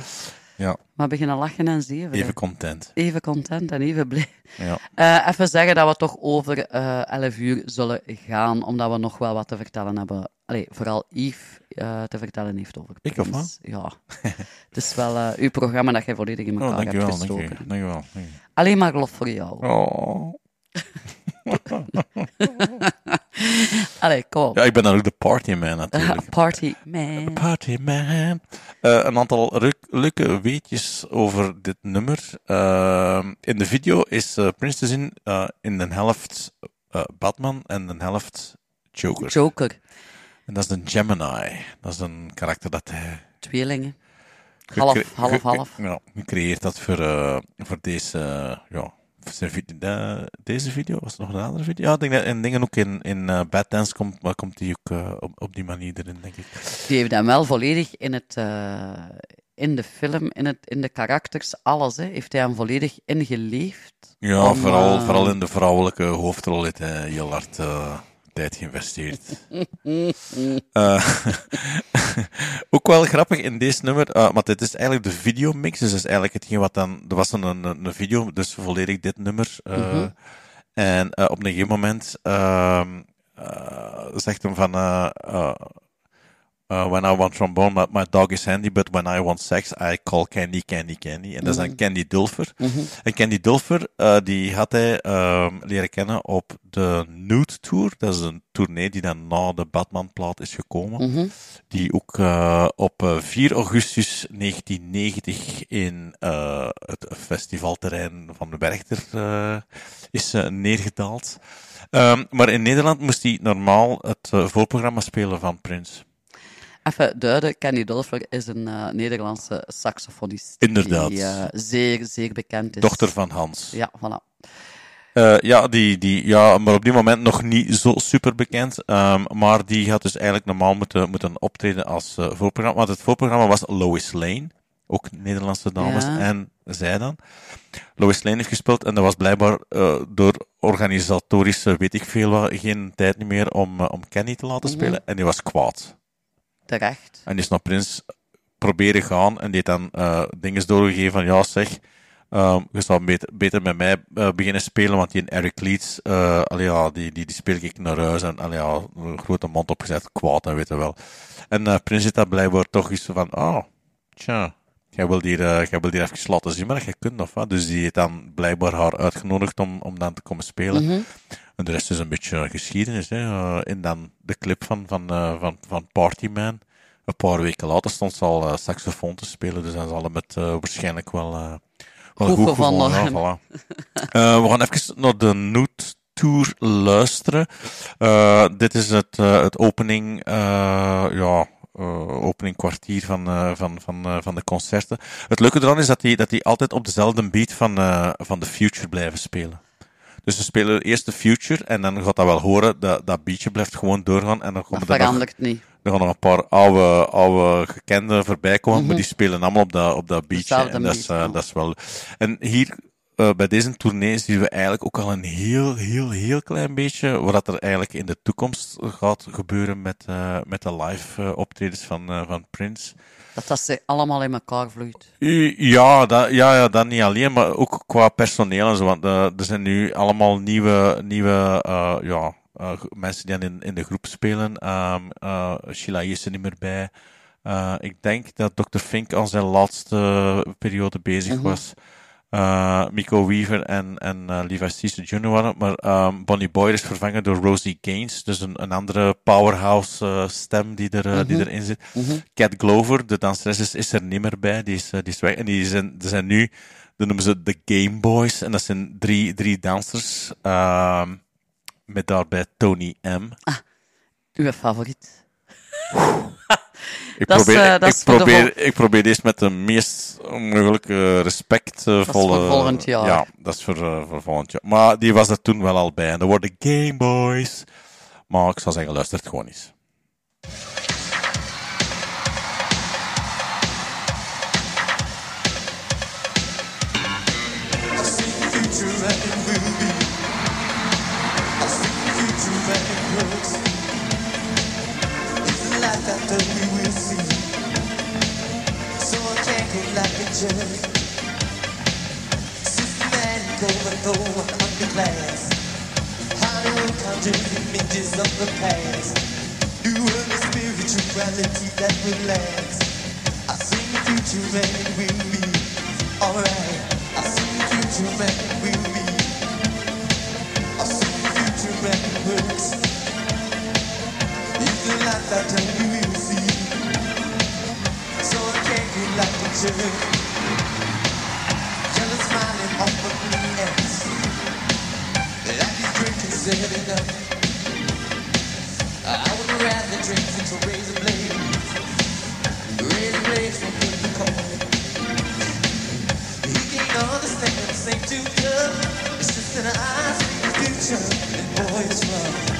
Ja. maar beginnen lachen en zeven. Even content. Even content en even blij. Ja. Eh, even zeggen dat we toch over eh 11 uur zullen gaan, omdat we nog wel wat te vertellen hebben. Allee, vooral Yves te vertellen heeft over Ik of Prince. Ja. Het is wel uw programma dat jij volledig in Oh, elkaar hebt gestoken. dankjewel, dankjewel, dankjewel. Alleen maar lof voor jou. Oh. Allee, kom op. Ja, ik ben dan ook de partyman natuurlijk. Party man. Partyman. Eh een aantal leuke weetjes over dit nummer. Eh, in de video is eh, Prince te zien in de helft Batman en de helft Joker. Joker. En dat is een Gemini. Dat is een karakter dat hij... Tweelingen. Half, half, half. Ja, gecreëerd had voor, voor deze... ja, de- deze video? Was er nog een andere video? Ja, ik denk dat in dingen ook in, in eh, Bad Dance komt, maar komt die ook eh, op, op die manier erin, denk ik. Die heeft hem wel volledig in, het, eh, in de film, in, het, in de karakters, alles, hè, heeft hij hem volledig ingeleefd. Ja, om, vooral, vooral in de vrouwelijke hoofdrol heeft hij heel hard tijd geïnvesteerd. Eh, ook wel grappig in deze nummer, eh, want dit is eigenlijk de videomix, dus dat is eigenlijk hetgeen wat dan... Er was een, een, een video, dus volledig dit nummer. eh, Mhm. En op een gegeven moment ehm, eh, zegt hem van... eh, eh, uh, when I want trombone, my, my dog is handy, but when I want sex, I call Candy, Candy, Candy. En dat is dan Mhm. Candy Dulfer. Mhm. En Candy Dulfer, eh, die had hij ehm, leren kennen op de Nude Tour. Dat is een tournee die dan na de Batman-plaat is gekomen. Mhm. Die ook eh, op eh, 4 augustus 1990 in eh, het festivalterrein van de Werchter eh, is eh, neergedaald. Ehm, maar in Nederland moest hij normaal het eh, voorprogramma spelen van Prince. Even duiden, Kenny Dolfer is een eh, Nederlandse saxofonist. Inderdaad. Die eh, zeer, zeer bekend is. Dochter van Hans. Ja, voilà. Eh, ja, die, die, ja, maar op dit moment nog niet zo super bekend. Ehm, maar die had dus eigenlijk normaal moeten, moeten optreden als voorprogramma. Want het voorprogramma was Lois Lane. Ook Nederlandse dames. Ja. En zij dan. Lois Lane heeft gespeeld. En dat was blijkbaar door organisatorische, weet ik veel wat, geen tijd meer om, om Kenny te laten Mhm. spelen. En die was kwaad. Terecht. En die is naar Prins proberen gaan en die dan eh dingen doorgegeven van ja zeg, ehm, je zou beter, met mij eh, beginnen spelen, want die Eric Leeds, allee, ja, die, die, die speel ik naar huis en allee, een grote mond opgezet, kwaad en weet je wel. En Prins heeft dat blijkbaar toch iets van, oh, tja, jij wil hier, eh, jij wil hier even laten zien maar dat je kunt of wat. Dus die heeft dan blijkbaar haar uitgenodigd om, om dan te komen spelen. Mhm. En de rest is een beetje geschiedenis. Hè. Eh, in dan de clip van, van, eh, van, van Partyman. Een paar weken later stond ze al eh, saxofoon te spelen. Dus dan zal het met eh, waarschijnlijk wel, eh, wel Goed goed, gevonden. Ja, voilà. Eh, we gaan even naar de Nude Tour luisteren. Eh, dit is het, eh, het opening, eh, ja, eh, opening kwartier van, eh, van, van, eh, van de concerten. Het leuke eraan is dat die, dat die altijd op dezelfde beat van, eh, van The Future blijven spelen. Dus ze spelen eerst de Future en dan gaat dat wel horen, dat, dat beatje blijft gewoon doorgaan en dan komen Dat er nog, niet. er gaan nog een paar oude, oude gekenden voorbij komen, Mhm. maar die spelen allemaal op dat, op dat beatje. En dat is, beat, eh, ja. dat is wel... En hier, eh, bij deze tournee zien we eigenlijk ook al een heel, heel, heel klein beetje wat er eigenlijk in de toekomst gaat gebeuren met, eh, met de live eh, optredens van, van Prince. Dat dat ze allemaal in elkaar vloeit. Ja, dat, ja, ja, dat niet alleen, maar ook qua personeel en zo. Want er zijn nu allemaal nieuwe, nieuwe ja, mensen die in, in de groep spelen. Eh, Sheila is er niet meer bij. Ik denk dat Dr. Fink al zijn laatste periode bezig Mhm. was. Miko Weaver en, en eh, Levi Jr. waren. Maar ehm, Bonnie Boyer is vervangen door Rosie Gaines. Dus een, een andere powerhouse eh, stem die, er, die Mhm. erin zit. Mhm. Cat Glover, de danseres, is, is er niet meer bij. Die is, die is weg. En die zijn, er zijn nu, dat noemen ze de Game Boys. En dat zijn drie, drie dansers. ehm, met daarbij Tony M. Uw favoriet. Ik Dat probeer, is ik probeer, ik probeer deze met de meest mogelijke respectvolle... voor volgend jaar. Ja, dat is voor, eh, voor volgend jaar. Maar die was er toen wel al bij. En dat worden Game Boys. Maar ik zou zeggen, luister het gewoon eens. We will see. So I. Systematic overthrow conjures images of the past. Of that will last. I see the future and it will be alright. I see the future and it will be. I see the future and it works. The life that we will be like a jerk. Jealous smiling off of me ends. Like he's drinking setting up. I would rather drink than to raise a blade. Raise a blade from good to cold. He can't understand, say too tough. It's just that I see the future, and boy, it's rough.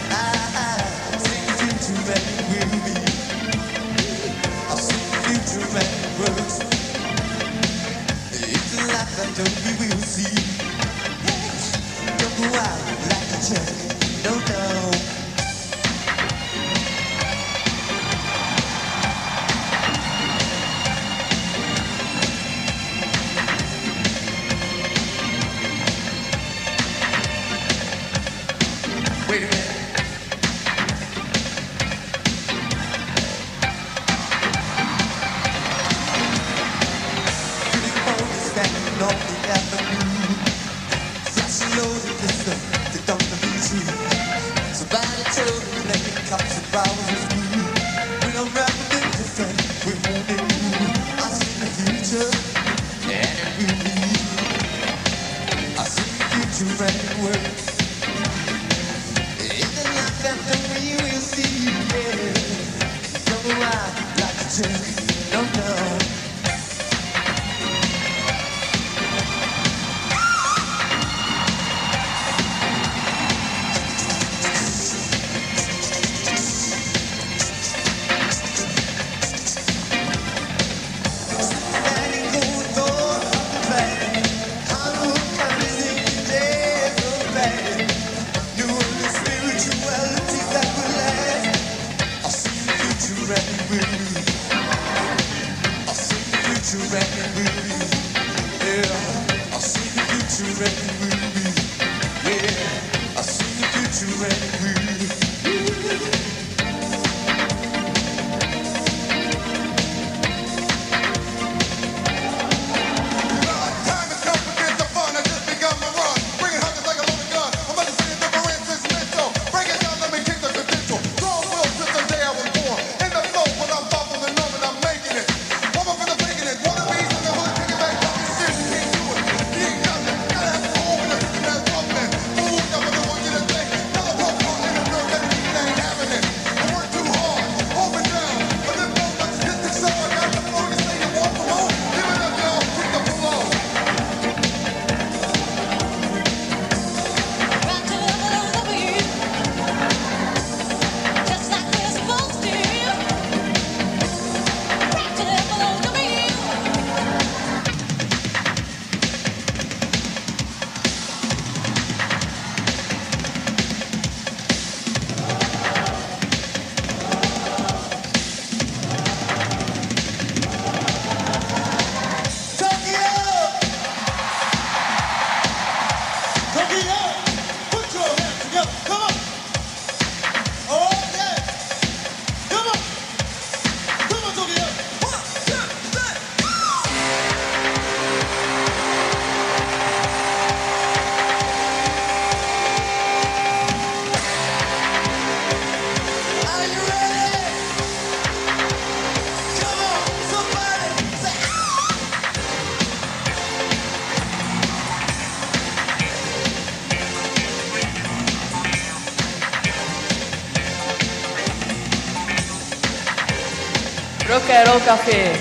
That we will see. Don't go out like a jerk. Rock and Roll Café.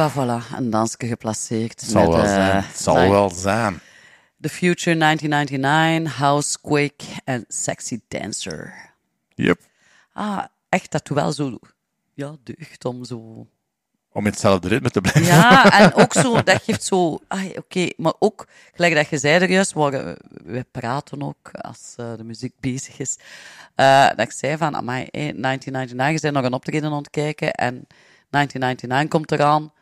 Ben voilà, een dansje geplaceerd. Zal met, wel zijn. Zal nine- wel zijn. The Future 1999, Housequake en Sexy Dancer. Yep. Ah, echt, dat wel zo... Ja, deugd om zo... Om in hetzelfde ritme te blijven. Ja, en ook zo, dat geeft zo... Ah, Oké, maar ook, gelijk dat je zei er juist, eh, we praten ook als eh, de muziek bezig is, eh, dat ik zei van, amai, eh, 1999, je bent nog een optreden aan het kijken en 1999 komt eraan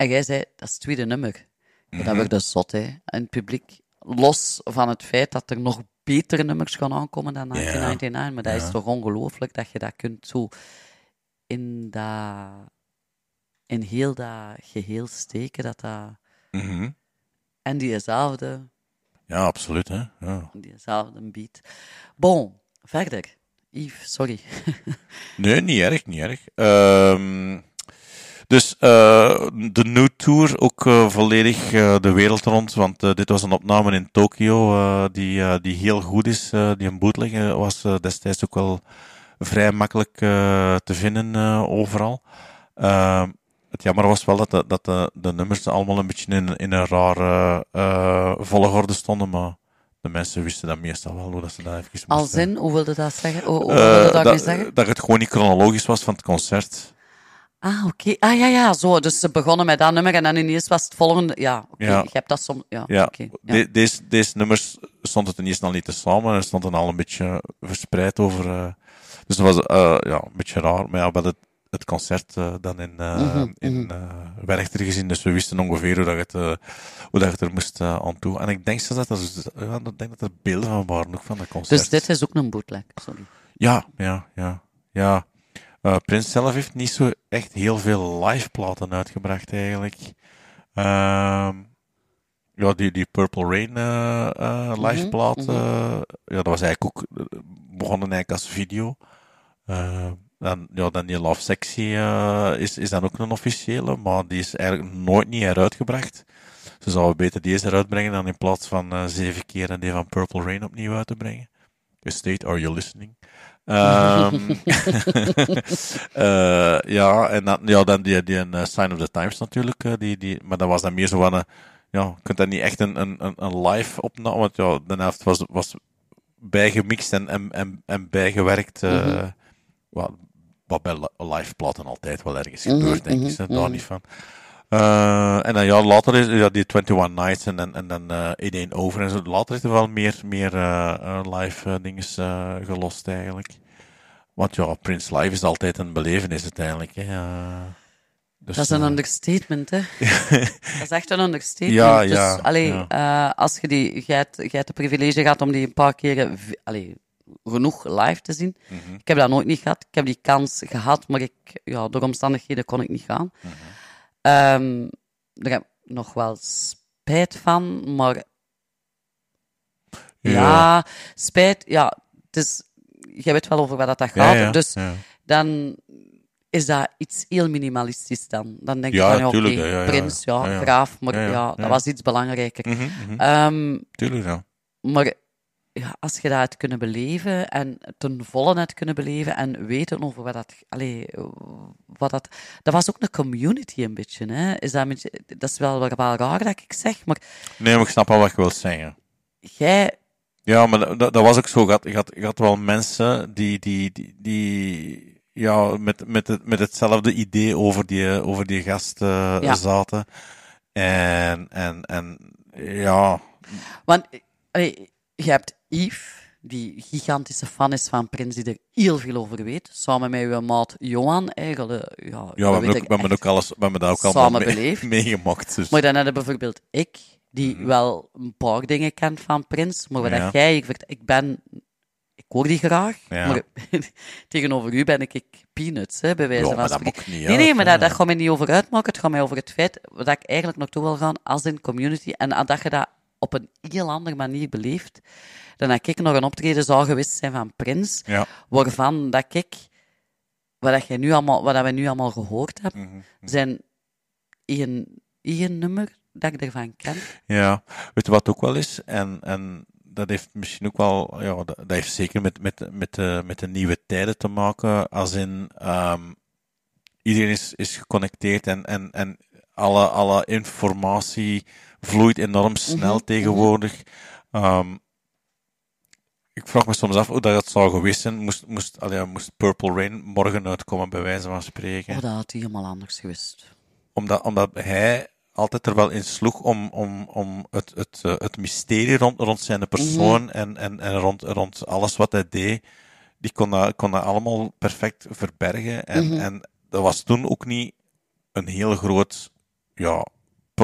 en jij zei, dat is het tweede nummer. Maar Dat Mhm. werd dus zot, hè. En het publiek, los van het feit dat er nog betere nummers gaan aankomen dan 1999, maar dat is Ja. toch ongelooflijk dat je dat kunt zo in dat in heel dat geheel steken, dat dat... Mhm. En diezelfde, Ja, absoluut. Hè? Ja. diezelfde beat. Bon, verder. Yves, sorry. Nee, niet erg, niet erg. Ehm, dus eh, de New Tour ook eh, volledig eh, de wereld rond, want dit was een opname in Tokio die, die heel goed is. die een bootleg was destijds ook wel vrij makkelijk te vinden overal. Ehm, het jammer was wel dat, de, dat de, de nummers allemaal een beetje in, in een rare volgorde stonden, maar de mensen wisten dat meestal wel, hoe dat ze dat even moesten... Als in, hoe wilde dat zeggen? Hoe, hoe wilde dat, dat, zeggen? dat het gewoon niet chronologisch was van het concert. Ah, oké. Ah, ja, ja, zo. Dus ze begonnen met dat nummer en dan ineens was het volgende... Ja, oké. Ja. Je hebt dat soms... Ja, Ja, oké. ja. de- deze, deze nummers stonden ten eerste al niet te samen en stonden al een beetje verspreid over. eh, dus dat was eh, ja, een beetje raar. Maar ja, we hadden het, het concert eh, dan in, in mhm. eh, Werchter gezien, dus we wisten ongeveer hoe dat het, hoe dat het er moest aan toe. En ik denk zelfs dat er, ja, ik denk dat er beelden van waren ook van dat concert. Dus dit is ook een bootleg, sorry. Ja, ja, ja. ja. Eh, Prins zelf heeft niet zo echt heel veel live platen uitgebracht eigenlijk. Ehm, ja, die, die Purple Rain eh, live Mhm, plaat, mhm. ja, dat was eigenlijk ook, begonnen eigenlijk als video. Eh, en ja, dan die Love Sexy is, is dan ook een officiële, maar die is eigenlijk nooit niet heruitgebracht. Ze zouden beter deze eruit brengen dan in plaats van zeven keer die van Purple Rain opnieuw uit te brengen. State, are you listening? Ehm, eh, ja, en dan, ja, dan die, die een, eh, Sign of the Times natuurlijk. eh, die, die, maar dat was dan meer zo van... een ja, je kunt dat niet echt een, een, een- live opname... Want ja, de helft was, was bijgemixt en, en, en, en bijgewerkt. Mhm. wat, wat bij li- live platen altijd wel ergens Mhm, gebeurt, denk ik. mhm, hè, Daar mhm. niet van. Eh, en dan ja, later is ja, die 21 Nights en, en, en dan eh It Ain't Over en zo. Later is er wel meer, meer eh, eh, live eh, dingen eh, gelost eigenlijk. Want ja, Prince Live is altijd een belevenis uiteindelijk. Hè. Eh, dus, dat is een eh, understatement, hè. dat is echt een understatement. Ja, dus, ja, allee, ja. eh, als je die... Jij hebt, de privilege gehad om die een paar keren... Allee, genoeg live te zien. Mhm. Ik heb dat nooit niet gehad. Ik heb die kans gehad, maar ik, ja, door omstandigheden kon ik niet gaan. Mhm. Ehm, daar heb ik nog wel spijt van, maar... Ja, Ja. spijt... Ja, het is... Jij weet wel over wat dat gaat. ja, dus dan is dat iets heel minimalistisch dan. Dan denk je van, ja, oké, prins, ja, graaf, maar Ja, dat was iets belangrijker. Ehm, Tuurlijk, ja. maar ja, als je dat hebt kunnen beleven en ten volle hebt kunnen beleven en weten over wat dat... Allee, wat dat... Dat was ook een community een beetje, hè. Is dat, beetje, dat is wel, wel raar dat ik zeg, maar Nee, maar ik snap wel wat je wilt zeggen. jij... Ja, maar dat, dat was ook zo. Je had, je had, je had wel mensen die, die, die, die ja, met, met, het, met hetzelfde idee over die, over die gast Ja. zaten. En, en, en ja, Want allee, je hebt Yves, die gigantische fan is van Prins, die er heel veel over weet. Samen met uw maat Johan, eigenlijk. Ja, ja we, hebben ook, we ook alles, we hebben dat ook allemaal mee- meegemaakt. Dus. Maar dan hebben bijvoorbeeld ik, die wel een paar dingen kent van Prins, maar wat Ja. dat jij, ik, ik ben ik hoor die graag, Ja. maar tegenover u ben ik, ik peanuts, hè, bij wijze Ja, van spreken. niet nee, nee, maar hè. dat, dat gaat mij niet over uitmaken. Het gaat mij over het feit dat ik eigenlijk naartoe wil gaan als in community. En dat je dat op een heel andere manier beleeft dan dat ik nog een optreden zou geweest zijn van Prins, Ja. waarvan dat ik, wat, dat jij nu allemaal, wat dat we nu allemaal gehoord hebben, Mhm, zijn één, één nummer dat ik ervan ken. Ja, weet je wat ook wel is? En, en dat heeft misschien ook wel, ja, dat, heeft zeker met, met, met, de, met de nieuwe tijden te maken. Als in, ehm, iedereen is, is geconnecteerd en, en, en alle, alle informatie vloeit enorm snel Mhm, tegenwoordig. Ehm, ik vraag me soms af hoe dat het zou geweest zijn. Moest, moest, allee, moest Purple Rain morgen uitkomen, bij wijze van spreken Oh, dat had helemaal anders geweest. omdat, omdat hij altijd er wel in sloeg om, om, om het, het, eh, het mysterie rond, rond zijn persoon Mhm. en, en, en rond, rond alles wat hij deed, die kon dat, kon dat allemaal perfect verbergen. En, Mhm. en dat was toen ook niet een heel groot ja,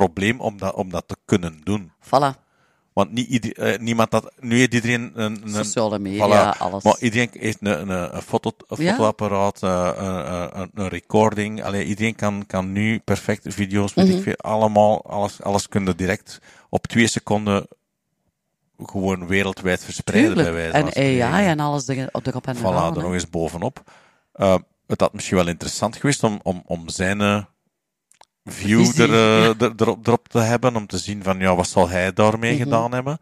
probleem om dat, om dat te kunnen doen. Voilà. Want niet ieder, eh, niemand dat, nu heeft iedereen een, een Sociale media, alles. Maar iedereen heeft een, een, een, foto, een Ja. fotoapparaat, eh, een, een, een recording. Allee, iedereen kan, kan nu perfect video's, weet Mhm. ik veel, allemaal, alles, alles kunnen direct op twee seconden gewoon wereldwijd verspreiden. Tuurlijk. Bij wijze En van. AI en alles er, erop en Voilà, er nog eens bovenop. Eh, het had misschien wel interessant geweest om, om, om zijn eh, view er, eh, er- erop, erop te hebben, om te zien van, ja, wat zal hij daarmee Mhm. gedaan hebben?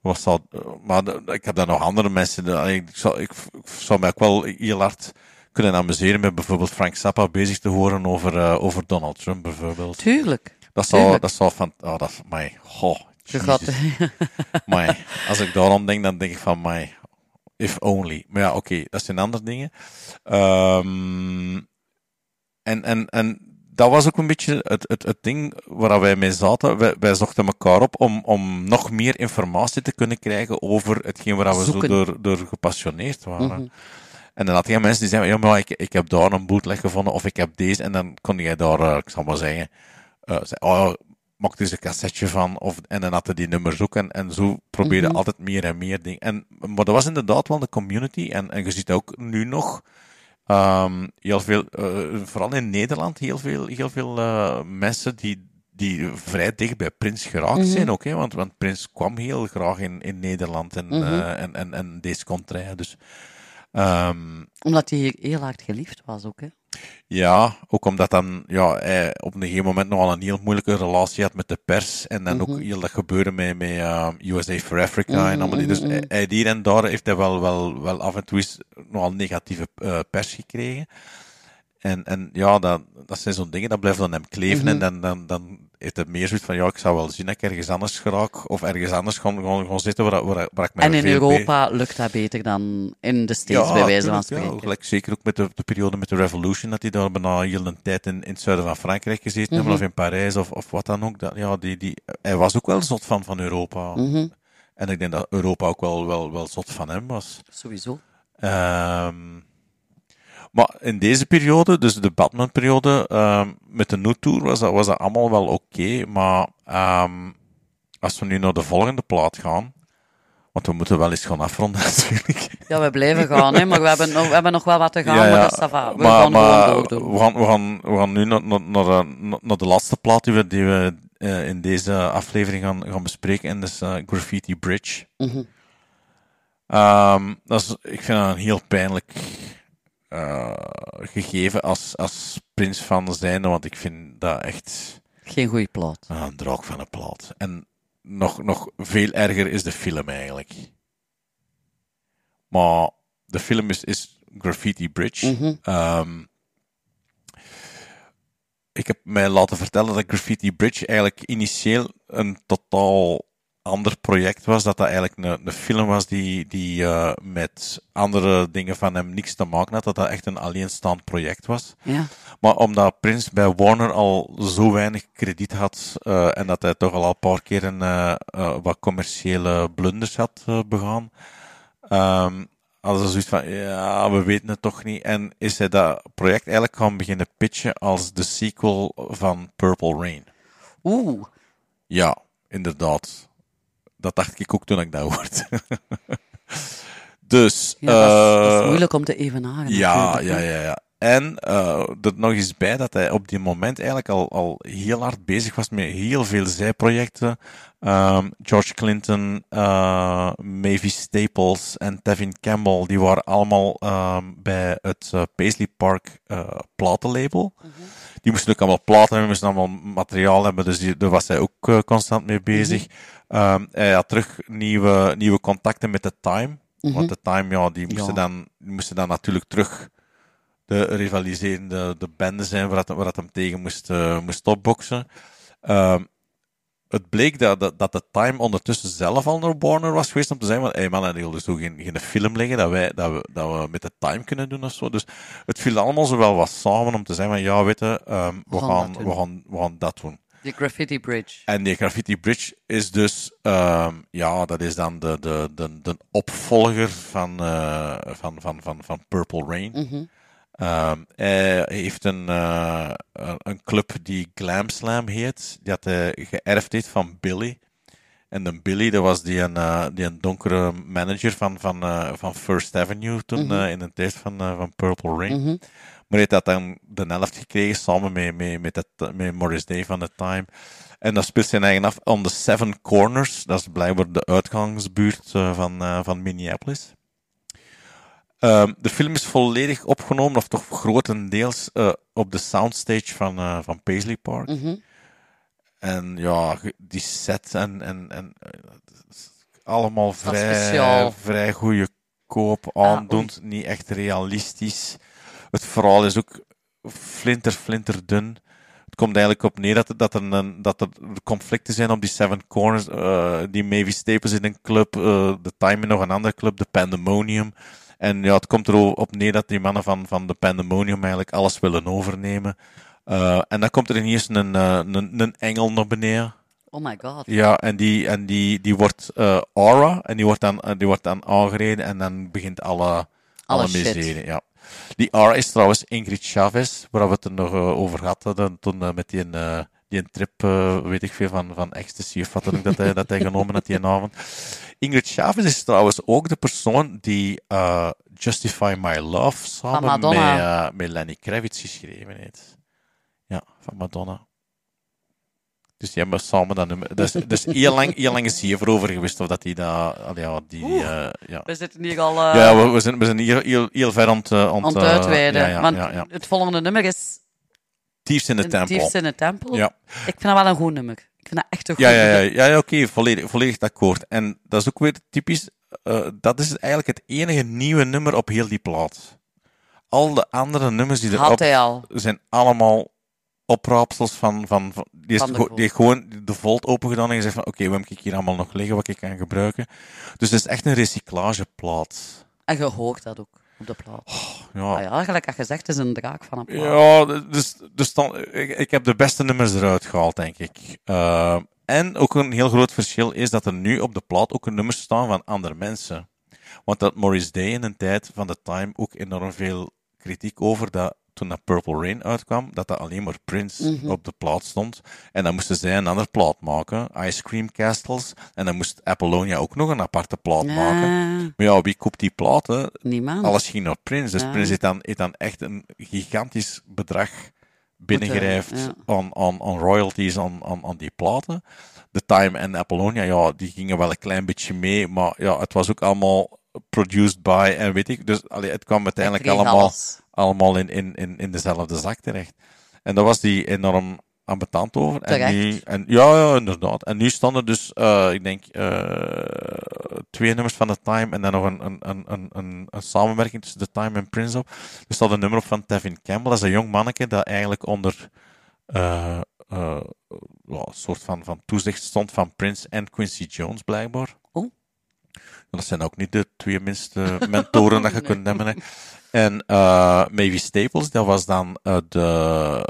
Wat zal, eh, maar de- ik heb daar nog andere mensen, allee, ik zou, ik, ik zou mij ook wel heel hard kunnen amuseren met bijvoorbeeld Frank Zappa bezig te horen over, eh, over Donald Trump, bijvoorbeeld. Tuurlijk. Dat zou, Tuurlijk. dat zou van, oh, dat, my, goh, als ik daarom denk, dan denk ik van, my, if only. Maar ja, oké, dat zijn andere dingen. Ehm, en, en, en dat was ook een beetje het, het, het ding waar wij mee zaten. Wij, wij zochten elkaar op om, om nog meer informatie te kunnen krijgen over hetgeen waar we Zoeken. zo door, door gepassioneerd waren. Mhm. En dan had je mensen die zeiden, ja, maar ik, ik heb daar een bootleg gevonden, of ik heb deze, en dan kon jij daar, eh, ik zal maar zeggen, eh zei, oh, maak er eens een cassetje van, of, en dan had hij die nummers ook, en, en zo probeerde Mhm. altijd meer en meer dingen. En, maar dat was inderdaad wel de community, en, en je ziet ook nu nog, ehm, heel veel, eh, vooral in Nederland, heel veel, heel veel eh, mensen die, die vrij dicht bij Prins geraakt Mhm. zijn ook, hè, want, want Prins kwam heel graag in, in Nederland en, Mhm. eh, en, en, en deze contraille, dus... ehm, Omdat hij heel hard geliefd was ook, hè. Ja, ook omdat dan ja, hij op een gegeven moment nogal een heel moeilijke relatie had met de pers. En dan Mhm. ook heel dat gebeuren met, met uh, USA for Africa en Mhm, allemaal die. Dus mhm, hij- hij hier en daar heeft hij wel, wel, wel af en toe eens nogal negatieve eh, pers gekregen. En, en ja, dat, dat zijn zo'n dingen, dat blijft dan hem kleven. Mhm. En dan, dan, dan heeft hij meer zoiets van, ja, ik zou wel zien dat ik ergens anders geraak. Of ergens anders gewoon, gewoon, gewoon zitten waar, waar, waar ik mij En in Europa lukt dat beter dan in de States, bij wijze van tuurlijk, ja. spreken. Gelijk zeker ook met de, de periode met de Revolution, dat die daar bijna heel een tijd in, in het zuiden van Frankrijk gezeten Mhm. of in Parijs, of, of wat dan ook. Dat, ja, die, die, hij was ook wel zot van, van Europa. Mhm. En ik denk dat Europa ook wel, wel, wel zot van hem was. Sowieso. Ehm, maar in deze periode, dus de Batman-periode, ehm, met de New Tour was dat, was dat allemaal wel oké. maar ehm, als we nu naar de volgende plaat gaan, want we moeten wel eens gaan afronden natuurlijk. Ja, we blijven gaan, hè, maar we hebben, nog, we hebben nog wel wat te gaan, Ja, ja. maar dat is. We Maar- gaan maar. We gaan, we gaan, we gaan nu naar, naar, naar, eh, naar- de laatste plaat die we, die we eh, in deze aflevering gaan, gaan bespreken, en dat is eh, Graffiti Bridge. Mhm. Ehm, dat is, ik vind dat een heel pijnlijk eh, gegeven als, als prins van zijn, want ik vind dat echt Geen goede plaat. ah, een draak van een plaat. En nog, nog veel erger is de film eigenlijk. Maar de film is, is Graffiti Bridge. Mhm. Ehm, ik heb mij laten vertellen dat Graffiti Bridge eigenlijk initieel een totaal ander project was. Dat dat eigenlijk een, een film was die, die eh, met andere dingen van hem niks te maken had. Dat dat echt een alleenstaand project was. Ja. Maar omdat Prince bij Warner al zo weinig krediet had eh, en dat hij toch al een paar keer een, eh, wat commerciële blunders had begaan, ehm hadden ze zoiets van, ja, we weten het toch niet. En is hij dat project eigenlijk gaan beginnen pitchen als de sequel van Purple Rain. Oeh. Ja, inderdaad. Dat dacht ik ook toen ik dat hoorde. Dus... Ja, dat, is, dat is eh, moeilijk om te evenaren. Ja, ja, ja, ja. En eh, er nog eens bij dat hij op die moment eigenlijk al, al heel hard bezig was met heel veel zijprojecten. Ehm, George Clinton, eh, Mavis Staples en Tevin Campbell, die waren allemaal ehm, bij het Paisley Park platenlabel. Die moesten ook allemaal platen hebben, moesten allemaal materiaal hebben, dus die, daar was hij ook eh, constant mee bezig. Ehm, hij had terug nieuwe, nieuwe contacten met The Time. Mhm. Want The Time, ja, die moesten, Ja. Dan, die moesten dan natuurlijk terug de rivaliserende de bende zijn waar, dat, waar dat hem tegen moest, eh, moest opboksen. Ehm, het bleek dat, dat, dat de Time ondertussen zelf al naar Warner was geweest om te zeggen van, hey man, die wilde zo geen, geen film leggen dat, wij, dat, we, dat we met de Time kunnen doen of zo. Dus het viel allemaal zo wel wat samen om te zeggen van, ja, weet je, ehm, we, gaan gaan, dat doen. we, gaan, we gaan dat doen. Die Graffiti Bridge. En die Graffiti Bridge is dus, ehm, ja, dat is dan de, de, de, de opvolger van, eh, van, van, van, van Purple Rain. Mhm. Ehm, hij heeft een, eh, een- een club die Glam Slam heet, die had hij geërfd heeft van Billy. En de Billy, dat was die een, eh, die een donkere manager van, van, eh, van First Avenue toen Mhm. eh, in de tijd van, eh, van Purple Rain. Mhm. Maar hij had dan de helft gekregen samen met, met, met, het, met Morris Day van The Time. En dat speelt zijn eigen af on the Seven Corners. Dat is blijkbaar de uitgangsbuurt eh, van, eh, van Minneapolis. Ehm, de film is volledig opgenomen, of toch grotendeels, eh, op de soundstage van, eh, van Paisley Park. Mhm. En ja, die set en, en, en eh, allemaal vrij, vrij goede koop aandoend, niet echt realistisch. Het verhaal is ook flinter, flinter dun. Het komt eigenlijk op neer dat, dat, er, een, dat er conflicten zijn op die Seven Corners. die Mavis Staples in een club, The Time in nog een andere club, de Pandemonium. En ja, het komt erop neer dat die mannen van, van de Pandemonium eigenlijk alles willen overnemen. Eh, en dan komt er ineens een, eh, een, een engel naar beneden. Oh my god. Ja, en die, en die, die wordt eh, Aura, en die wordt, dan, die wordt dan aangereden, en dan begint alle, alle, miserie. Ja. Die Aura is trouwens Ingrid Chavez, waar we het er nog over hadden, toen met die, eh, die een trip, weet ik veel, van, van ecstasy, of wat dan ook dat hij, dat hij genomen had die avond. Ingrid Chavez is trouwens ook de persoon die eh, Justify My Love samen met, Madonna. eh, met Lenny Kravitz geschreven heeft. Ja, van Madonna. Dus die hebben samen dat nummer. Dus, dus heel lang, heel lang is hier over geweest of dat die dat. Ja, die, Oeh, eh, ja. We zitten hier al eh, ja, we, we zijn, we zijn hier heel, heel ver aan het, uitweiden. ja, ja, want ja, het volgende nummer is Thieves in the Temple. Thieves in the Temple. Ja. Ik vind dat wel een goed nummer. Ik vind dat echt een goed Ja, ja, ja, ja, oké, volledig, volledig akkoord. En dat is ook weer typisch. eh, dat is eigenlijk het enige nieuwe nummer op heel die plaat. Al de andere nummers die Had erop al. zijn allemaal opraapsels van. van, van die, is Van de die heeft gewoon de Volt open gedaan en gezegd van oké, wat heb ik hier allemaal nog liggen wat ik kan gebruiken. Dus het is echt een recyclageplaat. En je hoort dat ook op de plaat. Ja. Ah ja, gelijk gezegd, het is een draak van een plaat. Ja, dus, dus dan, ik, ik heb de beste nummers eruit gehaald, denk ik. Eh, en ook een heel groot verschil is dat er nu op de plaat ook een nummers staan van andere mensen. Want dat Morris Day in een tijd van de Time ook enorm veel kritiek over dat toen dat Purple Rain uitkwam, dat dat alleen maar Prince Mhm. op de plaat stond. En dan moesten zij een andere plaat maken, Ice Cream Castles. En dan moest Apollonia ook nog een aparte plaat Ja. maken. Maar ja, wie koopt die platen? Niemand. Alles ging naar Prince. Dus Ja. Prince heeft dan, heeft dan echt een gigantisch bedrag binnengrijft aan, aan, aan royalties aan, aan, aan die platen. The Time en Apollonia, ja, die gingen wel een klein beetje mee, maar ja, het was ook allemaal produced by en weet ik. Dus allee, het kwam uiteindelijk allemaal, alles. Allemaal in, in, in, in dezelfde zak terecht. En daar was die enorm ambetant over. En nu, en, ja, ja, inderdaad. En nu stonden dus, eh, ik denk, eh, twee nummers van The Time en dan nog een, een, een, een, een, een samenwerking tussen The Time en Prince op. Er staat een nummer op van Tevin Campbell. Dat is een jong manneke dat eigenlijk onder eh, eh, een soort van, van toezicht stond van Prince en Quincy Jones, blijkbaar. Oh. Dat zijn ook niet de twee minste mentoren dat je kunt hebben. Hè. En eh Mavis Staples, dat was dan eh, de,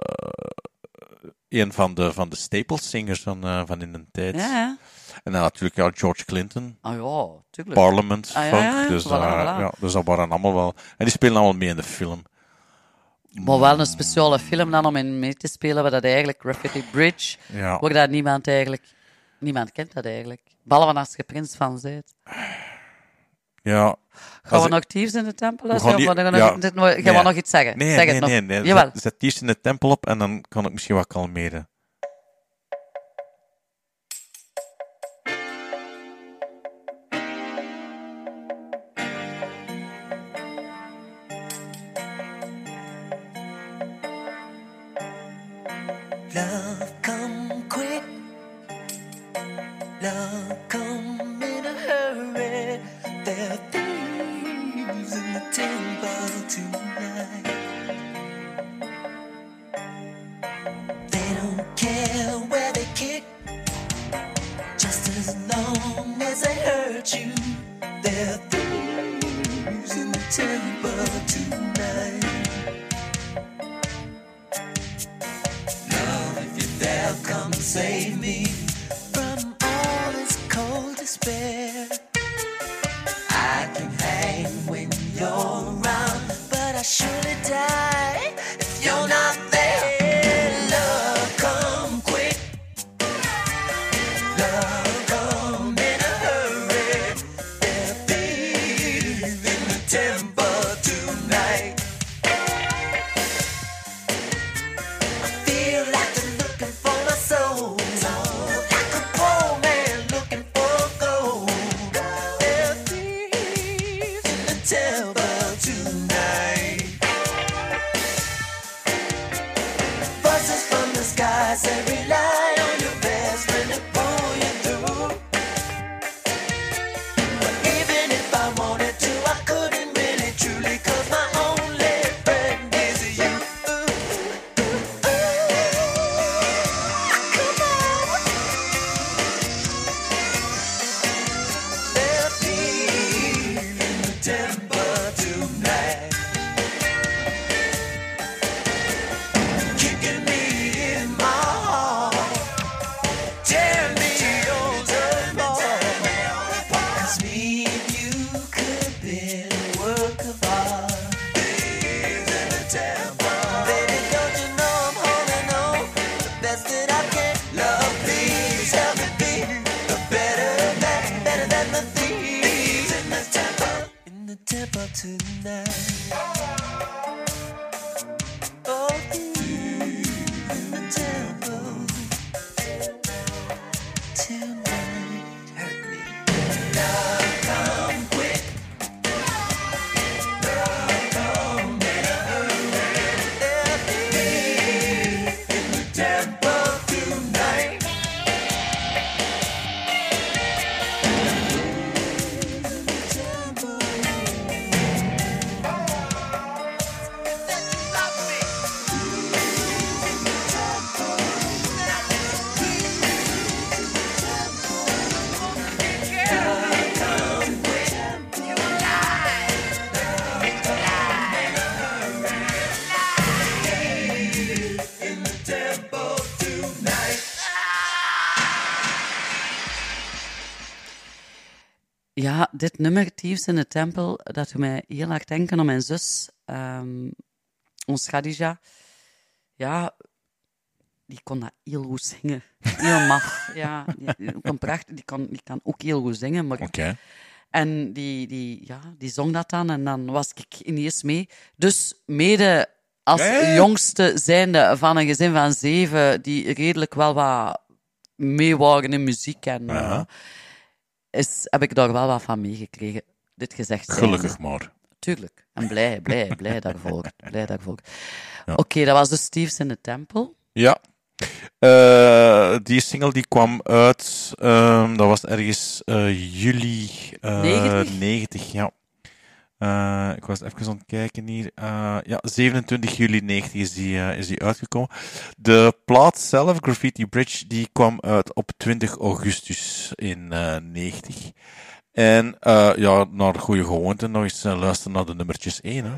een van de, van de Staples-zingers van, eh, van in de tijd. Ja. En dan natuurlijk ja, George Clinton. Ah ja, tuurlijk. Parliament Ah, Funk. ja, ja. Dus, ja, dus dat waren allemaal wel... En die spelen allemaal mee in de film. Maar wel een speciale film dan om in mee te spelen, waar dat eigenlijk Graffiti Bridge, Ja. waar dat niemand eigenlijk... Niemand kent dat eigenlijk. Behalve als je prins van bent. Ja. Gaan we ik- nog Thieves in de Tempel gaan Of gaan we nog, ja. dit, gaan we Nee. nog iets zeggen? Nee, zeg nee, het nog. nee, nee. Jawel. Zet, zet Thieves in de tempel op en dan kan ik misschien wat kalmeren. Dit nummer, Thieves in de Tempel, dat doet mij heel erg denken aan mijn zus, ehm ons Khadija. Ja, die kon dat heel goed zingen. Heel mag. Ja, die, ook een pracht, die, kan, die kan ook heel goed zingen. Maar... Oké. En die, die, ja, die zong dat dan en dan was ik ineens mee. Dus mede als jongste zijnde van een gezin van zeven, die redelijk wel wat mee waren in muziek en... Ja. Is, heb ik daar wel wat van meegekregen, dit gezegd. Gelukkig maar. Tuurlijk. En blij, blij, blij daarvoor. Blij daarvoor. Ja. Oké, dat was dus Steve's in de Tempel. Ja. Eh, die single die kwam uit, ehm, dat was ergens eh, juli eh, 90? 90, ja. Eh, ik was even aan het kijken hier. Eh, ja, 27 juli 90 is die, eh, is die uitgekomen. De plaat zelf, Graffiti Bridge, die kwam uit op 20 augustus in eh 90. En ja, naar goede gewoonte nog eens luisteren naar de nummertjes 1. Hè.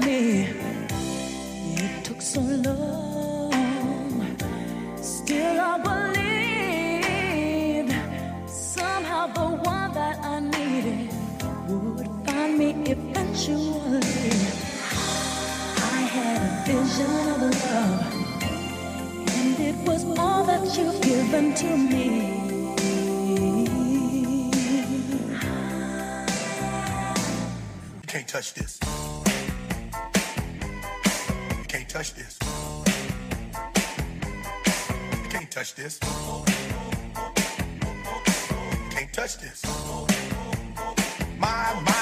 Me. It took so long, still I believe somehow the one that I needed would find me eventually. I had a vision of love, and it was all that you've given to me. Can't touch this. Can't touch this. You can't touch this. You can't touch this. My, my,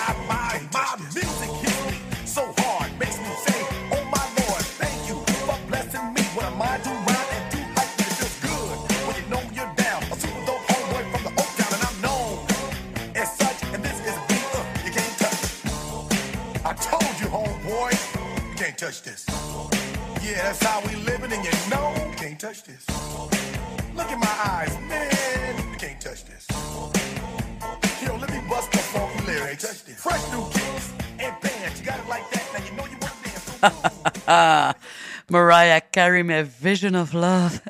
Yeah, that's how we living, and you know can't touch this. Look in my eyes, man, can't touch this. Yo, let me bust the funky lyrics. Fresh new kicks and bands, you got it like that. Now you know you want to dance. Mariah Carey met Vision of Love.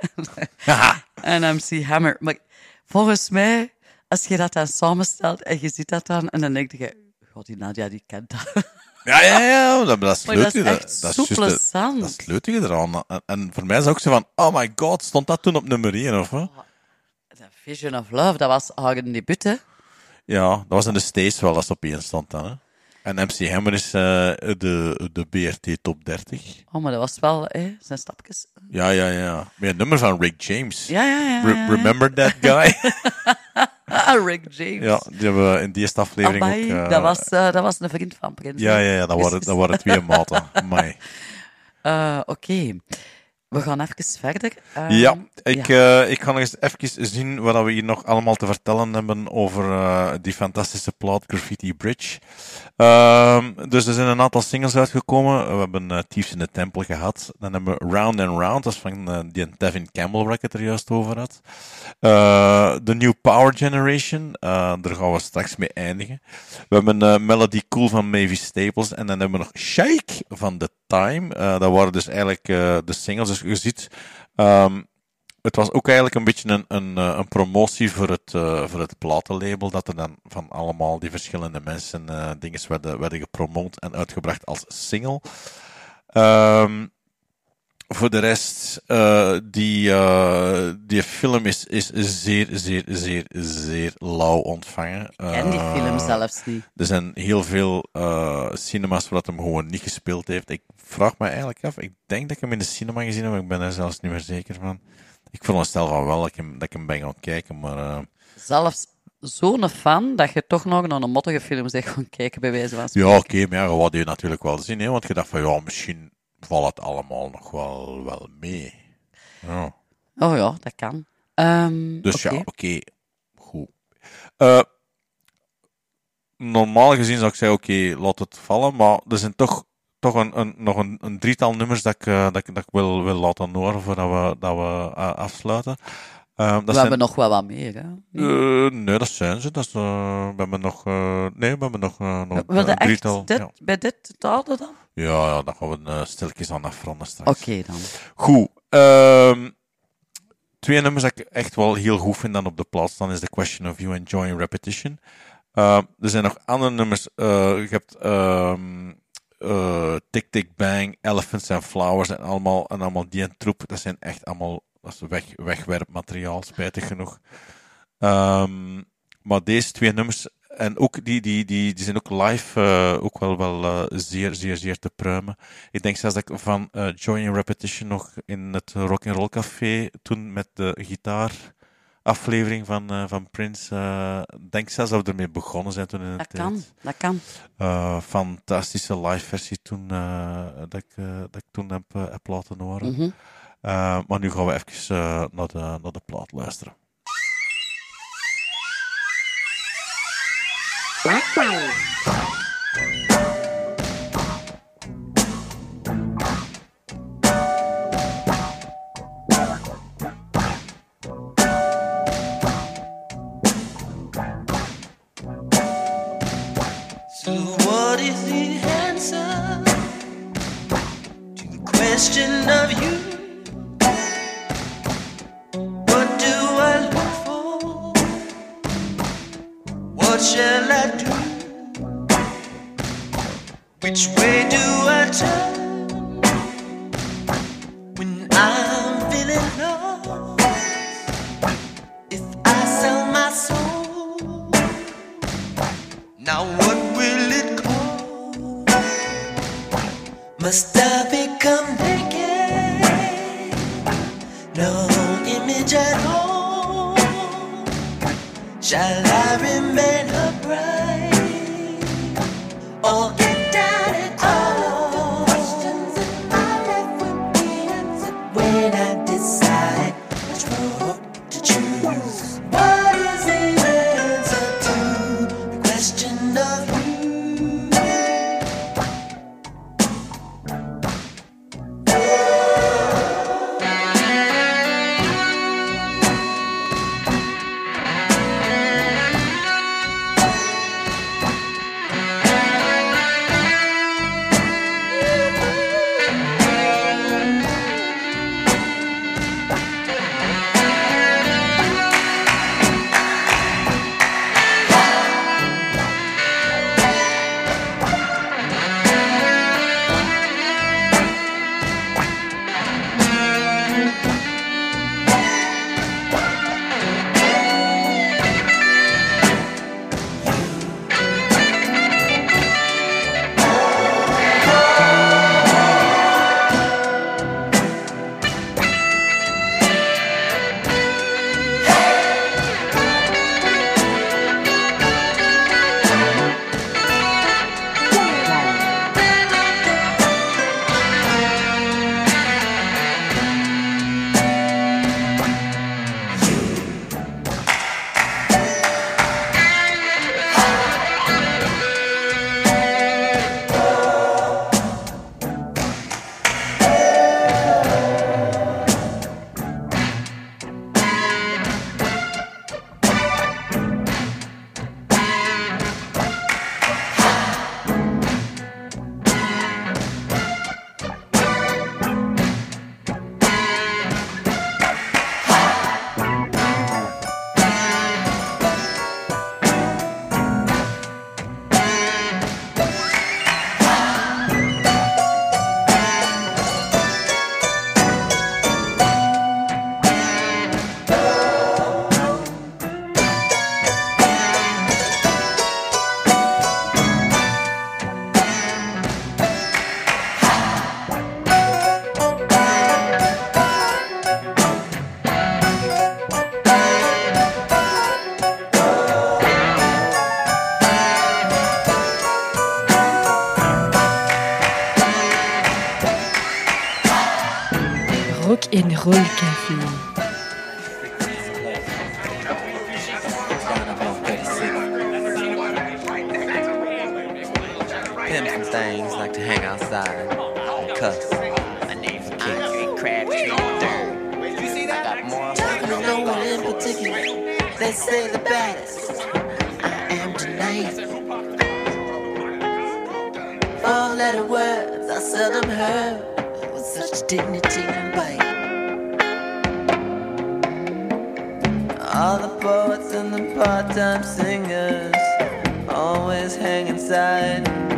en MC Hammer. Maar volgens mij, als je dat dan samenstelt en je ziet dat dan, en dan denk je, god, die Nadia, die kent dat. Ja, ja, ja, dat, dat is Maar dat is dat, is de-. Dat is het eraan. En, en voor mij is het ook zo van, oh my god, stond dat toen op nummer 1 of wat? Vision of Love, dat was haar debuut, hè? Ja, dat was in de States wel als het op 1 stond dan. Hè. En MC Hammer is eh, de, de BRT Top 30. Oh, maar dat was wel, hè, zijn stapjes. Ja, ja, ja. Met een nummer van Rick James. Ja, ja, ja, Re- ja, ja. remember that guy? Rick James. ja, die hebben we in die eerste aflevering Amai, ook... eh, dat, was, eh, dat was een vriend van Prins. Ja, ja, ja, dat waren, dat waren twee maten. Amai. Oké, we gaan even verder. Ehm, Ja, ik, ja. eh, ik ga nog eens even zien wat we hier nog allemaal te vertellen hebben over eh, die fantastische plaat Graffiti Bridge. Ehm, dus er zijn een aantal singles uitgekomen. We hebben eh, Thieves in the Temple gehad. Dan hebben we Round and Round, dat is van die Devin Campbell waar ik het er juist over had. The New Power Generation, daar gaan we straks mee eindigen. We hebben Melody Cool van Mavis Staples. En dan hebben we nog Shake van The Time. Dat waren dus eigenlijk de singles. Dus je ziet, ehm, het was ook eigenlijk een beetje een, een, eh, een promotie voor het, eh, voor het platenlabel. Dat er dan van allemaal die verschillende mensen eh dingen werden, werden gepromoot en uitgebracht als single. Ehm, voor de rest, eh, die, eh, die film is, is zeer, zeer, zeer, zeer lauw ontvangen. ken die Eh, film zelfs niet. Er zijn heel veel cinema's waar dat hem gewoon niet gespeeld heeft. Ik vraag me eigenlijk af, ik denk dat ik hem in de cinema gezien heb, maar ik ben er zelfs niet meer zeker van. Ik veronderstel van wel dat ik hem, dat ik hem ben gaan kijken, maar... Zelfs zo'n fan dat je toch nog naar een mottige film zegt gaan kijken, bij wijze van ja, oké, maar ja, je wou die natuurlijk wel zien, hè, want je dacht van, ja, misschien valt het allemaal nog wel, wel mee. Ja. Oh ja, dat kan. Ehm, Dus ja, oké. Goed. Eh, normaal gezien zou ik zeggen, oké, laat het vallen. Maar er zijn toch, toch een, een, nog een, een drietal nummers dat ik, eh, dat ik, dat ik wil, wil laten horen voordat we, dat we eh, afsluiten. Eh, dat we zijn- hebben nog wel wat meer, hè? Eh, nee, dat zijn ze. Dat is, eh, we hebben nog... eh, nee, we hebben nog, nog een drietal. echt dit, ja. bij dit houden dan? Ja, ja, dan gaan we uh, stilletjes aan afronden straks. Oké dan. Goed. ehm, twee nummers dat ik echt wel heel goed vind dan op de plaats staan is The Question of You Enjoying Repetition. Ehm, er zijn nog andere nummers. eh, je hebt ehm, eh, Tick Tick Bang, Elephants and Flowers en allemaal, en allemaal die en troep. Dat zijn echt allemaal dat is weg, wegwerpmateriaal, spijtig genoeg. Ehm, maar deze twee nummers, en ook die, die, die, die zijn ook live eh, ook wel, wel eh, zeer, zeer, zeer te pruimen. Ik denk zelfs dat ik van eh, Joy in Repetition nog in het Rock and Roll Café toen met de gitaar aflevering van, eh, van Prince, eh, denk zelfs dat we ermee begonnen zijn toen in Dat tijd. kan, dat kan. Eh, fantastische live versie toen, eh, dat, ik, eh, dat ik toen heb, eh, heb laten horen. Mhm. Eh, maar nu gaan we even eh, naar, de, naar de plaat luisteren. Pimps and things like to hang outside and cuss. III. You? I. There's no one in particular. They say the baddest. I am tonight. Four letter words I seldom heard with such dignity and bite. All the poets and the part-time singers always hang inside.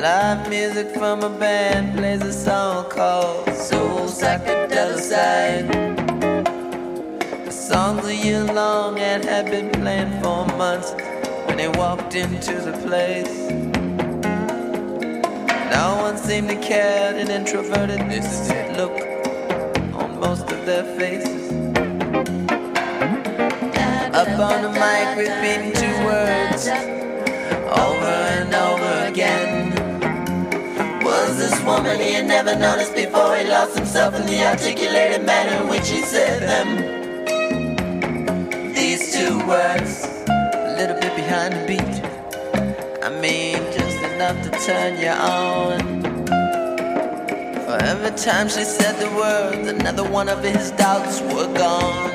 Live music from a band plays a song called Soul Psychedelicide. The song's a year long and had been playing for months when they walked into the place. No one seemed to care, an introverted look on most of their faces. Up on the mic, repeating two words over woman he had never noticed before? He lost himself in the articulated manner in which he said them. These two words, a little bit behind the beat. I mean, just enough to turn you on. For every time she said the words, another one of his doubts were gone.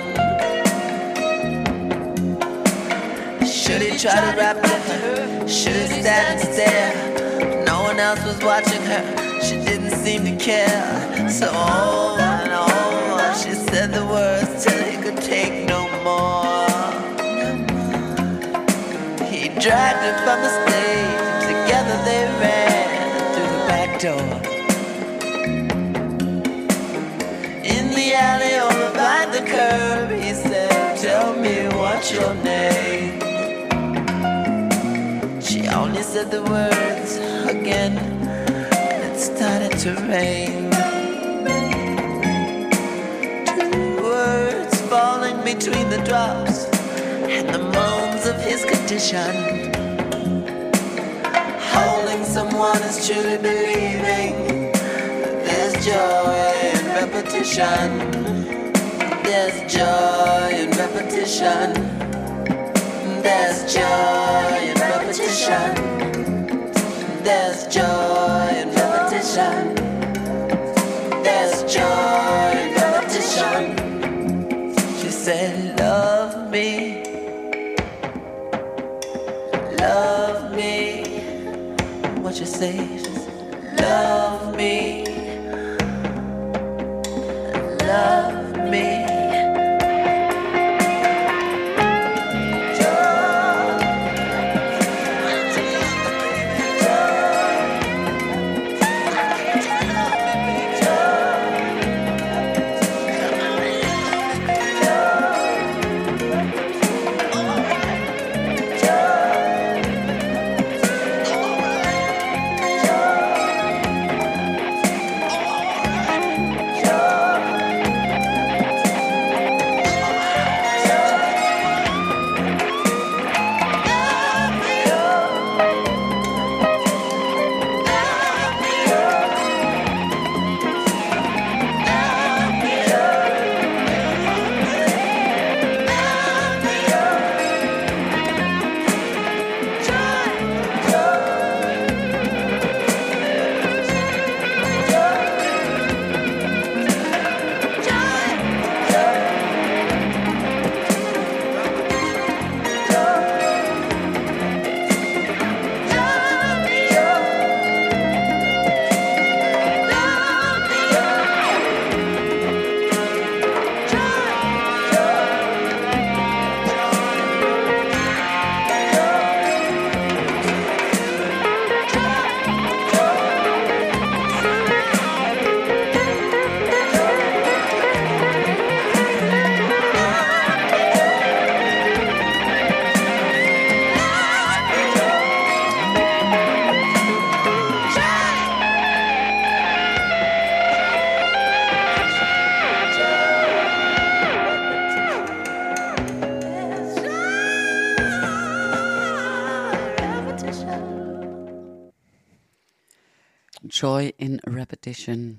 Should he try to rap with her? Should he stand and stare? No one else was watching her. Seem to care. So over and over, she said the words till he could take no more. He dragged her from the stage, and together they ran through the back door. In the alley over by the curb, he said, Tell me what's your name. She only said the words again. Started to rain. Two words falling between the drops and the moans of his condition. Holding someone is truly believing. There's joy in repetition. There's joy in repetition. There's joy in repetition. There's joy There's joy in repetition. She said, Love me. Love me. What you say? She said, Love me. Love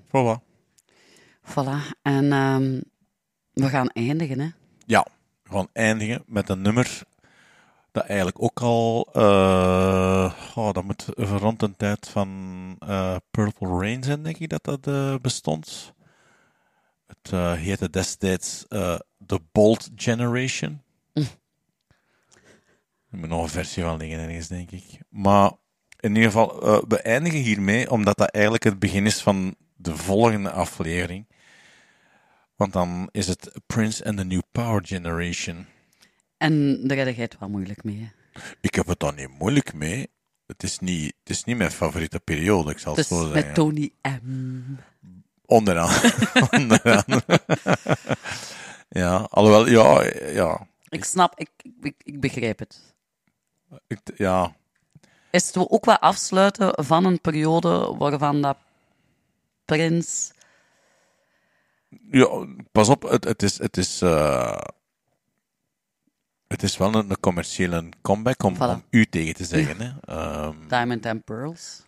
Voilà. Voilà. En ehm, we gaan eindigen, hè? Ja, we gaan eindigen met een nummer dat eigenlijk ook al, eh oh, dat moet rond de tijd van eh, Purple Rain zijn, denk ik dat dat eh, bestond. Het heette destijds The Bolt Generation. Er moet nog een versie van liggen ergens, denk ik. Maar in ieder geval, eh, we eindigen hiermee, omdat dat eigenlijk het begin is van de volgende aflevering. Want dan is het Prince and the New Power Generation. En daar heb jij het wel moeilijk mee, hè? Ik heb het dan niet moeilijk mee. Het is niet, het is niet mijn favoriete periode, ik zal het zo zeggen. met Tony M. Onderaan. Onderaan. ja, alhoewel, ja, ja. Ik snap, ik, ik, ik begrijp het. Ik, ja, Is het ook wel afsluiten van een periode waarvan dat Prins... ja, pas op, het, het is, het is, eh, het is wel een, een commerciële comeback om, Voilà. om u tegen te zeggen. Hè. Ehm, Diamond and Pearls.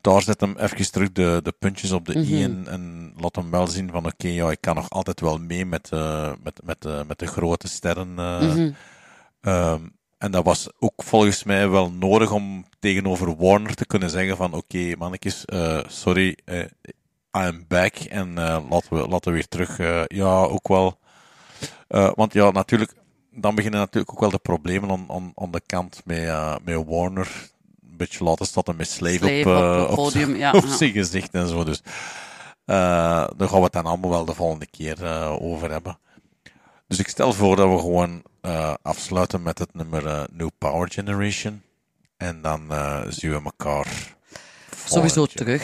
daar zet hem even terug de, de puntjes op de i Mhm. en, en laat hem wel zien van oké, ja, ik kan nog altijd wel mee met, eh, met, met, eh, met de grote sterren. Mhm. Ehm, en dat was ook volgens mij wel nodig om tegenover Warner te kunnen zeggen van oké, mannetjes, eh, sorry, eh, I'm back en eh, laten, we, laten we weer terug. ja, ook wel. Want ja, natuurlijk, dan beginnen natuurlijk ook wel de problemen aan, aan, aan de kant met, met Warner. Een beetje laten staat met Slave, Slave op, op podium, zijn- ja, op ja. zijn gezicht en zo. Dus daar gaan we het dan allemaal wel de volgende keer over hebben. Dus ik stel voor dat we gewoon eh, afsluiten met het nummer eh, New Power Generation. En dan eh, zien we elkaar Sowieso terug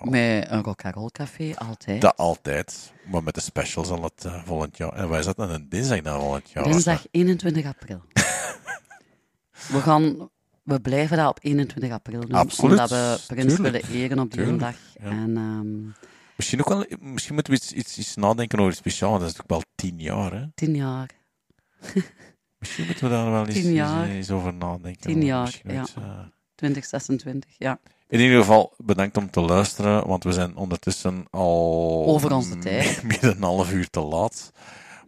met een rock and roll café, altijd. Dat altijd. Maar met de specials zal het volgend jaar. En wij zaten een dinsdag dan volgend jaar. Dinsdag 21 april. we, gaan, we blijven dat op 21 april doen. Absoluut, Omdat we Prins willen eren op die tuurlijk, dag. ja. En, ehm, Misschien, ook wel, misschien moeten we iets, iets, iets nadenken over iets speciaals. Dat is toch wel tien jaar, hè? tien jaar. Misschien moeten we daar wel eens, eens, over nadenken. Tien jaar, ja. iets, eh, 2026, ja. In ieder geval, bedankt om te luisteren, want we zijn ondertussen al... Over onze tijd. Meer dan een half uur te laat.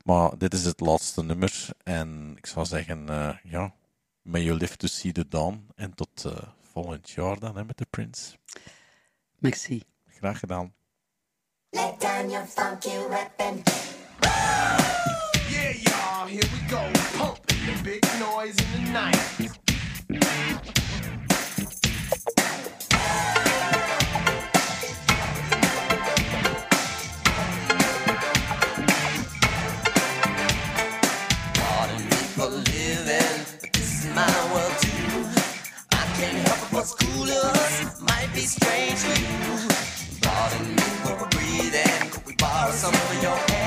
Maar dit is het laatste nummer. En ik zou zeggen, eh, ja, may you live to see the dawn. En tot eh, volgend jaar dan, hè, met de Prince. Merci. Graag gedaan. Let down your funky weapon. Yeah, y'all, here we go. Pumping the big noise in the night. Modern people living, but this is my world too. I can't help but what's cool us might be strange to you. Modern people are breathing, could we borrow some of your air?